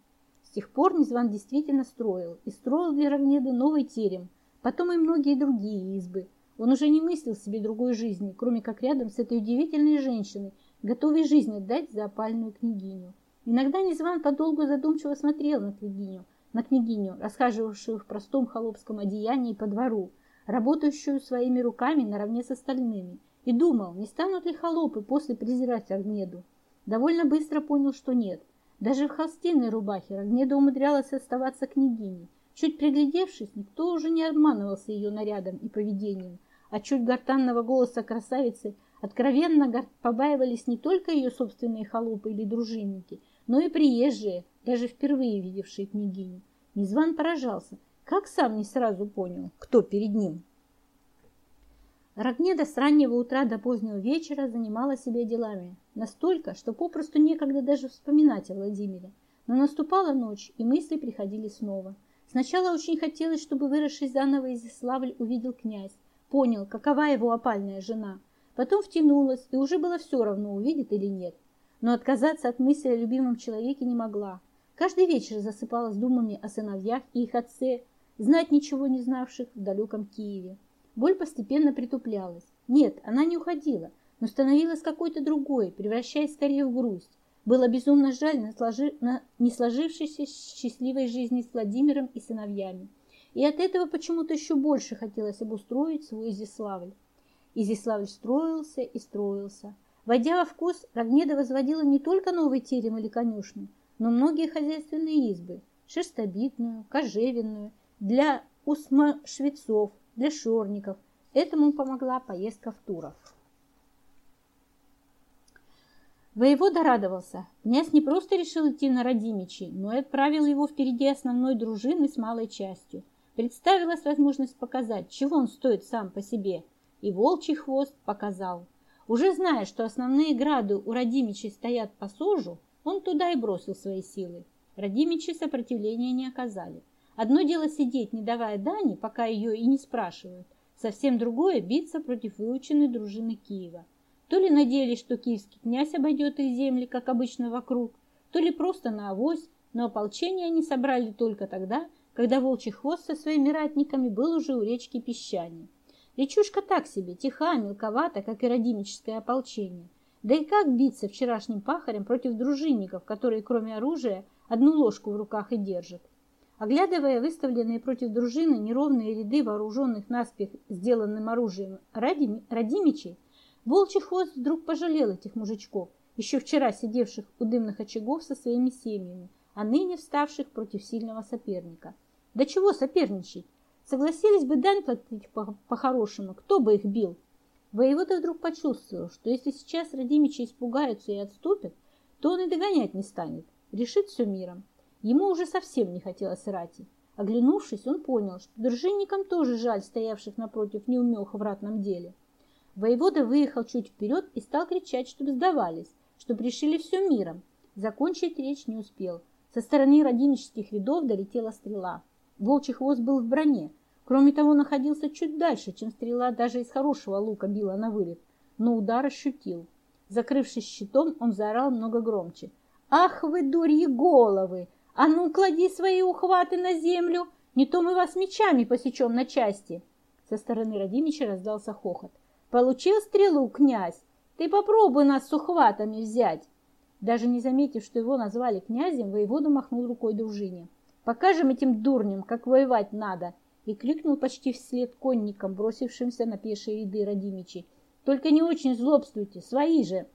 Тех пор Незван действительно строил, и строил для Рогнеды новый терем, потом и многие другие избы. Он уже не мыслил себе другой жизни, кроме как рядом с этой удивительной женщиной, готовый жизнь отдать за опальную княгиню. Иногда Незван подолгу задумчиво смотрел на княгиню, на княгиню, расхаживавшую в простом холопском одеянии по двору, работающую своими руками наравне с остальными, и думал, не станут ли холопы после презирать Рогнеду. Довольно быстро понял, что нет. Даже в холстинной рубахе Рогнеда умудрялась оставаться княгиней. Чуть приглядевшись, никто уже не обманывался ее нарядом и поведением, а чуть гортанного голоса красавицы откровенно побаивались не только ее собственные холопы или дружинники, но и приезжие, даже впервые видевшие княгиню. Незван поражался, как сам не сразу понял, кто перед ним. Рогнеда с раннего утра до позднего вечера занимала себя делами. Настолько, что попросту некогда даже вспоминать о Владимире. Но наступала ночь, и мысли приходили снова. Сначала очень хотелось, чтобы выросший заново Изяславль увидел князь, понял, какова его опальная жена. Потом втянулась, и уже было все равно, увидит или нет но отказаться от мысли о любимом человеке не могла. Каждый вечер засыпала с думами о сыновьях и их отце, знать ничего не знавших в далеком Киеве. Боль постепенно притуплялась. Нет, она не уходила, но становилась какой-то другой, превращаясь скорее в грусть. Было безумно жаль на, сложи... на не сложившейся счастливой жизни с Владимиром и сыновьями. И от этого почему-то еще больше хотелось обустроить свой Изяславль. Изяславль строился и строился – Войдя во вкус, Рогнеда возводила не только новый терем или конюшню, но многие хозяйственные избы, шерстобитную, кожевенную, для усмашвецов, для шорников. Этому помогла поездка в Туров. Воевода радовался. Князь не просто решил идти на Радимичи, но и отправил его впереди основной дружины с малой частью. Представилась возможность показать, чего он стоит сам по себе. И волчий хвост показал. Уже зная, что основные грады у Радимичей стоят по сожу, он туда и бросил свои силы. Радимичи сопротивления не оказали. Одно дело сидеть, не давая дани, пока ее и не спрашивают. Совсем другое – биться против выученной дружины Киева. То ли надеялись, что киевский князь обойдет их земли, как обычно, вокруг, то ли просто на авось, но ополчение они собрали только тогда, когда волчий хвост со своими ратниками был уже у речки Песчани. Речушка так себе, тиха, мелковата, как и родимическое ополчение. Да и как биться вчерашним пахарем против дружинников, которые, кроме оружия, одну ложку в руках и держат? Оглядывая выставленные против дружины неровные ряды вооруженных наспех сделанным оружием Радимичей, волчий хвост вдруг пожалел этих мужичков, еще вчера сидевших у дымных очагов со своими семьями, а ныне вставших против сильного соперника. Да чего соперничать? Согласились бы дань платить по-хорошему, по кто бы их бил? Воевода вдруг почувствовал, что если сейчас родимичи испугаются и отступят, то он и догонять не станет, решит все миром. Ему уже совсем не хотелось рати. Оглянувшись, он понял, что дружинникам тоже жаль стоявших напротив неумех в ратном деле. Воевода выехал чуть вперед и стал кричать, чтобы сдавались, чтобы решили все миром. Закончить речь не успел. Со стороны родимических рядов долетела стрела. Волчий хвост был в броне. Кроме того, находился чуть дальше, чем стрела даже из хорошего лука била на вылет, но удар ощутил. Закрывшись щитом, он заорал много громче. «Ах вы, дурьи головы! А ну, клади свои ухваты на землю! Не то мы вас мечами посечем на части!» Со стороны Радимича раздался хохот. «Получил стрелу, князь? Ты попробуй нас с ухватами взять!» Даже не заметив, что его назвали князем, воевода махнул рукой дружине. Покажем этим дурням, как воевать надо!» и крикнул почти вслед конникам, бросившимся на пешие ряды родимичей. «Только не очень злобствуйте, свои же!»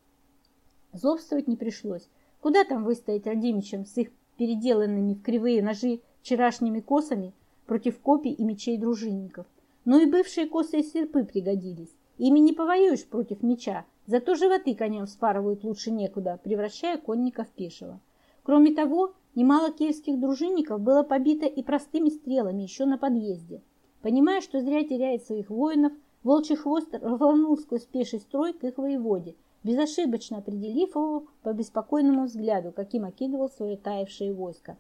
Злобствовать не пришлось. Куда там выстоять родимичам с их переделанными в кривые ножи вчерашними косами против копий и мечей дружинников? Но и бывшие косы и серпы пригодились. Ими не повоюешь против меча, зато животы коням вспарывают лучше некуда, превращая конника в пешего. Кроме того, Немало киевских дружинников было побито и простыми стрелами еще на подъезде. Понимая, что зря теряет своих воинов, волчий хвост рванул сквозь пеший строй к их воеводе, безошибочно определив его по беспокойному взгляду, каким окидывал свое таявшее войско.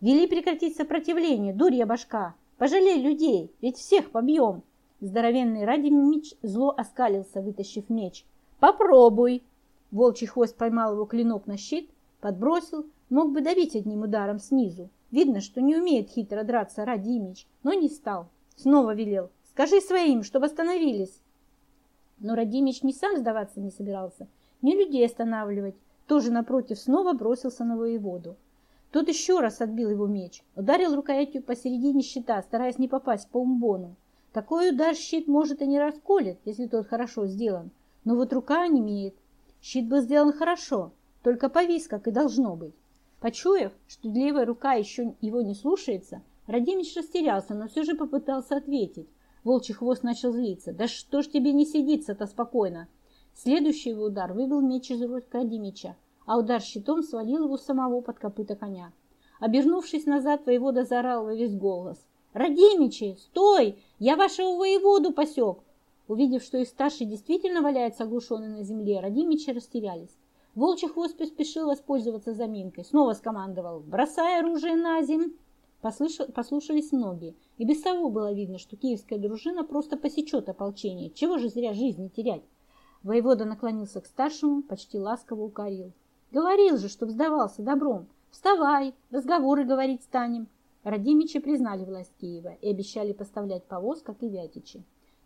«Вели прекратить сопротивление, дурья башка! Пожалей людей, ведь всех побьем!» Здоровенный Радимич зло оскалился, вытащив меч. «Попробуй!» Волчий хвост поймал его клинок на щит, подбросил, Мог бы давить одним ударом снизу. Видно, что не умеет хитро драться ради имидж, но не стал. Снова велел. «Скажи своим, чтобы остановились!» Но Радимич не сам сдаваться не собирался. ни людей останавливать. Тоже напротив снова бросился на воеводу. Тот еще раз отбил его меч, ударил рукоятью посередине щита, стараясь не попасть по умбону. Такой удар щит может и не расколет, если тот хорошо сделан, но вот рука имеет. Щит был сделан хорошо, только повис, как и должно быть. Почуяв, что левая рука еще его не слушается, Радимич растерялся, но все же попытался ответить. Волчий хвост начал злиться. «Да что ж тебе не сидится-то спокойно?» Следующий его удар выбил меч из рук Радимича, а удар щитом свалил его самого под копыта коня. Обернувшись назад, воевода заорал во весь голос. «Радимичи, стой! Я вашего воеводу посек!» Увидев, что их старший действительно валяется оглушенный на земле, Радимичи растерялись. Волчий хвост поспешил воспользоваться заминкой. Снова скомандовал «Бросай оружие на земь!» Послушались многие, и без того было видно, что киевская дружина просто посечет ополчение. Чего же зря жизни терять? Воевода наклонился к старшему, почти ласково укорил. Говорил же, чтоб сдавался добром. Вставай, разговоры говорить станем. Радимичи признали власть Киева и обещали поставлять повоз, как и Вятичи.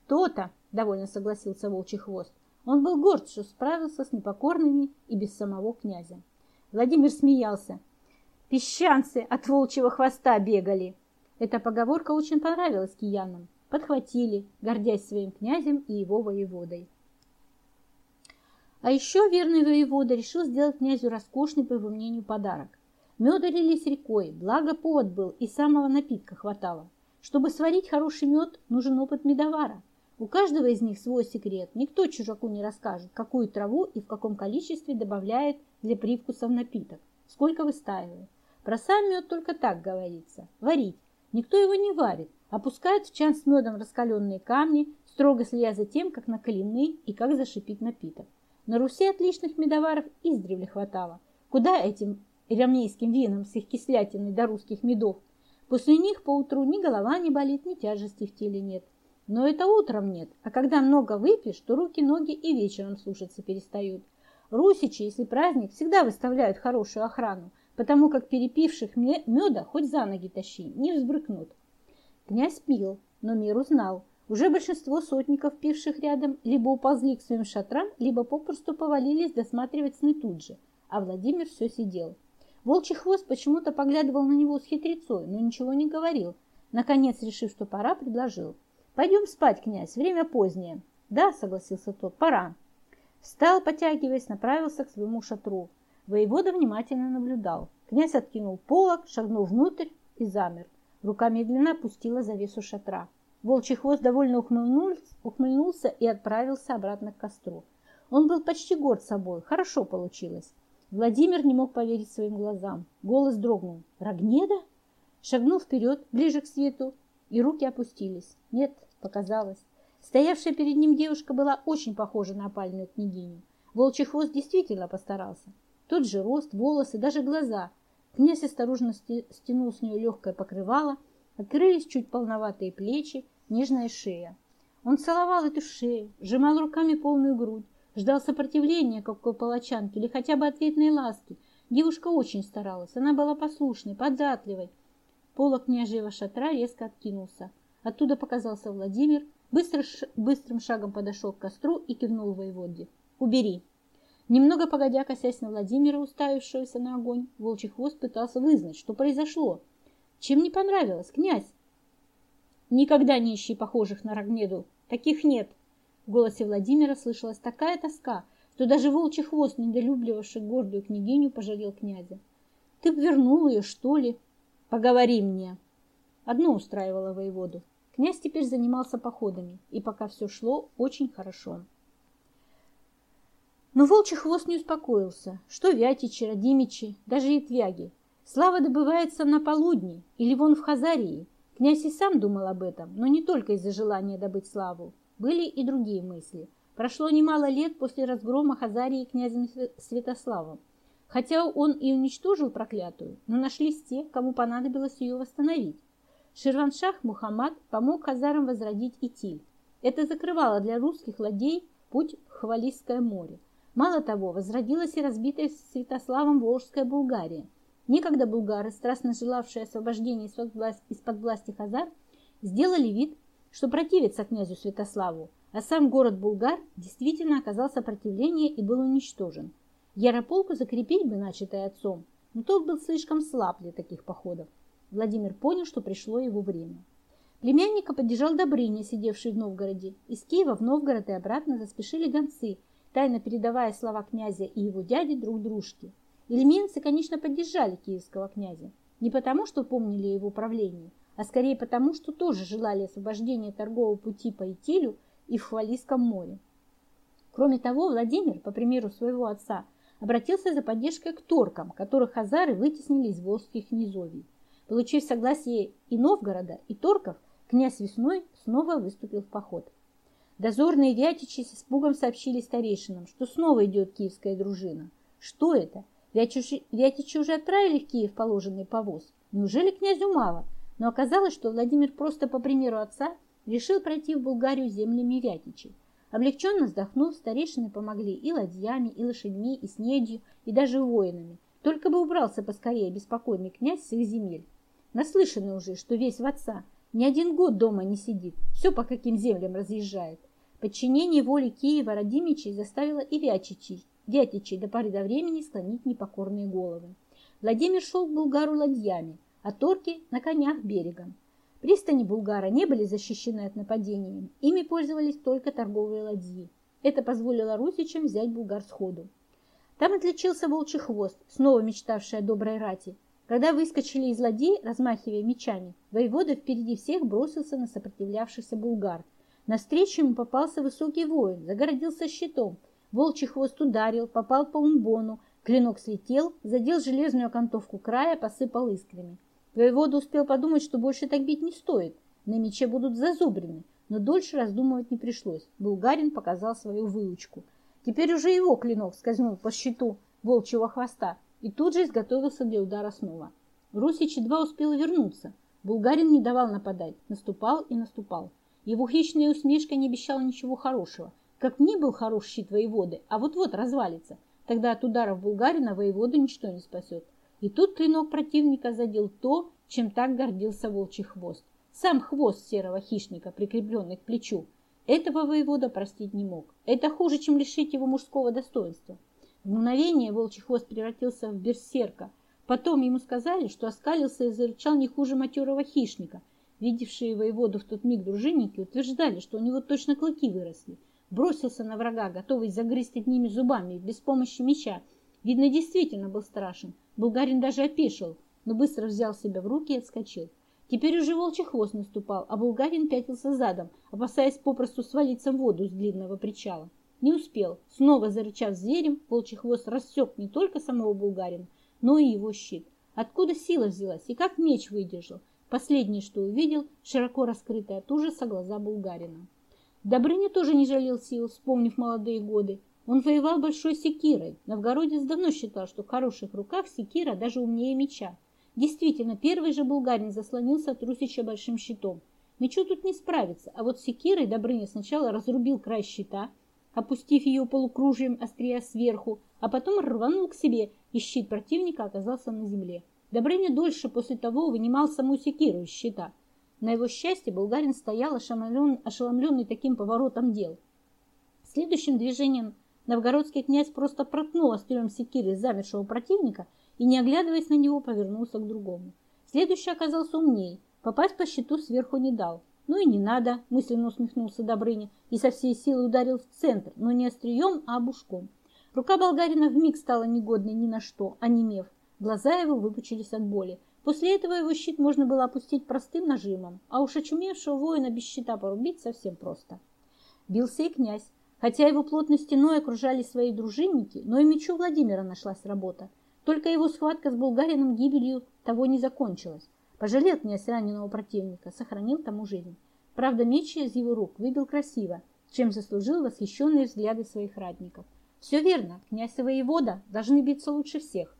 То-то, довольно согласился Волчий Хвост, он был горд, что справился с непокорными и без самого князя. Владимир смеялся. Песчанцы от волчьего хвоста бегали. Эта поговорка очень понравилась киянам. Подхватили, гордясь своим князем и его воеводой. А еще верный воевода решил сделать князю роскошный, по его мнению, подарок. Меда лились рекой, благо повод был, и самого напитка хватало. Чтобы сварить хороший мед, нужен опыт медовара. У каждого из них свой секрет. Никто чужаку не расскажет, какую траву и в каком количестве добавляет для привкуса в напиток, сколько выстаивает. Про сам мед только так говорится. Варить. Никто его не варит. Опускают в чан с медом раскаленные камни, строго следя за тем, как накалены и как зашипит напиток. На Руси отличных медоваров издревле хватало. Куда этим рамейским винам с их кислятиной до русских медов? После них поутру ни голова не болит, ни тяжести в теле нет. Но это утром нет, а когда много выпьешь, то руки, ноги и вечером слушаться перестают. Русичи, если праздник, всегда выставляют хорошую охрану, потому как перепивших меда хоть за ноги тащи, не взбрыкнут. Князь пил, но мир узнал. Уже большинство сотников, пивших рядом, либо уползли к своим шатрам, либо попросту повалились досматривать сны тут же, а Владимир все сидел. Волчий хвост почему-то поглядывал на него с хитрецой, но ничего не говорил. Наконец, решив, что пора, предложил. «Пойдем спать, князь, время позднее». «Да», — согласился тот, — «пора». Встал, потягиваясь, направился к своему шатру. Воевода внимательно наблюдал. Князь откинул полог, шагнул внутрь и замер. Рука медленно опустила завесу шатра. Волчий хвост довольно ухмыльнулся, и отправился обратно к костру. Он был почти горд собой. Хорошо получилось. Владимир не мог поверить своим глазам. Голос дрогнул. «Рогнеда?» Шагнул вперед, ближе к свету, и руки опустились. Нет, показалось. Стоявшая перед ним девушка была очень похожа на опальную княгиню. Волчий хвост действительно постарался. Тот же рост, волосы, даже глаза. Князь осторожно стянул с нее легкое покрывало, открылись чуть полноватые плечи, нежная шея. Он целовал эту шею, сжимал руками полную грудь, ждал сопротивления, как у палачанки, или хотя бы ответной ласки. Девушка очень старалась, она была послушной, податливой. Полок княжьего шатра резко откинулся. Оттуда показался Владимир, быстро, быстрым шагом подошел к костру и кивнул воеводе. «Убери!» Немного погодя, косясь на Владимира, уставившегося на огонь, волчий хвост пытался вызнать, что произошло. Чем не понравилось, князь? Никогда не ищи похожих на Рогнеду. Таких нет. В голосе Владимира слышалась такая тоска, что даже волчий хвост, недолюбливавший гордую княгиню, пожалел князя. Ты вернул ее, что ли? Поговори мне. Одно устраивало воеводу. Князь теперь занимался походами, и пока все шло очень хорошо. Но волчий хвост не успокоился. Что Вятичи, Радимичи, даже и Твяги. Слава добывается на полудне или вон в Хазарии. Князь и сам думал об этом, но не только из-за желания добыть славу. Были и другие мысли. Прошло немало лет после разгрома Хазарии князем Святославом. Хотя он и уничтожил проклятую, но нашлись те, кому понадобилось ее восстановить. Ширваншах Мухаммад помог хазарам возродить Итиль. Это закрывало для русских ладей путь в Хвалистское море. Мало того, возродилась и разбитая Святославом Волжская Булгария. Некогда булгары, страстно желавшие освобождения из-под власти, хазар, сделали вид, что противятся князю Святославу, а сам город Булгар действительно оказал сопротивление и был уничтожен. Ярополку закрепить бы начатое отцом, но тот был слишком слаб для таких походов. Владимир понял, что пришло его время. Племянника поддержал Добрыня, сидевший в Новгороде. Из Киева в Новгород и обратно заспешили гонцы, тайно передавая слова князя и его дяди друг дружке. Ильменцы, конечно, поддержали киевского князя. Не потому, что помнили его правление, а скорее потому, что тоже желали освобождения торгового пути по Итилю и в Хвалийском море. Кроме того, Владимир, по примеру своего отца, обратился за поддержкой к торкам, которых хазары вытеснили из волжских низовий. Получив согласие и Новгорода, и торков, Князь весной снова выступил в поход. Дозорные вятичи с испугом сообщили старейшинам, что снова идет киевская дружина. Что это? Вятичи, уже отправили в Киев положенный повоз. Неужели князю мало? Но оказалось, что Владимир просто по примеру отца решил пройти в Булгарию землями вятичей. Облегченно вздохнув, старейшины помогли и ладьями, и лошадьми, и снедью, и даже воинами. Только бы убрался поскорее беспокойный князь с их земель. Наслышаны уже, что весь в отца – ни один год дома не сидит, все по каким землям разъезжает. Подчинение воле Киева Радимичей заставило и Вятичей, Вятичей до поры до времени склонить непокорные головы. Владимир шел к Булгару ладьями, а торки на конях берегом. Пристани Булгара не были защищены от нападений, ими пользовались только торговые ладьи. Это позволило русичам взять Булгар сходу. Там отличился волчий хвост, снова мечтавший о доброй рати, когда выскочили из ладьи, размахивая мечами, воевода впереди всех бросился на сопротивлявшихся булгар. Навстречу ему попался высокий воин, загородился щитом. Волчий хвост ударил, попал по умбону, клинок слетел, задел железную окантовку края, посыпал искрами. Воевода успел подумать, что больше так бить не стоит, на мече будут зазубрены, но дольше раздумывать не пришлось. Булгарин показал свою выучку. Теперь уже его клинок скользнул по щиту волчьего хвоста, и тут же изготовился для удара снова. Русич едва успел вернуться. Булгарин не давал нападать, наступал и наступал. Его хищная усмешка не обещала ничего хорошего. Как ни был хорош щит воеводы, а вот-вот развалится. Тогда от ударов Булгарина воеводу ничто не спасет. И тут клинок противника задел то, чем так гордился волчий хвост. Сам хвост серого хищника, прикрепленный к плечу. Этого воевода простить не мог. Это хуже, чем лишить его мужского достоинства. В мгновение волчий хвост превратился в берсерка. Потом ему сказали, что оскалился и зарычал не хуже матерого хищника. Видевшие воеводу в тот миг дружинники утверждали, что у него точно клыки выросли. Бросился на врага, готовый загрызть одними зубами, без помощи меча. Видно, действительно был страшен. Булгарин даже опешил, но быстро взял себя в руки и отскочил. Теперь уже волчий хвост наступал, а Булгарин пятился задом, опасаясь попросту свалиться в воду с длинного причала. Не успел. Снова зарычав зверем, волчий хвост рассек не только самого булгарина, но и его щит. Откуда сила взялась и как меч выдержал? Последнее, что увидел, широко раскрытые от ужаса глаза булгарина. Добрыня тоже не жалел сил, вспомнив молодые годы. Он воевал большой секирой. Новгородец давно считал, что в хороших руках секира даже умнее меча. Действительно, первый же булгарин заслонился от Русича большим щитом. Мечу тут не справится, а вот секирой Добрыня сначала разрубил край щита, опустив ее полукружием острия сверху, а потом рванул к себе, и щит противника оказался на земле. Добрыня дольше после того вынимал саму секиру из щита. На его счастье болгарин стоял ошеломлен, ошеломленный таким поворотом дел. Следующим движением новгородский князь просто проткнул острем секиры замершего противника и, не оглядываясь на него, повернулся к другому. Следующий оказался умней, попасть по щиту сверху не дал. «Ну и не надо», – мысленно усмехнулся Добрыня и со всей силы ударил в центр, но не острием, а обушком. Рука болгарина вмиг стала негодной ни на что, онемев. Глаза его выпучились от боли. После этого его щит можно было опустить простым нажимом, а уж очумевшего воина без щита порубить совсем просто. Бился и князь. Хотя его плотной стеной окружали свои дружинники, но и мечу Владимира нашлась работа. Только его схватка с булгарином гибелью того не закончилась. Пожалел князь раненого противника, сохранил тому жизнь. Правда, меч из его рук выбил красиво, чем заслужил восхищенные взгляды своих ратников. Все верно, князь и воевода должны биться лучше всех.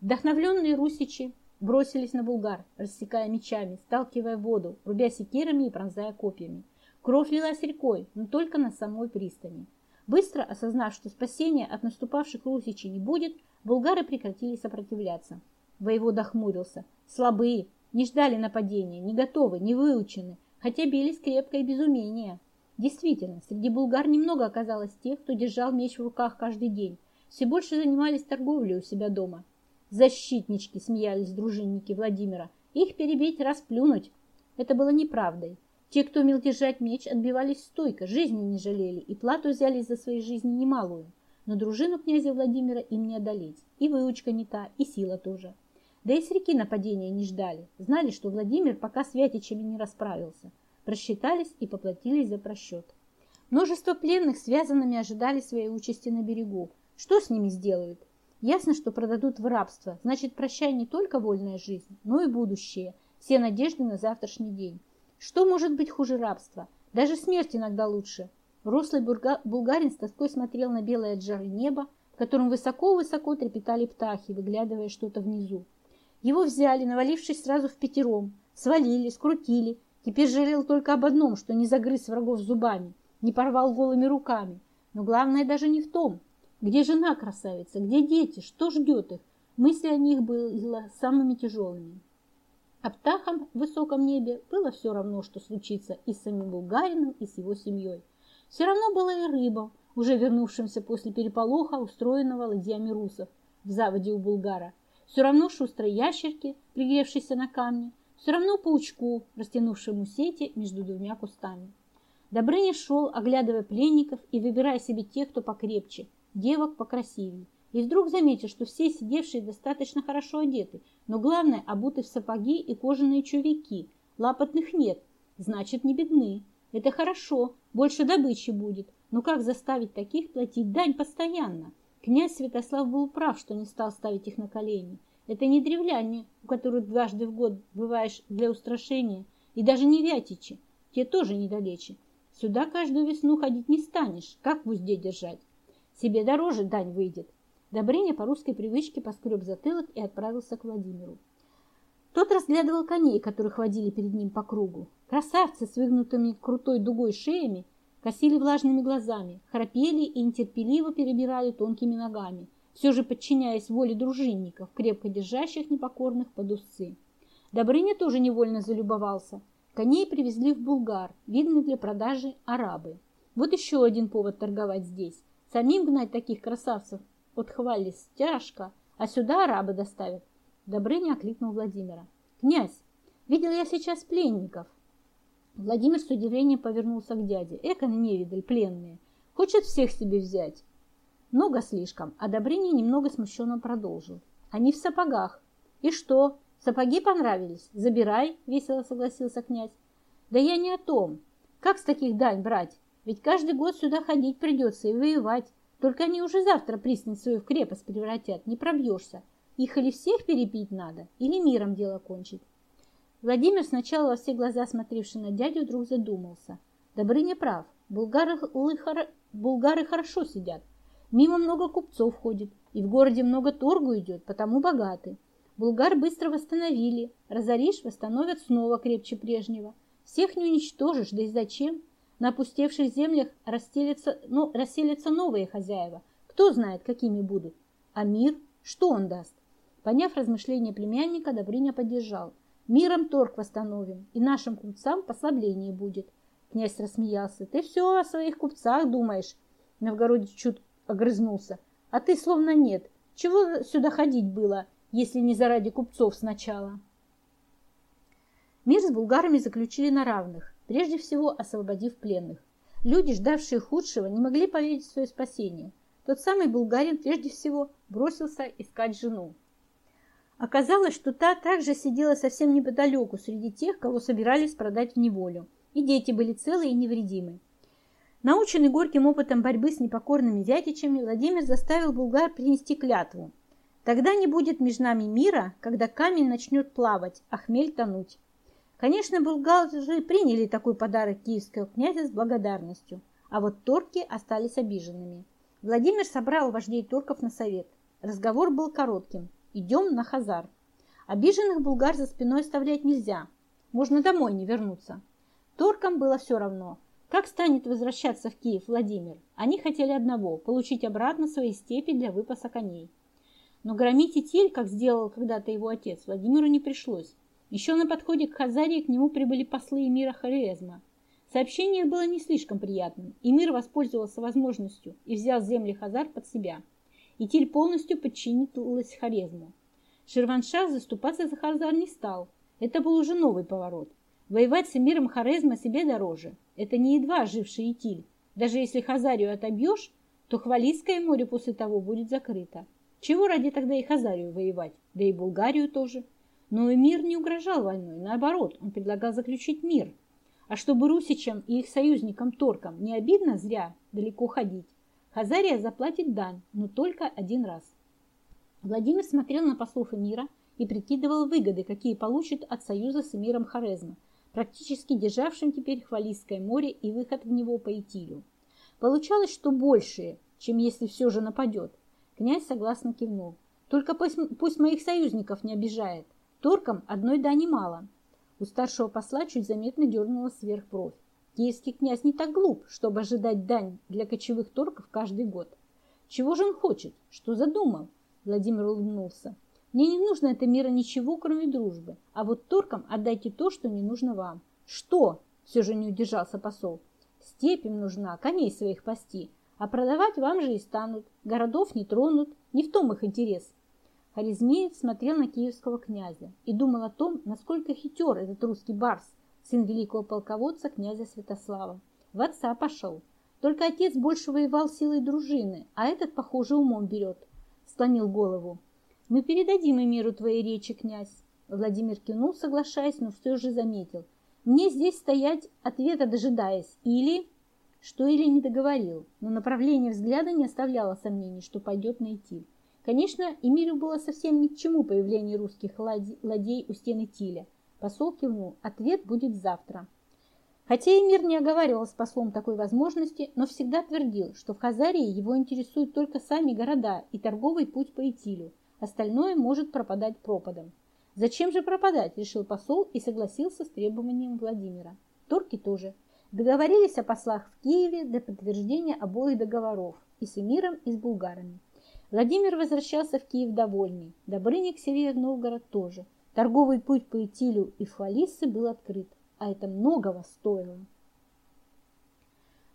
Вдохновленные русичи бросились на булгар, рассекая мечами, сталкивая воду, рубя секирами и пронзая копьями. Кровь лилась рекой, но только на самой пристани. Быстро осознав, что спасения от наступавших русичей не будет, булгары прекратили сопротивляться. Воевода хмурился. Слабые, не ждали нападения, не готовы, не выучены, хотя бились крепко и без умения. Действительно, среди булгар немного оказалось тех, кто держал меч в руках каждый день. Все больше занимались торговлей у себя дома. Защитнички, смеялись дружинники Владимира. Их перебить, расплюнуть. Это было неправдой. Те, кто умел держать меч, отбивались стойко, жизни не жалели и плату взяли за свои жизни немалую. Но дружину князя Владимира им не одолеть. И выучка не та, и сила тоже. Да и с реки нападения не ждали. Знали, что Владимир пока с Вятичами не расправился. Просчитались и поплатились за просчет. Множество пленных связанными ожидали своей участи на берегу. Что с ними сделают? Ясно, что продадут в рабство. Значит, прощай не только вольная жизнь, но и будущее. Все надежды на завтрашний день. Что может быть хуже рабства? Даже смерть иногда лучше. Рослый булгарин с тоской смотрел на белое от жары небо, в котором высоко-высоко трепетали птахи, выглядывая что-то внизу. Его взяли, навалившись сразу в пятером, свалили, скрутили. Теперь жалел только об одном, что не загрыз врагов зубами, не порвал голыми руками. Но главное даже не в том. Где жена красавица, где дети, что ждет их? Мысли о них были самыми тяжелыми. А птахам в высоком небе было все равно, что случится и с самим Булгарином, и с его семьей. Все равно было и рыбам, уже вернувшимся после переполоха, устроенного ладьями русов в заводе у Булгара. Все равно шустрой ящерке, пригревшейся на камне, все равно паучку, растянувшему сети между двумя кустами. Добрыня шел, оглядывая пленников и выбирая себе тех, кто покрепче, девок покрасивее. И вдруг заметил, что все сидевшие достаточно хорошо одеты, но главное, обуты в сапоги и кожаные чувики. Лапотных нет, значит, не бедны. Это хорошо, больше добычи будет. Но как заставить таких платить дань постоянно? Князь Святослав был прав, что не стал ставить их на колени. Это не древляне, у которых дважды в год бываешь для устрашения, и даже не вятичи, те тоже недалече. Сюда каждую весну ходить не станешь, как в узде держать. Себе дороже дань выйдет. Добрыня по русской привычке поскреб затылок и отправился к Владимиру. Тот разглядывал коней, которых водили перед ним по кругу. Красавцы с выгнутыми крутой дугой шеями косили влажными глазами, храпели и нетерпеливо перебирали тонкими ногами, все же подчиняясь воле дружинников, крепко держащих непокорных под усы. Добрыня тоже невольно залюбовался. Коней привезли в Булгар, видны для продажи арабы. Вот еще один повод торговать здесь. Самим гнать таких красавцев отхвались тяжко, а сюда арабы доставят. Добрыня окликнул Владимира. «Князь, видел я сейчас пленников». Владимир с удивлением повернулся к дяде. Эко невидаль, пленные. Хочет всех себе взять. Много слишком, а Добрыня немного смущенно продолжил. Они в сапогах. И что, сапоги понравились? Забирай, весело согласился князь. Да я не о том. Как с таких дань брать? Ведь каждый год сюда ходить придется и воевать. Только они уже завтра пристань свою в крепость превратят, не пробьешься. Их или всех перепить надо, или миром дело кончить. Владимир, сначала во все глаза смотревший на дядю, вдруг задумался. Добрыня прав. Булгары, булгары хорошо сидят. Мимо много купцов ходит, и в городе много торгу идет, потому богаты. Булгар быстро восстановили. Разоришь, восстановят снова крепче прежнего. Всех не уничтожишь, да и зачем? На опустевших землях расселятся, ну, расселятся новые хозяева. Кто знает, какими будут. А мир? Что он даст? Поняв размышления племянника, Добрыня поддержал. Миром торг восстановим, и нашим купцам послабление будет. Князь рассмеялся. Ты все о своих купцах думаешь. Новгородец чуть огрызнулся. А ты словно нет. Чего сюда ходить было, если не заради купцов сначала? Мир с булгарами заключили на равных, прежде всего освободив пленных. Люди, ждавшие худшего, не могли поверить в свое спасение. Тот самый булгарин прежде всего бросился искать жену. Оказалось, что та также сидела совсем неподалеку среди тех, кого собирались продать в неволю. И дети были целы и невредимы. Наученный горьким опытом борьбы с непокорными вятичами, Владимир заставил булгар принести клятву. Тогда не будет между нами мира, когда камень начнет плавать, а хмель тонуть. Конечно, булгары приняли такой подарок киевского князя с благодарностью, а вот торки остались обиженными. Владимир собрал вождей торков на совет. Разговор был коротким. Идем на Хазар. Обиженных булгар за спиной оставлять нельзя. Можно домой не вернуться. Торкам было все равно, как станет возвращаться в Киев Владимир. Они хотели одного – получить обратно свои степи для выпаса коней. Но громить Итиль, как сделал когда-то его отец, Владимиру не пришлось. Еще на подходе к Хазарии к нему прибыли послы эмира Хорезма. Сообщение было не слишком приятным, и мир воспользовался возможностью и взял земли Хазар под себя. Итиль полностью подчинилась Хорезму. Ширваншах заступаться за Хазар не стал. Это был уже новый поворот. Воевать с эмиром Хорезма себе дороже. Это не едва оживший Итиль. Даже если Хазарию отобьешь, то Хвалийское море после того будет закрыто. Чего ради тогда и Хазарию воевать, да и Булгарию тоже. Но эмир не угрожал войной, наоборот, он предлагал заключить мир. А чтобы русичам и их союзникам-торкам не обидно зря далеко ходить, Хазария заплатит дань, но только один раз. Владимир смотрел на послов эмира и прикидывал выгоды, какие получит от союза с эмиром Хорезма, практически державшим теперь Хвалийское море и выход в него по Итилю. Получалось, что большие, чем если все же нападет. Князь согласно кивнул. Только пусть, пусть моих союзников не обижает. Торкам одной дани мало. У старшего посла чуть заметно дернулась вверх бровь. Киевский князь не так глуп, чтобы ожидать дань для кочевых торков каждый год. Чего же он хочет? Что задумал? Владимир улыбнулся. Мне не нужно это мира ничего, кроме дружбы. А вот торкам отдайте то, что не нужно вам. Что? Все же не удержался посол. Степь им нужна, коней своих пасти. А продавать вам же и станут. Городов не тронут. Не в том их интерес. Харизмеев смотрел на киевского князя и думал о том, насколько хитер этот русский барс, сын великого полководца князя Святослава. В отца пошел. Только отец больше воевал силой дружины, а этот, похоже, умом берет. Склонил голову. «Мы передадим и миру твои речи, князь». Владимир кивнул, соглашаясь, но все же заметил. Мне здесь стоять, ответа дожидаясь. Или... Что или не договорил, но направление взгляда не оставляло сомнений, что пойдет найти. Конечно, Эмиру было совсем ни к чему появление русских ладей у стены Тиля. Посол кивнул. Ответ будет завтра. Хотя Эмир не оговаривал с послом такой возможности, но всегда твердил, что в Хазарии его интересуют только сами города и торговый путь по Итилю. Остальное может пропадать пропадом. Зачем же пропадать, решил посол и согласился с требованием Владимира. Турки тоже. Договорились о послах в Киеве для подтверждения обоих договоров и с эмиром, и с булгарами. Владимир возвращался в Киев довольный. Добрыня к себе в Новгород тоже. Торговый путь по Итилю и Фалиссе был открыт, а это многого стоило.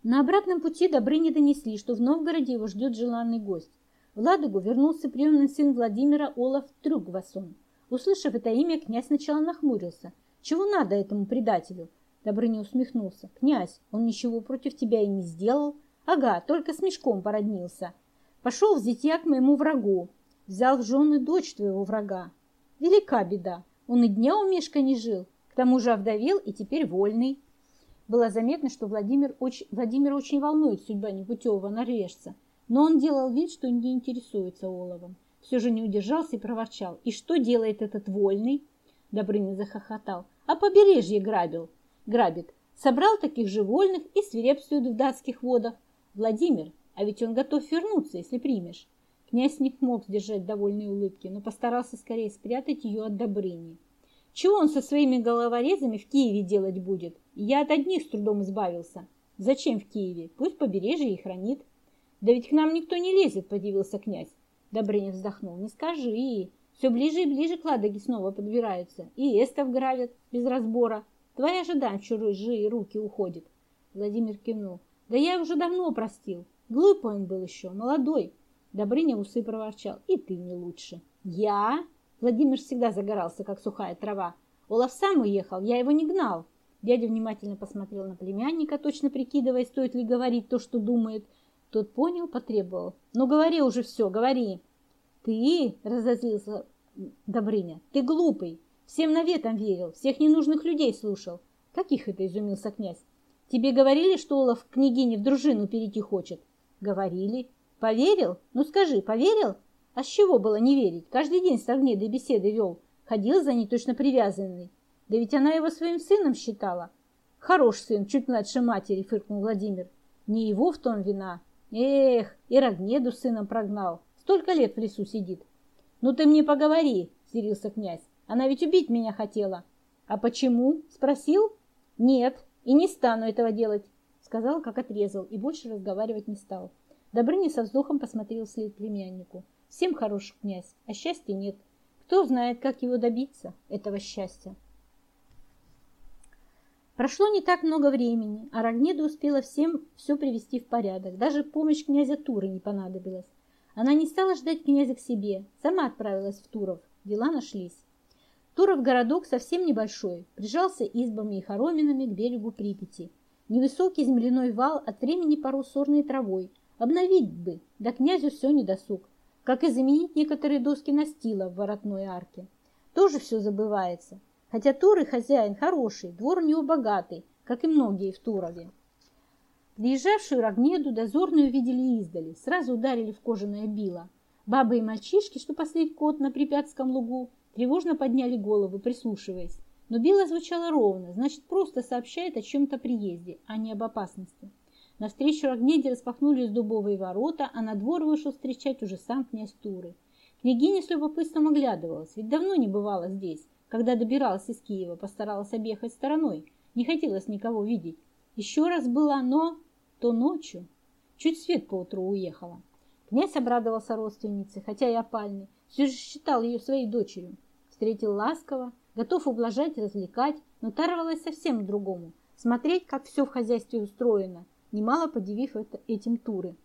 На обратном пути Добрыни донесли, что в Новгороде его ждет желанный гость. В Ладогу вернулся приемный сын Владимира Олаф Трюгвасон – Услышав это имя, князь сначала нахмурился. «Чего надо этому предателю?» Добрыня усмехнулся. «Князь, он ничего против тебя и не сделал. Ага, только с мешком породнился. Пошел в зятья к моему врагу. Взял в жены дочь твоего врага. Велика беда. Он и дня у Мешка не жил. К тому же овдовел и теперь вольный». Было заметно, что Владимир очень, Владимир очень волнует судьба непутевого норвежца, но он делал вид, что не интересуется Оловом все же не удержался и проворчал. «И что делает этот вольный?» Добрыня захохотал. «А побережье грабил». «Грабит. Собрал таких же вольных и свирепствует в датских водах. Владимир, а ведь он готов вернуться, если примешь». Князь не мог сдержать довольной улыбки, но постарался скорее спрятать ее от Добрыни. Чего он со своими головорезами в Киеве делать будет? Я от одних с трудом избавился. Зачем в Киеве? Пусть побережье и хранит. Да ведь к нам никто не лезет, подивился князь. Добрыня вздохнул. Не скажи. Все ближе и ближе к Ладоге снова подбираются. И эстов грабят без разбора. Твои ожидания в чужие руки уходит. Владимир кивнул. Да я уже давно простил. Глупый он был еще, молодой. Добрыня усы проворчал. И ты не лучше. Я? Владимир всегда загорался, как сухая трава. Олаф сам уехал, я его не гнал. Дядя внимательно посмотрел на племянника, точно прикидывая, стоит ли говорить то, что думает, тот понял, потребовал. «Ну, говори уже все, говори!» «Ты?» — разозлился Добрыня. «Ты глупый! Всем наветом верил, всех ненужных людей слушал!» «Каких это?» — изумился князь. «Тебе говорили, что Олаф к княгине в дружину перейти хочет?» «Говорили. Поверил? Ну скажи, поверил?» «А с чего было не верить? Каждый день с Огнедой беседы вел. Ходил за ней точно привязанный. Да ведь она его своим сыном считала». «Хорош сын, чуть младше матери», — фыркнул Владимир. «Не его в том вина, Эх, и Рогнеду сыном прогнал. Столько лет в лесу сидит. Ну ты мне поговори, злился князь. Она ведь убить меня хотела. А почему? Спросил? Нет, и не стану этого делать. Сказал, как отрезал, и больше разговаривать не стал. Добрыня со вздохом посмотрел вслед племяннику. Всем хороший князь, а счастья нет. Кто знает, как его добиться, этого счастья. Прошло не так много времени, а Рогнеда успела всем все привести в порядок. Даже помощь князя Туры не понадобилась. Она не стала ждать князя к себе, сама отправилась в Туров. Дела нашлись. Туров городок совсем небольшой, прижался избами и хороминами к берегу Припяти. Невысокий земляной вал от времени порос сорной травой. Обновить бы, да князю все недосуг. Как и заменить некоторые доски настила в воротной арке. Тоже все забывается. Хотя Туры хозяин хороший, двор у него богатый, как и многие в Турове. Приезжавшую Рогнеду дозорные увидели издали, сразу ударили в кожаное било. Бабы и мальчишки, что пасли кот на припятском лугу, тревожно подняли головы, прислушиваясь. Но било звучало ровно, значит, просто сообщает о чем-то приезде, а не об опасности. Навстречу Рогнеде распахнулись дубовые ворота, а на двор вышел встречать уже сам князь Туры. Княгиня с любопытством оглядывалась, ведь давно не бывала здесь. Когда добиралась из Киева, постаралась объехать стороной. Не хотелось никого видеть. Еще раз была, но... То ночью. Чуть свет поутру уехала. Князь обрадовался родственнице, хотя и опальный. Все же считал ее своей дочерью. Встретил ласково, готов ублажать развлекать, но тарвалась совсем другому. Смотреть, как все в хозяйстве устроено, немало подивив это, этим туры.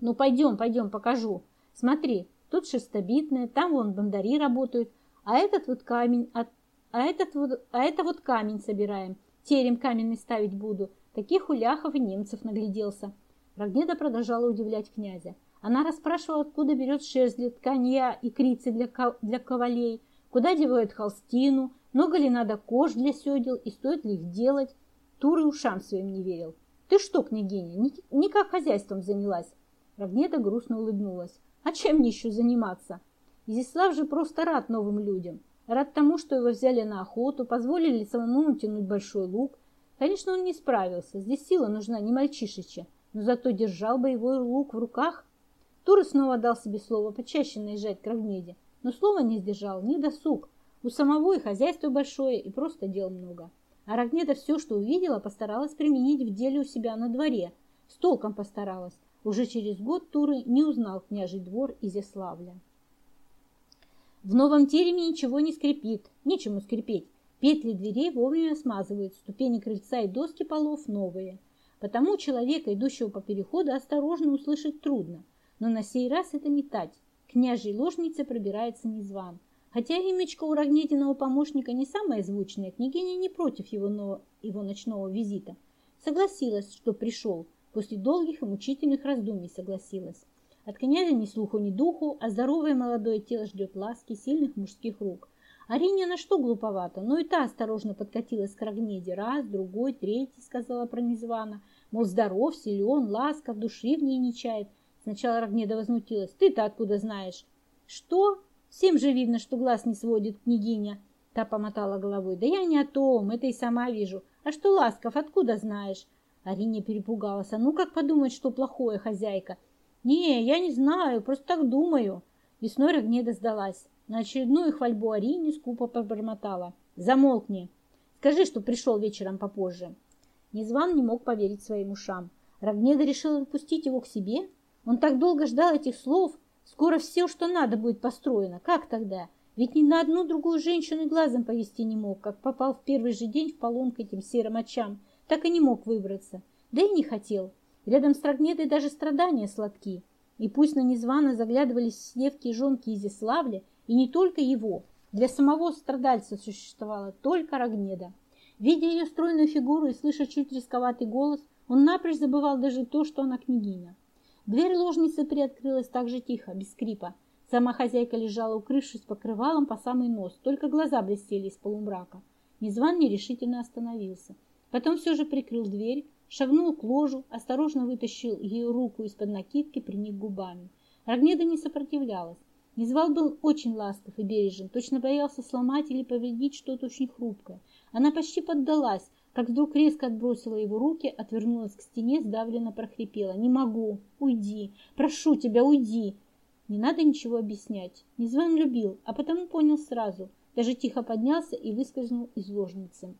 «Ну, пойдем, пойдем, покажу. Смотри, тут шестобитное, там вон бандари работают, а этот вот камень, а, а, этот вот, а это вот камень собираем. Терем каменный ставить буду. Таких уляхов и немцев нагляделся. Рогнеда продолжала удивлять князя. Она расспрашивала, откуда берет шерсть для тканья и крицы для, для ковалей, куда девают холстину, много ли надо кож для седел и стоит ли их делать. Туры ушам своим не верил. «Ты что, княгиня, никак хозяйством занялась?» Рогнеда грустно улыбнулась. «А чем мне еще заниматься? Изяслав же просто рад новым людям. Рад тому, что его взяли на охоту, позволили самому натянуть большой лук. Конечно, он не справился, здесь сила нужна не мальчишечья, но зато держал боевой лук в руках. Тура снова дал себе слово почаще наезжать к Равнеде, но слова не сдержал, не досуг. У самого и хозяйство большое, и просто дел много. А Рогнеда все, что увидела, постаралась применить в деле у себя на дворе. С толком постаралась. Уже через год Туры не узнал княжий двор Изяславля. В новом тереме ничего не скрипит, нечему скрипеть. Петли дверей вовремя смазывают, ступени крыльца и доски полов новые. Потому человека, идущего по переходу, осторожно услышать трудно. Но на сей раз это не тать. Княжьей ложнице пробирается незван. Хотя имечко у Рогнединого помощника не самое звучное, княгиня не против его, но... его ночного визита. Согласилась, что пришел. После долгих и мучительных раздумий согласилась. От князя ни слуху, ни духу, а здоровое молодое тело ждет ласки сильных мужских рук. Арине на что глуповато, но и та осторожно подкатилась к Рогнеде. Раз, другой, третий, сказала Пронизвана. Мол, здоров, силен, ласков, души в ней не чает. Сначала Рогнеда возмутилась. Ты-то откуда знаешь? Что? Всем же видно, что глаз не сводит княгиня. Та помотала головой. Да я не о том, это и сама вижу. А что Ласков, откуда знаешь? Арине перепугалась. А ну как подумать, что плохое хозяйка? «Не, я не знаю, просто так думаю». Весной Рогнеда сдалась. На очередную хвальбу Арине скупо пробормотала. «Замолкни! Скажи, что пришел вечером попозже». Незван не мог поверить своим ушам. Рогнеда решила отпустить его к себе? Он так долго ждал этих слов. Скоро все, что надо, будет построено. Как тогда? Ведь ни на одну другую женщину глазом повести не мог, как попал в первый же день в полон к этим серым очам. Так и не мог выбраться. Да и не хотел. Рядом с Рогнедой даже страдания сладки. И пусть на незвано заглядывались девки и жонки Изяславля, и не только его, для самого страдальца существовала только Рогнеда. Видя ее стройную фигуру и слыша чуть рисковатый голос, он напрочь забывал даже то, что она княгиня. Дверь ложницы приоткрылась так же тихо, без скрипа. Сама хозяйка лежала, укрывшись покрывалом по самый нос, только глаза блестели из полумрака. Незван нерешительно остановился. Потом все же прикрыл дверь, Шагнул к ложу, осторожно вытащил ее руку из-под накидки, приник губами. Рогнеда не сопротивлялась. Незвал был очень ласков и бережен, точно боялся сломать или повредить что-то очень хрупкое. Она почти поддалась, как вдруг резко отбросила его руки, отвернулась к стене, сдавленно прохрипела. «Не могу! Уйди! Прошу тебя, уйди!» Не надо ничего объяснять. Незван любил, а потому понял сразу. Даже тихо поднялся и выскользнул из ложницы.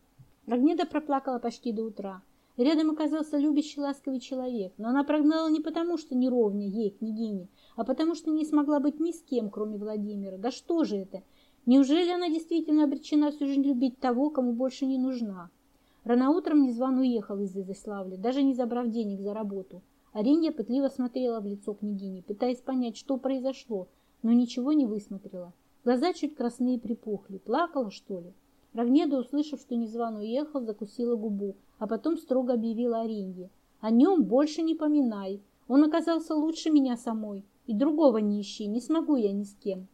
Рогнеда проплакала почти до утра. Рядом оказался любящий ласковый человек, но она прогнала не потому, что неровня ей, княгине, а потому что не смогла быть ни с кем, кроме Владимира. Да что же это? Неужели она действительно обречена всю жизнь любить того, кому больше не нужна? Рано утром Незван уехал из Изяславля, даже не забрав денег за работу. Аринья пытливо смотрела в лицо княгини, пытаясь понять, что произошло, но ничего не высмотрела. Глаза чуть красные припухли. Плакала, что ли? Рогнеда, услышав, что Незван уехал, закусила губу, а потом строго объявила Аринье. «О нем больше не поминай. Он оказался лучше меня самой. И другого не ищи, не смогу я ни с кем».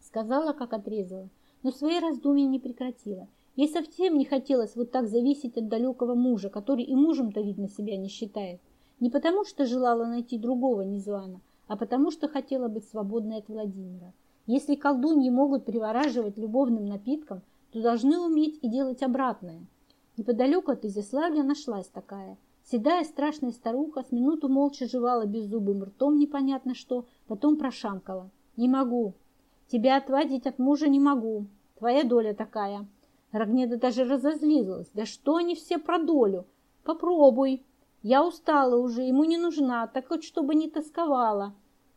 Сказала, как отрезала, но свои раздумья не прекратила. Ей совсем не хотелось вот так зависеть от далекого мужа, который и мужем-то, видно, себя не считает. Не потому, что желала найти другого Незвана, а потому, что хотела быть свободной от Владимира. Если колдуньи могут привораживать любовным напитком, то должны уметь и делать обратное. Неподалеку от Изяславля нашлась такая. Седая страшная старуха с минуту молча жевала беззубым ртом непонятно что, потом прошамкала. «Не могу. Тебя отвадить от мужа не могу. Твоя доля такая». Рогнеда даже разозлилась. «Да что они все про долю? Попробуй!» Я устала уже, ему не нужна, так хоть чтобы не тосковала.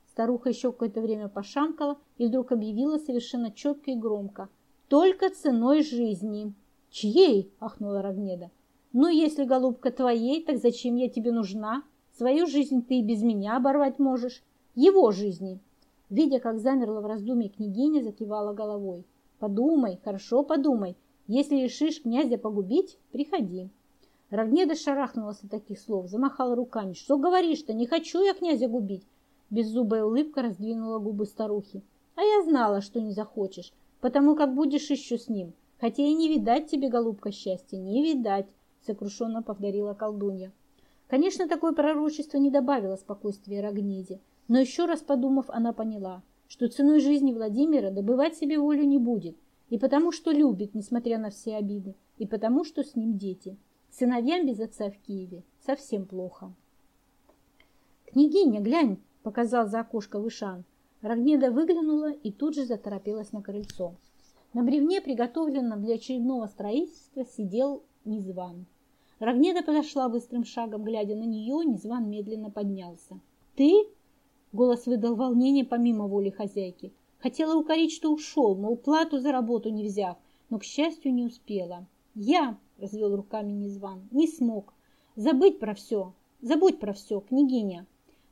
Старуха еще какое-то время пошамкала и вдруг объявила совершенно четко и громко. Только ценой жизни. Чьей? ахнула Рогнеда. Ну, если, голубка, твоей, так зачем я тебе нужна? Свою жизнь ты и без меня оборвать можешь. Его жизни. Видя, как замерла в раздумье княгиня, закивала головой. Подумай, хорошо подумай. Если решишь князя погубить, приходи. Равнеда шарахнулась от таких слов, замахала руками. «Что говоришь-то? Не хочу я князя губить!» Беззубая улыбка раздвинула губы старухи. «А я знала, что не захочешь, потому как будешь еще с ним. Хотя и не видать тебе, голубка, счастья, не видать!» сокрушенно повторила колдунья. Конечно, такое пророчество не добавило спокойствия Рогнеде, но еще раз подумав, она поняла, что ценой жизни Владимира добывать себе волю не будет, и потому что любит, несмотря на все обиды, и потому что с ним дети. Сыновьям без отца в Киеве совсем плохо. «Княгиня, глянь!» – показал за окошко Вышан. Рогнеда выглянула и тут же заторопилась на крыльцо. На бревне, приготовленном для очередного строительства, сидел Незван. Рогнеда подошла быстрым шагом, глядя на нее, Незван медленно поднялся. «Ты?» – голос выдал волнение помимо воли хозяйки. Хотела укорить, что ушел, мол, плату за работу не взяв, но, к счастью, не успела. «Я!» развел руками Незван. Не смог. Забыть про все. Забудь про все, княгиня.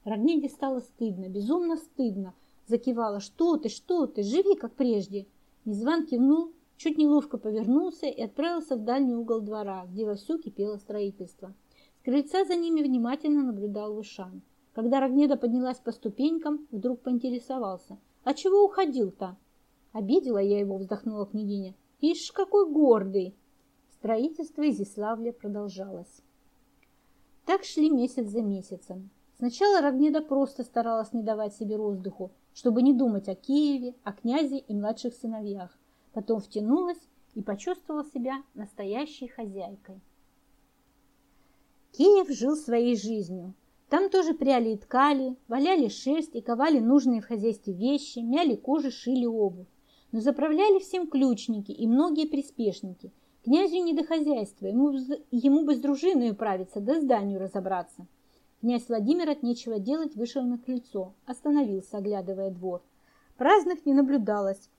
Рогнеде стало стыдно, безумно стыдно. Закивала. Что ты, что ты, живи как прежде. Незван кивнул, чуть неловко повернулся и отправился в дальний угол двора, где вовсю кипело строительство. С крыльца за ними внимательно наблюдал Вышан. Когда Рогнеда поднялась по ступенькам, вдруг поинтересовался. «А чего уходил-то?» «Обидела я его», — вздохнула княгиня. «Ишь, какой гордый!» Строительство Изиславля продолжалось. Так шли месяц за месяцем. Сначала Рогнеда просто старалась не давать себе воздуху, чтобы не думать о Киеве, о князе и младших сыновьях. Потом втянулась и почувствовала себя настоящей хозяйкой. Киев жил своей жизнью. Там тоже пряли и ткали, валяли шерсть и ковали нужные в хозяйстве вещи, мяли кожи, шили обувь. Но заправляли всем ключники и многие приспешники – Князю не до хозяйства, ему, ему бы с дружиной управиться, да зданию разобраться. Князь Владимир от нечего делать вышел на крыльцо, остановился, оглядывая двор. Праздных не наблюдалось.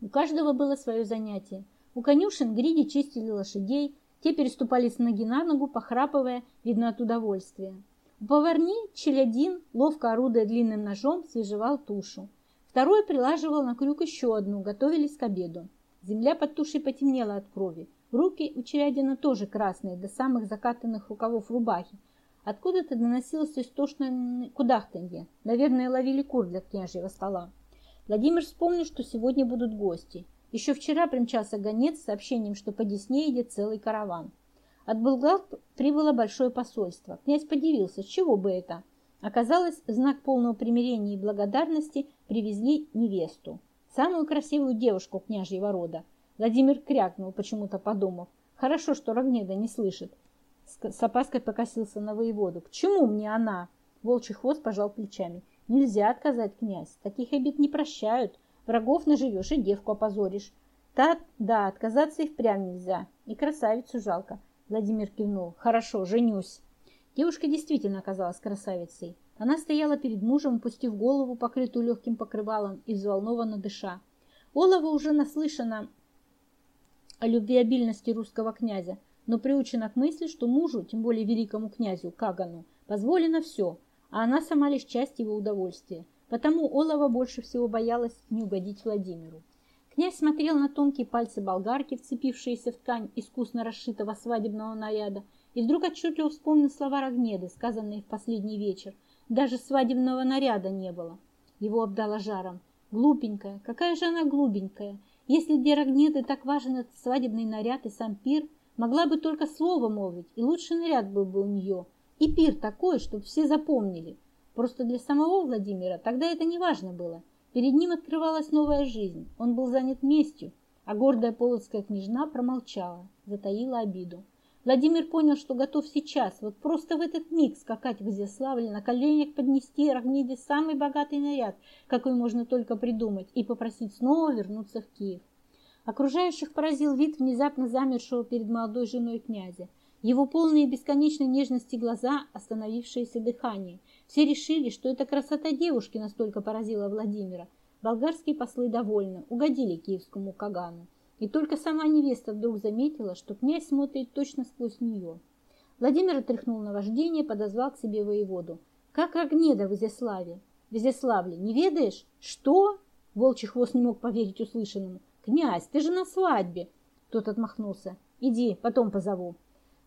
У каждого было свое занятие. У конюшен гриди чистили лошадей, те переступали с ноги на ногу, похрапывая, видно от удовольствия. У поварни челядин, ловко орудуя длинным ножом, свежевал тушу. Второй прилаживал на крюк еще одну, готовились к обеду. Земля под тушей потемнела от крови. Руки у Черядина тоже красные, до самых закатанных рукавов рубахи. Откуда-то доносилось истошное кудахтанье. Наверное, ловили кур для княжьего стола. Владимир вспомнил, что сегодня будут гости. Еще вчера примчался гонец с сообщением, что по Десне идет целый караван. От Булгар прибыло большое посольство. Князь подивился, чего бы это? Оказалось, в знак полного примирения и благодарности привезли невесту самую красивую девушку княжьего рода. Владимир крякнул, почему-то подумав. Хорошо, что Рогнеда не слышит. С опаской покосился на воеводу. К чему мне она? Волчий хвост пожал плечами. Нельзя отказать, князь. Таких обид не прощают. Врагов наживешь и девку опозоришь. Та, да, отказаться и впрямь нельзя. И красавицу жалко. Владимир кивнул. Хорошо, женюсь. Девушка действительно оказалась красавицей. Она стояла перед мужем, опустив голову, покрытую легким покрывалом, и взволнованно дыша. Олова уже наслышана о любвеобильности русского князя, но приучена к мысли, что мужу, тем более великому князю Кагану, позволено все, а она сама лишь часть его удовольствия. Потому Олова больше всего боялась не угодить Владимиру. Князь смотрел на тонкие пальцы болгарки, вцепившиеся в ткань искусно расшитого свадебного наряда, и вдруг отчетливо вспомнил слова Рогнеды, сказанные в последний вечер. Даже свадебного наряда не было. Его обдало жаром. Глупенькая, какая же она глупенькая. Если для Рогнеды так важен этот свадебный наряд и сам пир, могла бы только слово молвить, и лучший наряд был бы у нее. И пир такой, чтобы все запомнили. Просто для самого Владимира тогда это не важно было. Перед ним открывалась новая жизнь. Он был занят местью, а гордая полоцкая княжна промолчала, затаила обиду. Владимир понял, что готов сейчас, вот просто в этот миг скакать в Изяславле, на коленях поднести Рогнеде самый богатый наряд, какой можно только придумать, и попросить снова вернуться в Киев. Окружающих поразил вид внезапно замершего перед молодой женой князя. Его полные бесконечной нежности глаза, остановившееся дыхание. Все решили, что эта красота девушки настолько поразила Владимира. Болгарские послы довольны, угодили киевскому Кагану. И только сама невеста вдруг заметила, что князь смотрит точно сквозь нее. Владимир отряхнул на вождение, подозвал к себе воеводу. «Как Агнеда в Изяславе?» «В Изяславле. Не ведаешь?» «Что?» Волчий хвост не мог поверить услышанному. «Князь, ты же на свадьбе!» Тот отмахнулся. «Иди, потом позову».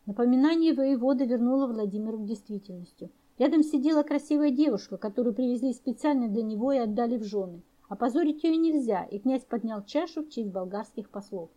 Напоминание воевода вернуло Владимиру к действительности. Рядом сидела красивая девушка, которую привезли специально для него и отдали в жены. Опозорить ее нельзя, и князь поднял чашу в честь болгарских послов.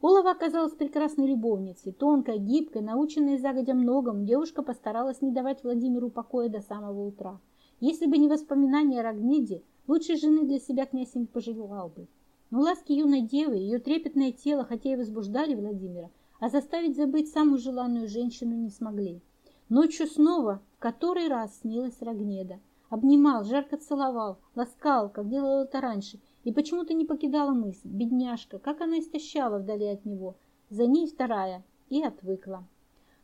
Олова оказалась прекрасной любовницей, тонкая, гибкая, наученная загодя многому, девушка постаралась не давать Владимиру покоя до самого утра. Если бы не воспоминания о Рогнеде, лучшей жены для себя князь не пожелал бы. Но ласки юной девы, ее трепетное тело, хотя и возбуждали Владимира, а заставить забыть самую желанную женщину не смогли. Ночью снова который раз снилась Рогнеда. Обнимал, жарко целовал, ласкал, как делал это раньше, и почему-то не покидала мысль. Бедняжка, как она истощала вдали от него. За ней вторая, и отвыкла.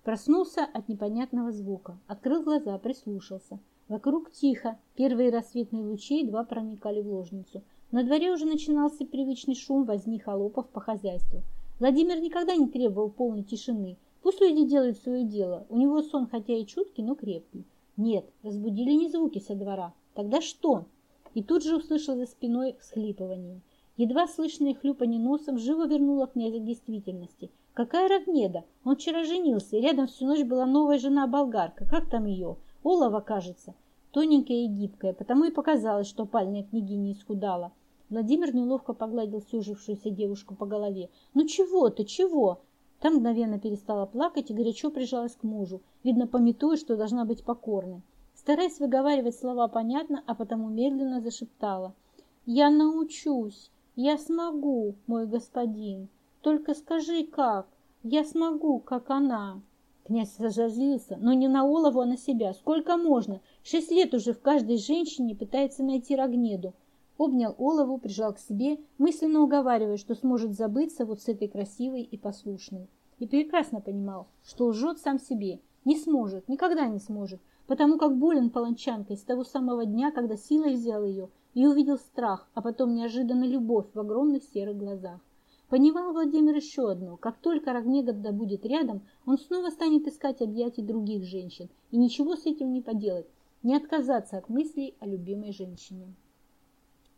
Проснулся от непонятного звука, открыл глаза, прислушался. Вокруг тихо, первые рассветные лучи едва проникали в ложницу. На дворе уже начинался привычный шум возни холопов по хозяйству. Владимир никогда не требовал полной тишины. Пусть люди делают свое дело, у него сон хотя и чуткий, но крепкий. Нет, разбудили не звуки со двора. Тогда что? И тут же услышал за спиной всхлипывание. Едва слышное хлюпанье носом живо вернуло князя к действительности. Какая Рогнеда? Он вчера женился, и рядом всю ночь была новая жена-болгарка. Как там ее? Олова, кажется. Тоненькая и гибкая, потому и показалось, что пальная княгиня исхудала. Владимир неловко погладил сюжившуюся девушку по голове. «Ну чего ты, чего?» Та мгновенно перестала плакать и горячо прижалась к мужу, видно, пометуя, что должна быть покорной. Стараясь выговаривать слова понятно, а потому медленно зашептала. «Я научусь, я смогу, мой господин. Только скажи, как? Я смогу, как она». Князь разозлился, но не на Олову, а на себя. Сколько можно? Шесть лет уже в каждой женщине пытается найти Рогнеду. Обнял Олову, прижал к себе, мысленно уговаривая, что сможет забыться вот с этой красивой и послушной. И прекрасно понимал, что лжет сам себе. Не сможет, никогда не сможет, потому как болен полончанкой с того самого дня, когда силой взял ее и увидел страх, а потом неожиданно любовь в огромных серых глазах. Понимал Владимир еще одно. Как только Рогнеда будет рядом, он снова станет искать объятий других женщин. И ничего с этим не поделать. Не отказаться от мыслей о любимой женщине.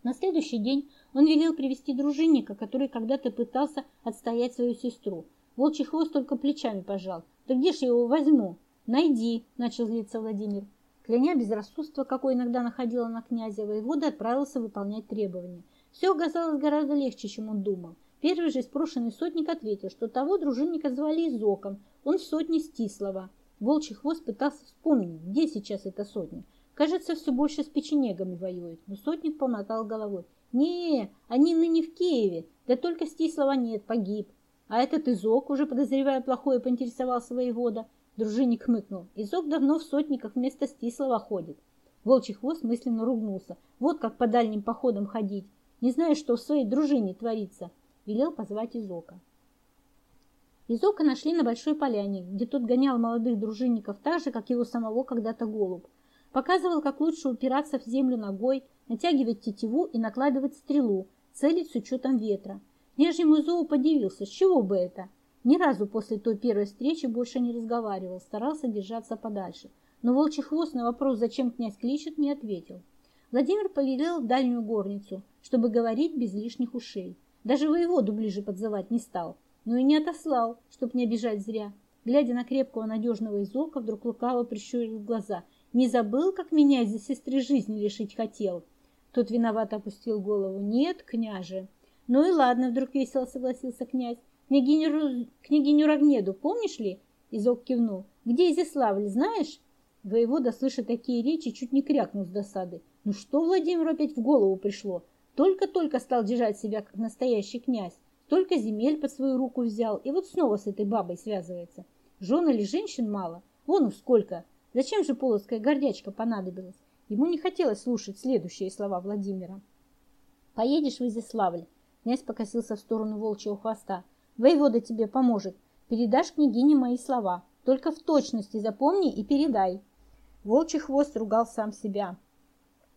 На следующий день он велел привести дружинника, который когда-то пытался отстоять свою сестру. Волчий хвост только плечами пожал. «Да где ж я его возьму?» «Найди», — начал злиться Владимир. Кляня безрассудство, какое иногда находило на князя, воевода отправился выполнять требования. Все оказалось гораздо легче, чем он думал. Первый же спрошенный сотник ответил, что того дружинника звали Изоком, он в сотне Стислова. Волчий хвост пытался вспомнить, где сейчас эта сотня. Кажется, все больше с печенегами воюет, но сотник помотал головой. не они ныне в Киеве, да только Стислава нет, погиб. А этот Изок, уже подозревая плохое, поинтересовался воевода. Дружинник хмыкнул. Изок давно в сотниках вместо Стислава ходит. Волчий хвост мысленно ругнулся. Вот как по дальним походам ходить. Не знаю, что в своей дружине творится. Велел позвать Изока. Изока нашли на Большой Поляне, где тот гонял молодых дружинников так же, как его самого когда-то голубь. Показывал, как лучше упираться в землю ногой, натягивать тетиву и накладывать стрелу, целить с учетом ветра. Нежнему зову подивился, с чего бы это? Ни разу после той первой встречи больше не разговаривал, старался держаться подальше. Но волчий хвост на вопрос, зачем князь кличет, не ответил. Владимир повелел в дальнюю горницу, чтобы говорить без лишних ушей. Даже воеводу ближе подзывать не стал, но и не отослал, чтоб не обижать зря. Глядя на крепкого надежного изока, вдруг лукаво прищурил глаза. «Не забыл, как меня из-за сестры жизни лишить хотел?» Тот виновато опустил голову. «Нет, княже». «Ну и ладно», — вдруг весело согласился князь. «Княгиню, княгиню Рогнеду, помнишь ли?» Изок кивнул. «Где Изяславль, знаешь?» Воевода, слыша такие речи, чуть не крякнул с досады. «Ну что Владимиру опять в голову пришло? Только-только стал держать себя как настоящий князь, только земель под свою руку взял, и вот снова с этой бабой связывается. Жен или женщин мало, вон уж сколько. Зачем же полоцкая гордячка понадобилась? Ему не хотелось слушать следующие слова Владимира. «Поедешь в Изяславль?» Князь покосился в сторону волчьего хвоста. «Воевода тебе поможет. Передашь княгине мои слова. Только в точности запомни и передай». Волчий хвост ругал сам себя.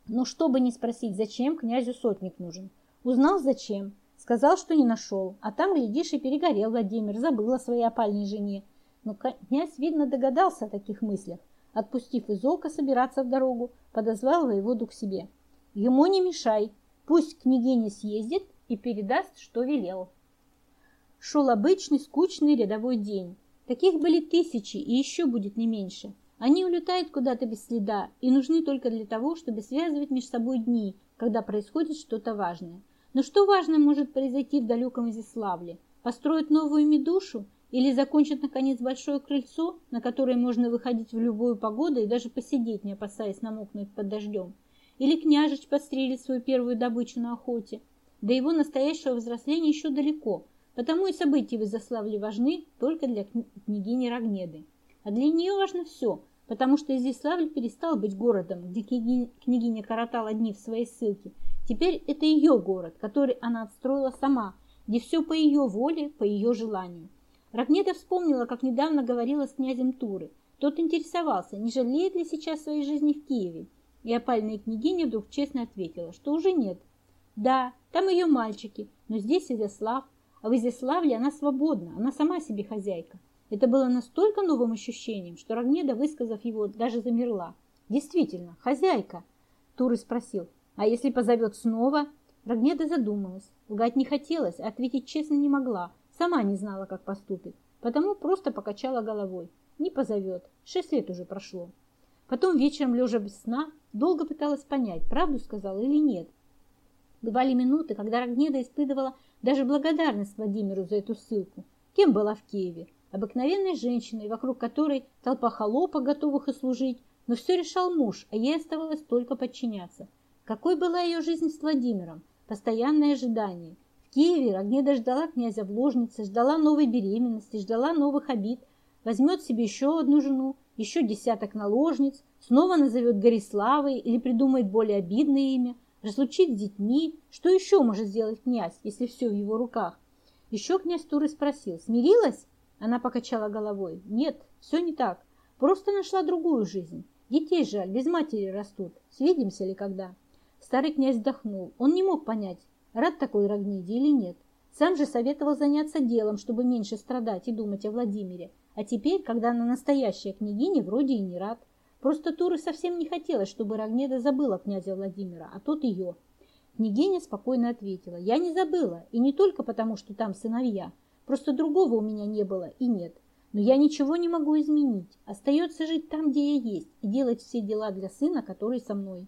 Но чтобы не спросить, зачем, князю сотник нужен. Узнал, зачем. Сказал, что не нашел. А там, глядишь, и перегорел Владимир, забыл о своей опальной жене. Но князь, видно, догадался о таких мыслях. Отпустив Изолка собираться в дорогу, подозвал воеводу к себе. Ему не мешай, пусть княгиня съездит и передаст, что велел. Шел обычный, скучный рядовой день. Таких были тысячи, и еще будет не меньше. Они улетают куда-то без следа и нужны только для того, чтобы связывать между собой дни, когда происходит что-то важное. Но что важное может произойти в далеком Изяславле? Построить новую медушу или закончить, наконец, большое крыльцо, на которое можно выходить в любую погоду и даже посидеть, не опасаясь намокнуть под дождем? Или княжич подстрелит свою первую добычу на охоте? До его настоящего взросления еще далеко, потому и события в Изяславле важны только для княгини Рогнеды. А для нее важно все – потому что Изяславль перестал быть городом, где княгиня коротала дни в своей ссылке. Теперь это ее город, который она отстроила сама, где все по ее воле, по ее желанию. Рогнеда вспомнила, как недавно говорила с князем Туры. Тот интересовался, не жалеет ли сейчас своей жизни в Киеве. И опальная княгиня вдруг честно ответила, что уже нет. Да, там ее мальчики, но здесь Изяслав, а в Изяславле она свободна, она сама себе хозяйка. Это было настолько новым ощущением, что Рогнеда, высказав его, даже замерла. «Действительно, хозяйка!» Туры спросил. «А если позовет снова?» Рогнеда задумалась. Лгать не хотелось, а ответить честно не могла. Сама не знала, как поступит. Потому просто покачала головой. Не позовет. Шесть лет уже прошло. Потом вечером, лежа без сна, долго пыталась понять, правду сказал или нет. Бывали минуты, когда Рогнеда испытывала даже благодарность Владимиру за эту ссылку. Кем была в Киеве? обыкновенной женщиной, вокруг которой толпа холопа, готовых и служить, но все решал муж, а ей оставалось только подчиняться. Какой была ее жизнь с Владимиром? Постоянное ожидание. Киеве Рогнеда ждала князя в ложнице, ждала новой беременности, ждала новых обид, возьмет себе еще одну жену, еще десяток наложниц, снова назовет Гориславой или придумает более обидное имя, разлучить с детьми. Что еще может сделать князь, если все в его руках? Еще князь Туры спросил, смирилась? Она покачала головой. Нет, все не так. Просто нашла другую жизнь. Детей жаль, без матери растут. Свидимся ли когда? Старый князь вздохнул. Он не мог понять, рад такой Рогниде или нет. Сам же советовал заняться делом, чтобы меньше страдать и думать о Владимире. А теперь, когда она настоящая княгиня, вроде и не рад. Просто Туры совсем не хотелось, чтобы Рогнеда забыла князя Владимира, а тот ее. Княгиня спокойно ответила. Я не забыла, и не только потому, что там сыновья. Просто другого у меня не было и нет. Но я ничего не могу изменить. Остается жить там, где я есть, и делать все дела для сына, который со мной.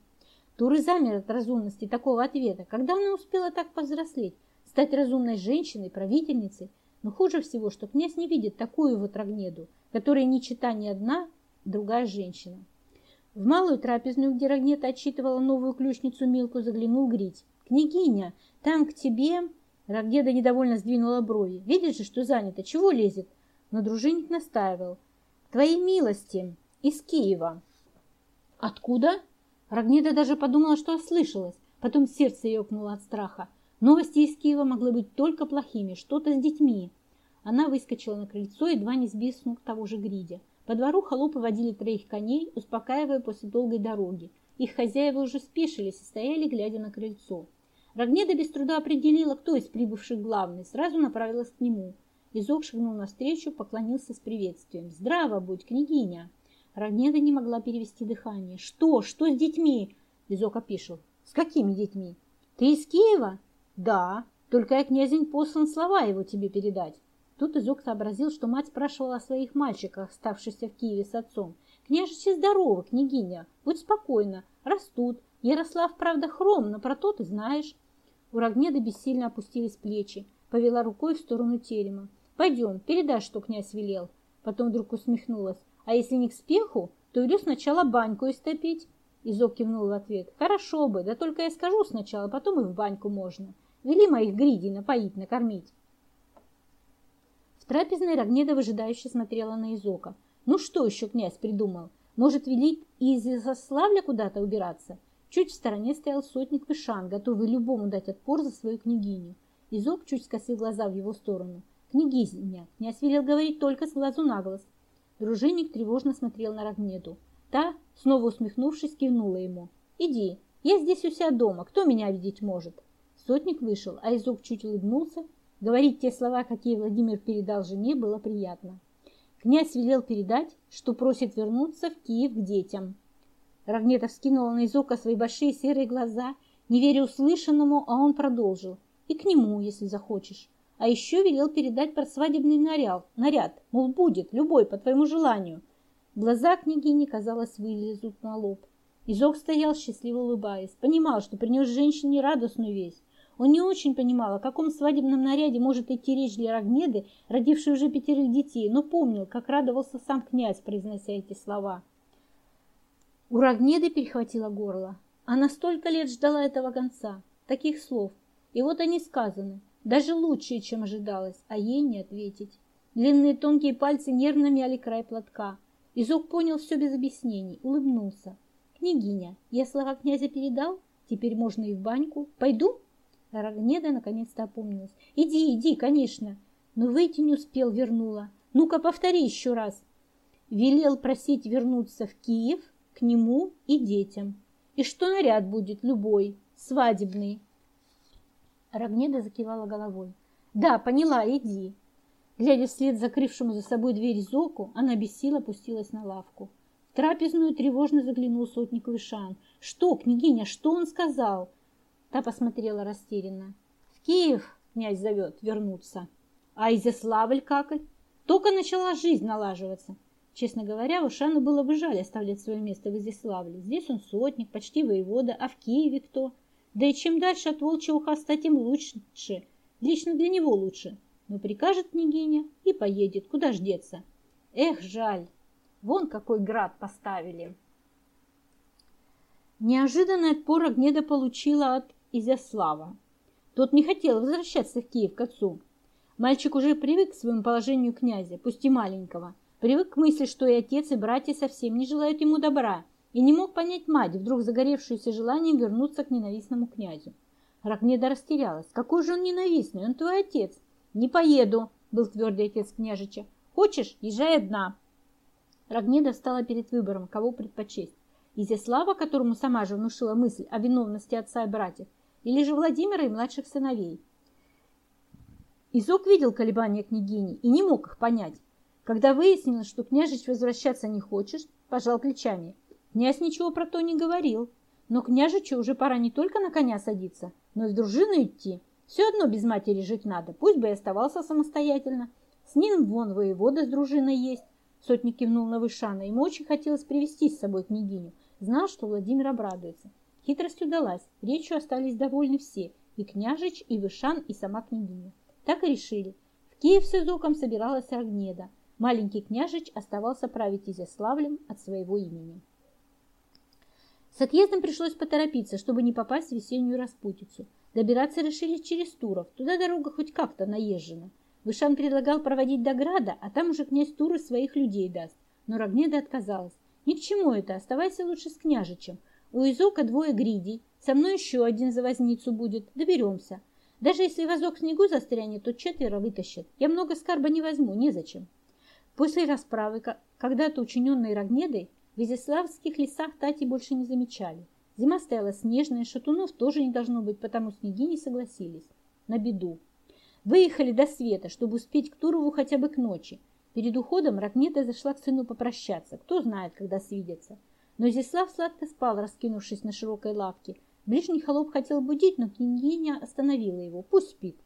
Туры замер от разумности такого ответа. Когда она успела так повзрослеть, стать разумной женщиной, правительницей? Но хуже всего, что князь не видит такую вот Рогнеду, которая не чита ни одна другая женщина. В малую трапезную, где Рогнета отчитывала новую ключницу Милку, заглянул Грить. «Княгиня, там к тебе...» Рогнеда недовольно сдвинула брови. Видишь же, что занято. Чего лезет? Но дружинник настаивал. Твоей милости. Из Киева. Откуда? Рогнеда даже подумала, что ослышалась. Потом сердце ёкнуло от страха. Новости из Киева могли быть только плохими. Что-то с детьми. Она выскочила на крыльцо, едва не сбив с ног того же Гридя. По двору холопы водили троих коней, успокаивая после долгой дороги. Их хозяева уже спешились и стояли, глядя на крыльцо. Рогнеда без труда определила, кто из прибывших главный, сразу направилась к нему. Изок шагнул навстречу, поклонился с приветствием. «Здраво будь, княгиня!» Рогнеда не могла перевести дыхание. «Что? Что с детьми?» Изок опишел. «С какими детьми?» «Ты из Киева?» «Да, только я князень послан слова его тебе передать». Тут Изок сообразил, что мать спрашивала о своих мальчиках, оставшихся в Киеве с отцом. «Княжичи здоровы, княгиня, будь спокойна, растут. Ярослав, правда, хром, но про то ты знаешь». У Рогнеды бессильно опустились плечи, повела рукой в сторону терема. «Пойдем, передай, что князь велел». Потом вдруг усмехнулась. «А если не к спеху, то велю сначала баньку истопить». Изок кивнул в ответ. «Хорошо бы, да только я скажу сначала, потом и в баньку можно. Вели моих гридей напоить, накормить». В трапезной Рогнеда выжидающе смотрела на Изока. Ну что еще князь придумал? Может, велить из Изославля куда-то убираться? Чуть в стороне стоял сотник Вишан, готовый любому дать отпор за свою княгиню. Изок чуть скосил глаза в его сторону. «Княгиня!» Князь велел говорить только с глазу на глаз. Дружинник тревожно смотрел на Рогнеду. Та, снова усмехнувшись, кивнула ему. «Иди, я здесь у себя дома, кто меня видеть может?» Сотник вышел, а Изок чуть улыбнулся Говорить те слова, какие Владимир передал жене, было приятно. Князь велел передать, что просит вернуться в Киев к детям. Рогнета вскинула на Изока свои большие серые глаза, не веря услышанному, а он продолжил. И к нему, если захочешь. А еще велел передать про свадебный наряд, наряд, мол, будет, любой, по твоему желанию. Глаза княгини, казалось, вылезут на лоб. Изок стоял, счастливо улыбаясь, понимал, что принес женщине радостную весть. Он не очень понимал, о каком свадебном наряде может идти речь для Рогнеды, родившей уже пятерых детей, но помнил, как радовался сам князь, произнося эти слова. У Рогнеды перехватило горло. Она столько лет ждала этого конца, таких слов. И вот они сказаны, даже лучше, чем ожидалось, а ей не ответить. Длинные тонкие пальцы нервно мяли край платка. Изок понял все без объяснений, улыбнулся. «Княгиня, я слова князя передал? Теперь можно и в баньку. Пойду?» Рогнеда наконец-то опомнилась. «Иди, иди, конечно!» Но выйти не успел, вернула. «Ну-ка, повтори еще раз!» Велел просить вернуться в Киев к нему и детям. И что наряд будет любой, свадебный. Рогнеда закивала головой. «Да, поняла, иди!» Глядя вслед закрывшему за собой дверь Зоку, она без сил опустилась на лавку. В трапезную тревожно заглянул сотник Вышан. «Что, княгиня, что он сказал?» Та посмотрела растерянно. В Киев князь зовет вернуться. А Изяславль как? Только начала жизнь налаживаться. Честно говоря, Ушану было бы жаль оставлять свое место в Изяславле. Здесь он сотник, почти воевода, а в Киеве кто? Да и чем дальше от волчьего хоста, тем лучше. Лично для него лучше. Но прикажет княгиня и поедет. Куда ж деться? Эх, жаль. Вон какой град поставили. Неожиданный отпор Огнеда получила от Изяслава. Тот не хотел возвращаться в Киев к отцу. Мальчик уже привык к своему положению князя, пусть и маленького. Привык к мысли, что и отец, и братья совсем не желают ему добра, и не мог понять мать, вдруг загоревшуюся желанием вернуться к ненавистному князю. Рагнеда растерялась. Какой же он ненавистный, он твой отец. Не поеду, был твердый отец княжича. Хочешь, езжай одна. Рагнеда встала перед выбором, кого предпочесть. Изяслава, которому сама же внушила мысль о виновности отца и братьев, или же Владимира и младших сыновей. Изок видел колебания княгини и не мог их понять. Когда выяснилось, что княжич возвращаться не хочет, пожал плечами. Князь ничего про то не говорил, но княжичу уже пора не только на коня садиться, но и в дружину идти. Все одно без матери жить надо, пусть бы и оставался самостоятельно. С ним вон воевода с дружиной есть. Сотник кивнул на Вышана. Ему очень хотелось привести с собой княгиню. Знал, что Владимир обрадуется. Хитрость удалась, речью остались довольны все, и княжич, и Вышан, и сама княгиня. Так и решили. В Киев с Изоком собиралась Рогнеда. Маленький княжич оставался править Изяславлем от своего имени. С отъездом пришлось поторопиться, чтобы не попасть в весеннюю распутицу. Добираться решили через Туров, туда дорога хоть как-то наезжена. Вышан предлагал проводить до Града, а там уже князь Туры своих людей даст. Но Рогнеда отказалась. Ни к чему это, оставайся лучше с княжичем. У Изока двое гридей, со мной еще один за возницу будет, доберемся. Даже если возок в снегу застрянет, то четверо вытащат. Я много скарба не возьму, незачем. После расправы, когда-то учиненной Рогнедой, в Изяславских лесах Тати больше не замечали. Зима стояла снежная, шатунов тоже не должно быть, потому снеги не согласились. На беду. Выехали до света, чтобы успеть к Турову хотя бы к ночи. Перед уходом Рогнеда зашла к сыну попрощаться. Кто знает, когда свидятся. Но Изяслав сладко спал, раскинувшись на широкой лавке. Ближний холоп хотел будить, но княгиня остановила его. Пусть спит.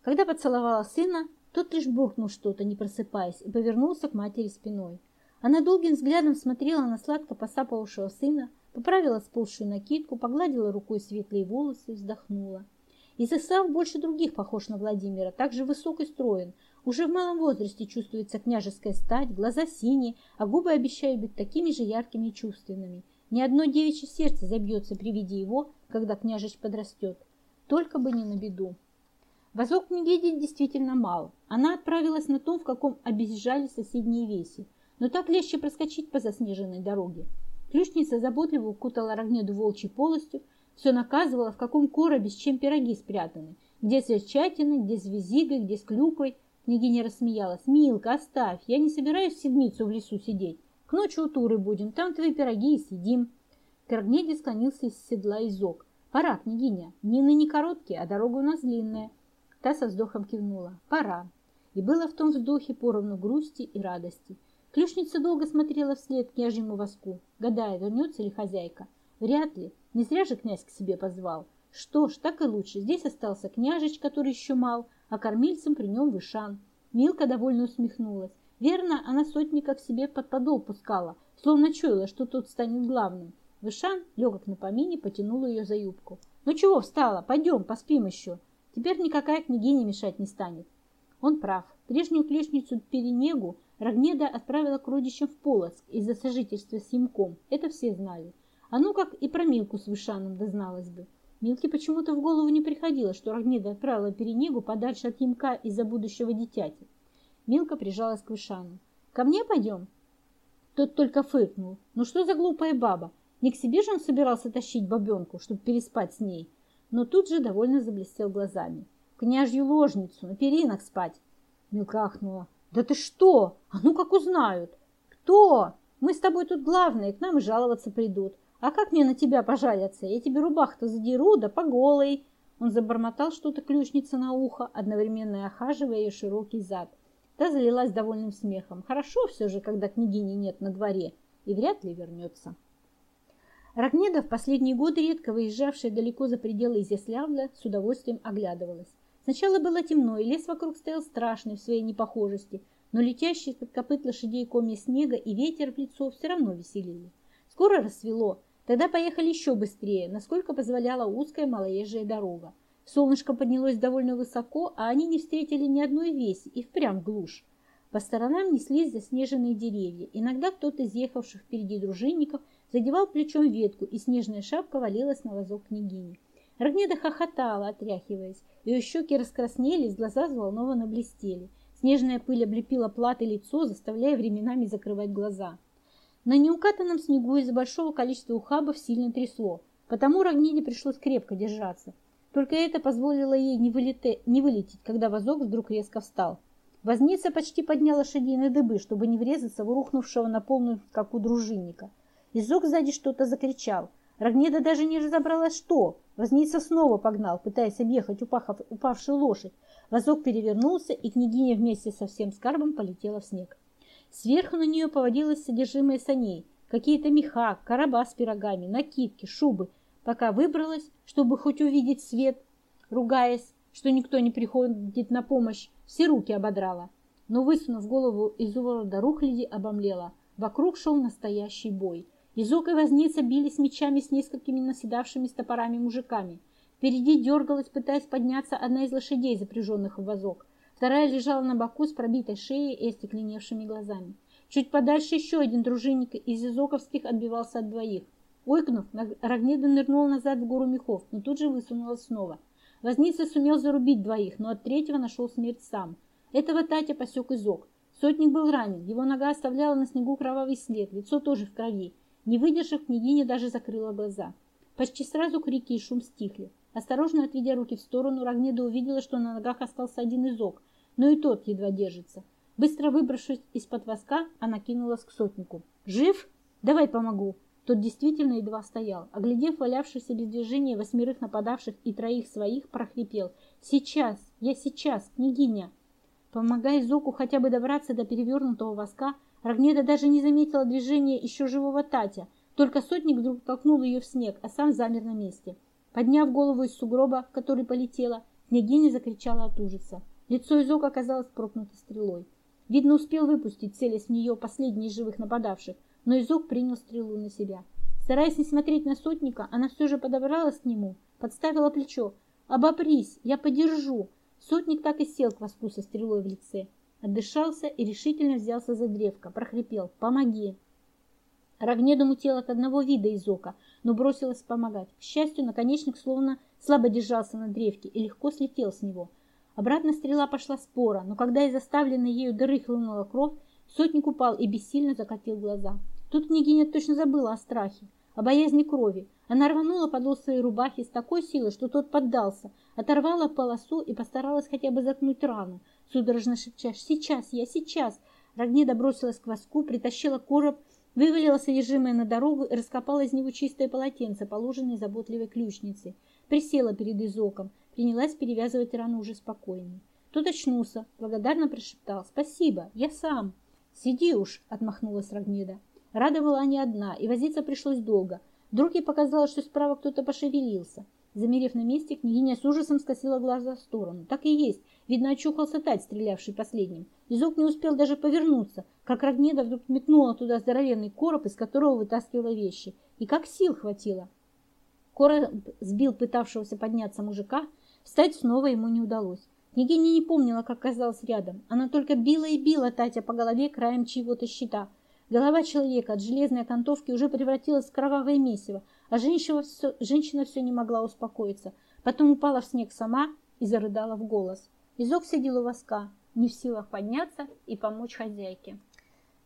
Когда поцеловала сына, тот лишь буркнул что-то, не просыпаясь, и повернулся к матери спиной. Она долгим взглядом смотрела на сладко посапывавшего сына, поправила сползшую накидку, погладила рукой светлые волосы вздохнула. Изяслав больше других похож на Владимира, также высок и строен. Уже в малом возрасте чувствуется княжеская стать, глаза синие, а губы обещают быть такими же яркими и чувственными. Ни одно девичье сердце забьется при виде его, когда княжеч подрастет. Только бы не на беду. Возок княгини действительно мал. Она отправилась на том, в каком объезжали соседние веси, но так легче проскочить по заснеженной дороге. Ключница заботливо укутала Рогнеду волчьей полостью, все наказывала, в каком коробе с чем пироги спрятаны, где с ячатиной, где с визигой, где с клюквой. Княгиня рассмеялась. «Милка, оставь, я не собираюсь седмицу в лесу сидеть. К ночи у Туры будем, там твои пироги и съедим». К Рогнеде склонился из седла изок. «Пора, княгиня, днины не короткие, а дорога у нас длинная». Та со вздохом кивнула. «Пора». И было в том вздохе поровну грусти и радости. Ключница долго смотрела вслед княжьему воску, гадая, вернется ли хозяйка. Вряд ли. Не зря же князь к себе позвал. Что ж, так и лучше. Здесь остался княжич, который еще мал, а кормильцем при нем Вышан. Милка довольно усмехнулась. Верно, она сотника к себе под подол пускала, словно чуяла, что тот станет главным. Вышан, легок на помине, потянул ее за юбку. «Ну чего встала? Пойдем, поспим еще. Теперь никакая княгиня мешать не станет». Он прав. Прежнюю клешницу Перенегу Рогнеда отправила к родичам в Полоцк из-за сожительства с Ямком. Это все знали. А ну как и про Милку с Вышаном дозналась бы. Милке почему-то в голову не приходило, что Рогнеда отправила Перенегу подальше от Ямка из-за будущего дитяти. Милка прижалась к Вышану. «Ко мне пойдем?» Тот только фыркнул. «Ну что за глупая баба? Не к себе же он собирался тащить бабенку, чтобы переспать с ней?» Но тут же довольно заблестел глазами. «Княжью ложницу, на перинах спать!» Милка ахнула. «Да ты что? А ну как узнают?» «Кто? Мы с тобой тут главные, к нам и жаловаться придут. А как мне на тебя пожалятся? Я тебе рубах-то задеру, да по голой!» Он забормотал что-то ключница на ухо, одновременно охаживая ее широкий зад. Та залилась довольным смехом. Хорошо все же, когда княгини нет на дворе, и вряд ли вернется. Рогнеда в последние годы, редко выезжавшая далеко за пределы Изяславля, с удовольствием оглядывалась. Сначала было темно, и лес вокруг стоял страшный в своей непохожести, но летящие под копыт лошадей комья снега и ветер в лицо все равно веселили. Скоро рассвело, Тогда поехали еще быстрее, насколько позволяла узкая малоезжая дорога. Солнышко поднялось довольно высоко, а они не встретили ни одной веси и впрямь глушь. По сторонам неслись заснеженные деревья. Иногда кто-то из ехавших впереди дружинников задевал плечом ветку, и снежная шапка валилась на вазок княгини. Рогнеда хохотала, отряхиваясь. Ее щеки раскраснелись, глаза взволнованно блестели. Снежная пыль облепила платы лицо, заставляя временами закрывать глаза. На неукатанном снегу из-за большого количества ухабов сильно трясло, потому Рогнине пришлось крепко держаться. Только это позволило ей не, вылете... не вылететь, когда вазок вдруг резко встал. Возница почти поднял лошадей на дыбы, чтобы не врезаться в рухнувшего на полную скаку дружинника. Изок сзади что-то закричал. Рогнеда даже не разобралась, что. Возница снова погнал, пытаясь объехать упахав... упавшую лошадь. Вазок перевернулся, и княгиня вместе со всем скарбом полетела в снег. Сверху на нее поводилось содержимое саней, какие-то меха, короба с пирогами, накидки, шубы, пока выбралась, чтобы хоть увидеть свет, ругаясь, что никто не приходит на помощь, все руки ободрала. Но, высунув голову из уворода рухляди, обомлела. Вокруг шел настоящий бой. Изок и возница бились мечами с несколькими наседавшими с мужиками. Впереди дергалась, пытаясь подняться одна из лошадей, запряженных в вазок. Вторая лежала на боку с пробитой шеей и остекленевшими глазами. Чуть подальше еще один дружинник из изоковских отбивался от двоих. Ойкнув, Рогнеда нырнула назад в гору мехов, но тут же высунулась снова. Возница сумел зарубить двоих, но от третьего нашел смерть сам. Этого Татя посек изок. Сотник был ранен, его нога оставляла на снегу кровавый след, лицо тоже в крови. Не выдержав, княгиня даже закрыла глаза. Почти сразу крики и шум стихли. Осторожно отведя руки в сторону, Рогнеда увидела, что на ногах остался один изок, но и тот едва держится. Быстро выбравшись из-под воска, она кинулась к сотнику. «Жив? Давай помогу!» Тот действительно едва стоял. Оглядев валявшихся без движения восьмерых нападавших и троих своих, прохрипел. «Сейчас! Я сейчас, княгиня!» Помогая Зоку хотя бы добраться до перевернутого воска, Рогнеда даже не заметила движения еще живого Татя. Только сотник вдруг толкнул ее в снег, а сам замер на месте. Подняв голову из сугроба, в который полетела, княгиня закричала от ужаса. Лицо Изока оказалось прокнуто стрелой. Видно, успел выпустить, целясь в нее последний из живых нападавших, но Изок принял стрелу на себя. Стараясь не смотреть на сотника, она все же подобралась к нему, подставила плечо. «Обопрись, я подержу!» Сотник так и сел к воску со стрелой в лице. Отдышался и решительно взялся за древко, прохрипел «Помоги!». Рогнеду мутел от одного вида изока, но бросилась помогать. К счастью, наконечник словно слабо держался на древке и легко слетел с него. Обратно стрела пошла спора, но когда из заставленной ею дыры хлынула кровь, сотник упал и бессильно закатил глаза. Тут княгиня точно забыла о страхе, о боязни крови. Она рванула подол своей рубахи с такой силой, что тот поддался, оторвала полосу и постаралась хотя бы заткнуть рану, судорожно шепча «Сейчас, я сейчас!» Рогнеда бросилась к воску, притащила короб, вывалила содержимое на дорогу и раскопала из него чистое полотенце, положенное заботливой ключницей. Присела перед изоком, принялась перевязывать рану уже спокойнее. Тот очнулся, благодарно прошептал «Спасибо, я сам». «Сиди уж», — отмахнулась Рогнеда. Радовала не одна, и возиться пришлось долго. Вдруг ей показалось, что справа кто-то пошевелился. Замерев на месте, княгиня с ужасом скосила глаза в сторону. Так и есть. Видно, очухался Тать, стрелявший последним. Изок не успел даже повернуться, как Рогнеда вдруг метнула туда здоровенный короб, из которого вытаскивала вещи. И как сил хватило. Короб сбил пытавшегося подняться мужика, встать снова ему не удалось. Княгиня не помнила, как оказалась рядом. Она только била и била Татя по голове краем чьего-то щита. Голова человека от железной окантовки уже превратилась в кровавое месиво, а женщина все, женщина все не могла успокоиться. Потом упала в снег сама и зарыдала в голос. Изок сидел у воска, не в силах подняться и помочь хозяйке.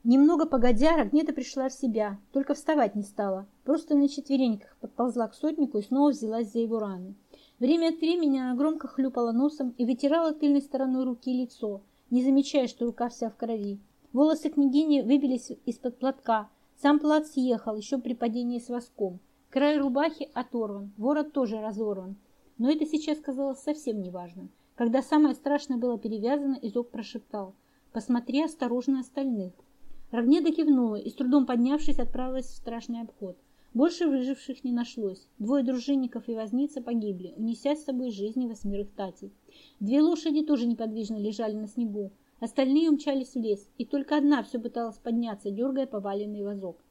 Немного погодя, Рогнеда пришла в себя, только вставать не стала. Просто на четвереньках подползла к сотнику и снова взялась за его раны. Время от времени она громко хлюпала носом и вытирала тыльной стороной руки лицо, не замечая, что рука вся в крови. Волосы княгини выбились из-под платка, сам плат съехал еще при падении с воском. Край рубахи оторван, ворот тоже разорван. Но это сейчас казалось совсем неважным. Когда самое страшное было перевязано, Изок прошептал «Посмотри осторожно остальных». Рогнеда кивнула и, с трудом поднявшись, отправилась в страшный обход. Больше выживших не нашлось. Двое дружинников и возница погибли, унеся с собой жизни восьмерых татей. Две лошади тоже неподвижно лежали на снегу. Остальные умчались в лес, и только одна все пыталась подняться, дергая поваленный вазок.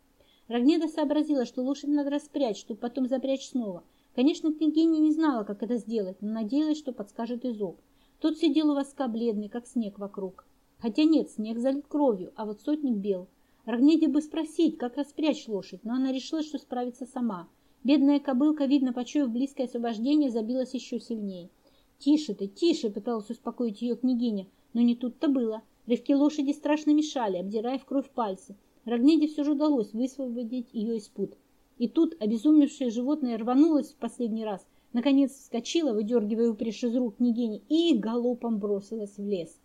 Рогнеда сообразила, что лошадь надо распрячь, чтобы потом запрячь снова. Конечно, княгиня не знала, как это сделать, но надеялась, что подскажет Изок. Тот сидел у воска бледный, как снег вокруг. Хотя нет, снег залит кровью, а вот сотник бел. Рогнеде бы спросить, как распрячь лошадь, но она решила, что справится сама. Бедная кобылка, видно, почуяв близкое освобождение, забилась еще сильнее. «Тише ты, тише!» — пыталась успокоить ее княгиня, но не тут-то было. Рывки лошади страшно мешали, обдирая в кровь пальцы. Рогнеде все же удалось высвободить ее из пут. И тут обезумевшее животное рванулось в последний раз, наконец вскочило, выдергивая упряжь из рук княгини, и галопом бросилась в лес.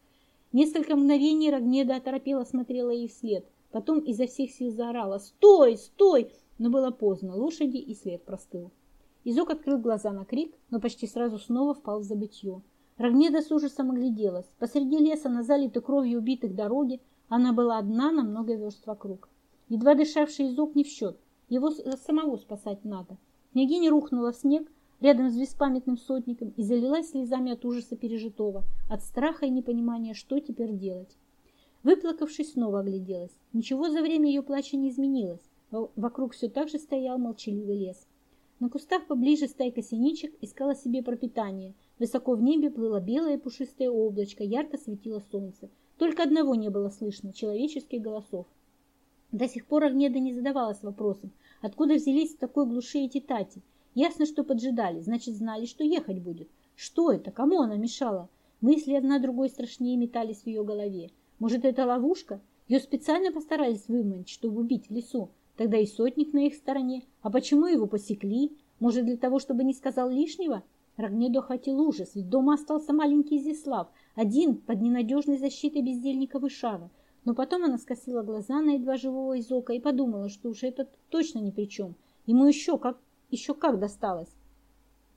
Несколько мгновений Рогнеда оторопела смотрела ей вслед. Потом изо всех сил заорала «Стой! Стой!» Но было поздно, лошади и след простыл. Изок открыл глаза на крик, но почти сразу снова впал в забытье. Рогнеда с ужасом огляделась. Посреди леса на залитой кровью убитых дороге она была одна на много верст вокруг. Едва дышавший Изок не в счет. Его самого спасать надо. Княгиня рухнула в снег, рядом с беспамятным сотником и залилась слезами от ужаса пережитого, от страха и непонимания, что теперь делать. Выплакавшись, снова огляделась. Ничего за время ее плача не изменилось. Вокруг все так же стоял молчаливый лес. На кустах поближе стайка синичек искала себе пропитание. Высоко в небе плыло белое пушистое облачко, ярко светило солнце. Только одного не было слышно – человеческих голосов. До сих пор Агнеда не задавалась вопросом, откуда взялись в такой глуши эти тати – Ясно, что поджидали, значит, знали, что ехать будет. Что это? Кому она мешала? Мысли одна другой страшнее метались в ее голове. Может, это ловушка? Ее специально постарались выманить, чтобы убить в лесу. Тогда и сотник на их стороне. А почему его посекли? Может, для того, чтобы не сказал лишнего? Рогнеду охватил ужас, ведь дома остался маленький Изяслав, один под ненадежной защитой бездельников и. Но потом она скосила глаза на едва живого Изока и подумала, что уж это точно ни при чем. Ему еще как, еще как досталось.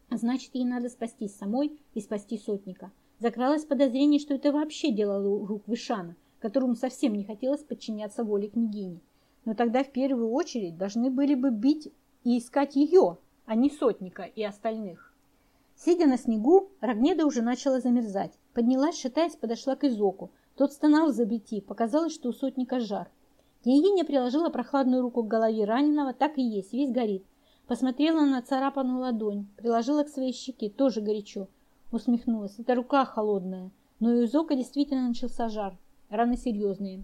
А значит, ей надо спастись самой и спасти сотника. Закралось подозрение, что это вообще дело рук Вышана, которому совсем не хотелось подчиняться воле княгини. Но тогда в первую очередь должны были бы бить и искать ее, а не сотника и остальных. Сидя на снегу, Рогнеда уже начала замерзать. Поднялась, шатаясь, подошла к Изоку. Тот стонал в забытии, показалось, что у сотника жар. Княгиня приложила прохладную руку к голове раненого, так и есть, весь горит. Посмотрела на царапанную ладонь, приложила к своей щеке, тоже горячо. Усмехнулась. Это рука холодная. Но и у Зока действительно начался жар. Раны серьезные.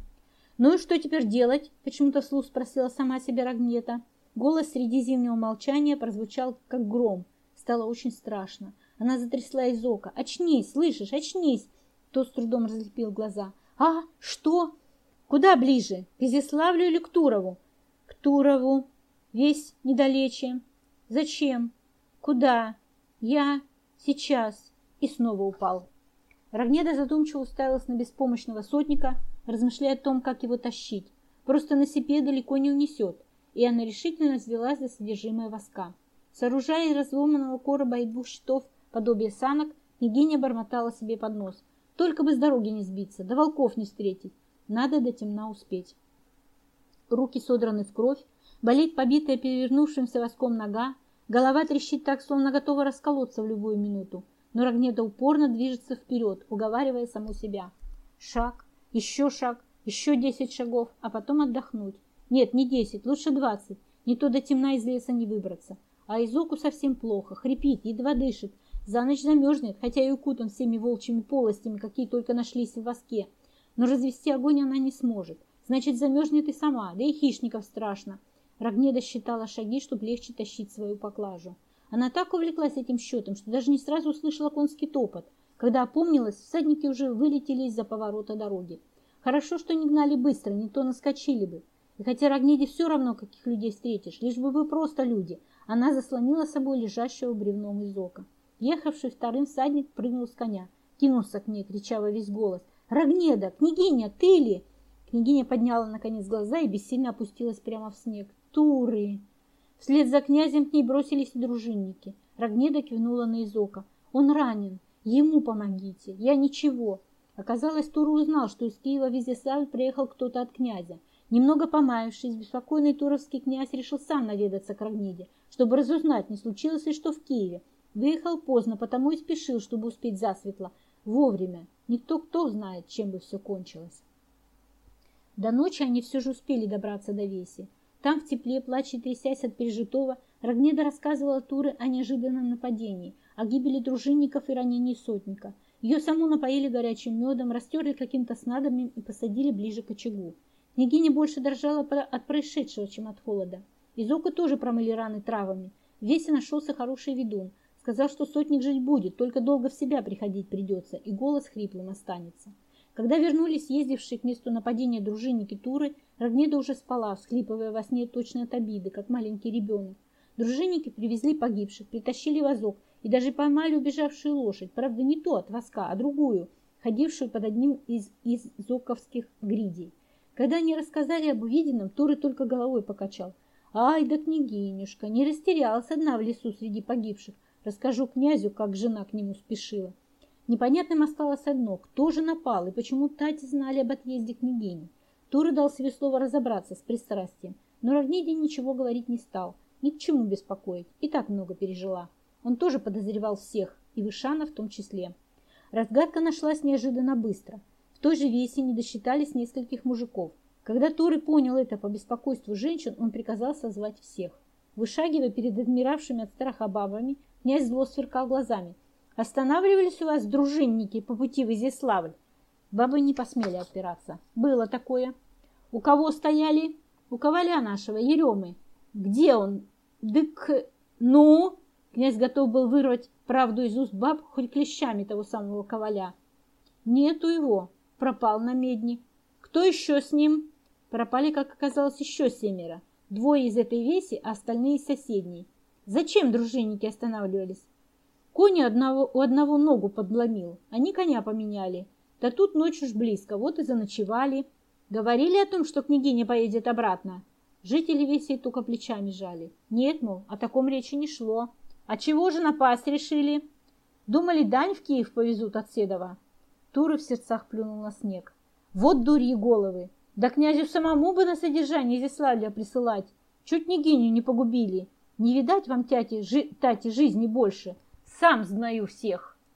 «Ну и что теперь делать?» – почему-то вслух спросила сама себя Рогнета. Голос среди зимнего молчания прозвучал, как гром. Стало очень страшно. Она затрясла из ока. «Очнись, слышишь, очнись!» Тот с трудом разлепил глаза. «А, что? Куда ближе? К Изяславлю или к Турову?» «К Турову», Весь недалече. Зачем? Куда? Я сейчас. И снова упал. Рогнеда задумчиво уставилась на беспомощного сотника, размышляя о том, как его тащить. Просто на себе далеко не унесет. И она решительно взялась за содержимое воска. Сооружая из разломанного короба и двух щитов подобие санок, княгиня бормотала себе под нос. Только бы с дороги не сбиться, да волков не встретить. Надо до темна успеть. Руки содраны в кровь, Болит побитая перевернувшимся воском нога, голова трещит так, словно готова расколоться в любую минуту. Но Рогнеда упорно движется вперед, уговаривая саму себя. Шаг, еще шаг, еще десять шагов, а потом отдохнуть. Нет, не десять, лучше двадцать. Не то до темна из леса не выбраться. А Изоку совсем плохо, хрипит, едва дышит. За ночь замерзнет, хотя и укутан всеми волчьими полостями, какие только нашлись в воске. Но развести огонь она не сможет. Значит, замерзнет и сама, да и хищников страшно. Рогнеда считала шаги, чтобы легче тащить свою поклажу. Она так увлеклась этим счетом, что даже не сразу услышала конский топот. Когда опомнилась, всадники уже вылетели из-за поворота дороги. Хорошо, что не гнали быстро, не то наскочили бы. И хотя Рогнеде все равно, каких людей встретишь, лишь бы вы просто люди, она заслонила собой лежащего бревном из ока. Ехавший вторым всадник прыгнул с коня, кинулся к ней, крича во весь голос. «Рогнеда! Княгиня, ты ли?» Княгиня подняла наконец глаза и бессильно опустилась прямо в снег. Туры. Вслед за князем к ней бросились и дружинники. Рогнеда кивнула на Изока. Он ранен. Ему помогите. Я ничего. Оказалось, Тура узнал, что из Киева в Изяславль приехал кто-то от князя. Немного помаявшись, беспокойный туровский князь решил сам наведаться к Рогнеде, чтобы разузнать, не случилось ли что в Киеве. Выехал поздно, потому и спешил, чтобы успеть засветло. Вовремя. Никто кто знает, чем бы все кончилось. До ночи они все же успели добраться до Веси. Там, в тепле, плача и трясясь от пережитого, Рогнеда рассказывала Туры о неожиданном нападении, о гибели дружинников и ранении сотника. Ее саму напоили горячим медом, растерли каким-то снадобьем и посадили ближе к очагу. Княгиня больше дрожала от происшедшего, чем от холода. Из ока тоже промыли раны травами. В весе нашелся хороший ведун. Сказал, что сотник жить будет, только долго в себя приходить придется, и голос хриплым останется. Когда вернулись ездившие к месту нападения дружинники Туры, Рогнеда уже спала, всхлипывая во сне точно от обиды, как маленький ребенок. Дружинники привезли погибших, притащили вазок и даже поймали убежавшую лошадь, правда не ту от воска, а другую, ходившую под одним из, из зоковских гридей. Когда они рассказали об увиденном, Туры только головой покачал. «Ай да княгинюшка, не растерялась одна в лесу среди погибших. Расскажу князю, как жена к нему спешила». Непонятным осталось одно, кто же напал и почему Тати знали об отъезде княгини. Тура дал себе слово разобраться с пристрастием, но Равнеди ничего говорить не стал, ни к чему беспокоить, и так много пережила. Он тоже подозревал всех, и Вышана в том числе. Разгадка нашлась неожиданно быстро. В той же весе не досчитались нескольких мужиков. Когда Туры понял это по беспокойству женщин, он приказал созвать всех. Вышагивая перед адмиравшими от страха бабами, князь зло сверкал глазами. «Останавливались у вас дружинники по пути в Изяславль?» Бабы не посмели отпираться. Было такое. У кого стояли? У коваля нашего, Еремы. Где он? Дык, ну? Князь готов был вырвать правду из уст баб хоть клещами того самого коваля. Нету его. Пропал на медни. Кто еще с ним? Пропали, как оказалось, еще семеро. Двое из этой веси, а остальные соседней. Зачем дружинники останавливались? Кони одного, у одного ногу подломил. Они коня поменяли. Да тут ночь уж близко, вот и заночевали. Говорили о том, что княгиня поедет обратно? Жители весей только плечами жали. Нет, мол, о таком речи не шло. А чего же напасть решили? Думали, дань в Киев повезут от Седова. Тура в сердцах плюнул на снег. Вот дури головы. Да князю самому бы на содержание Изяславля присылать. Чуть княгиню не погубили. Не видать вам, тяти, жи, тати, жизни больше. Сам знаю всех.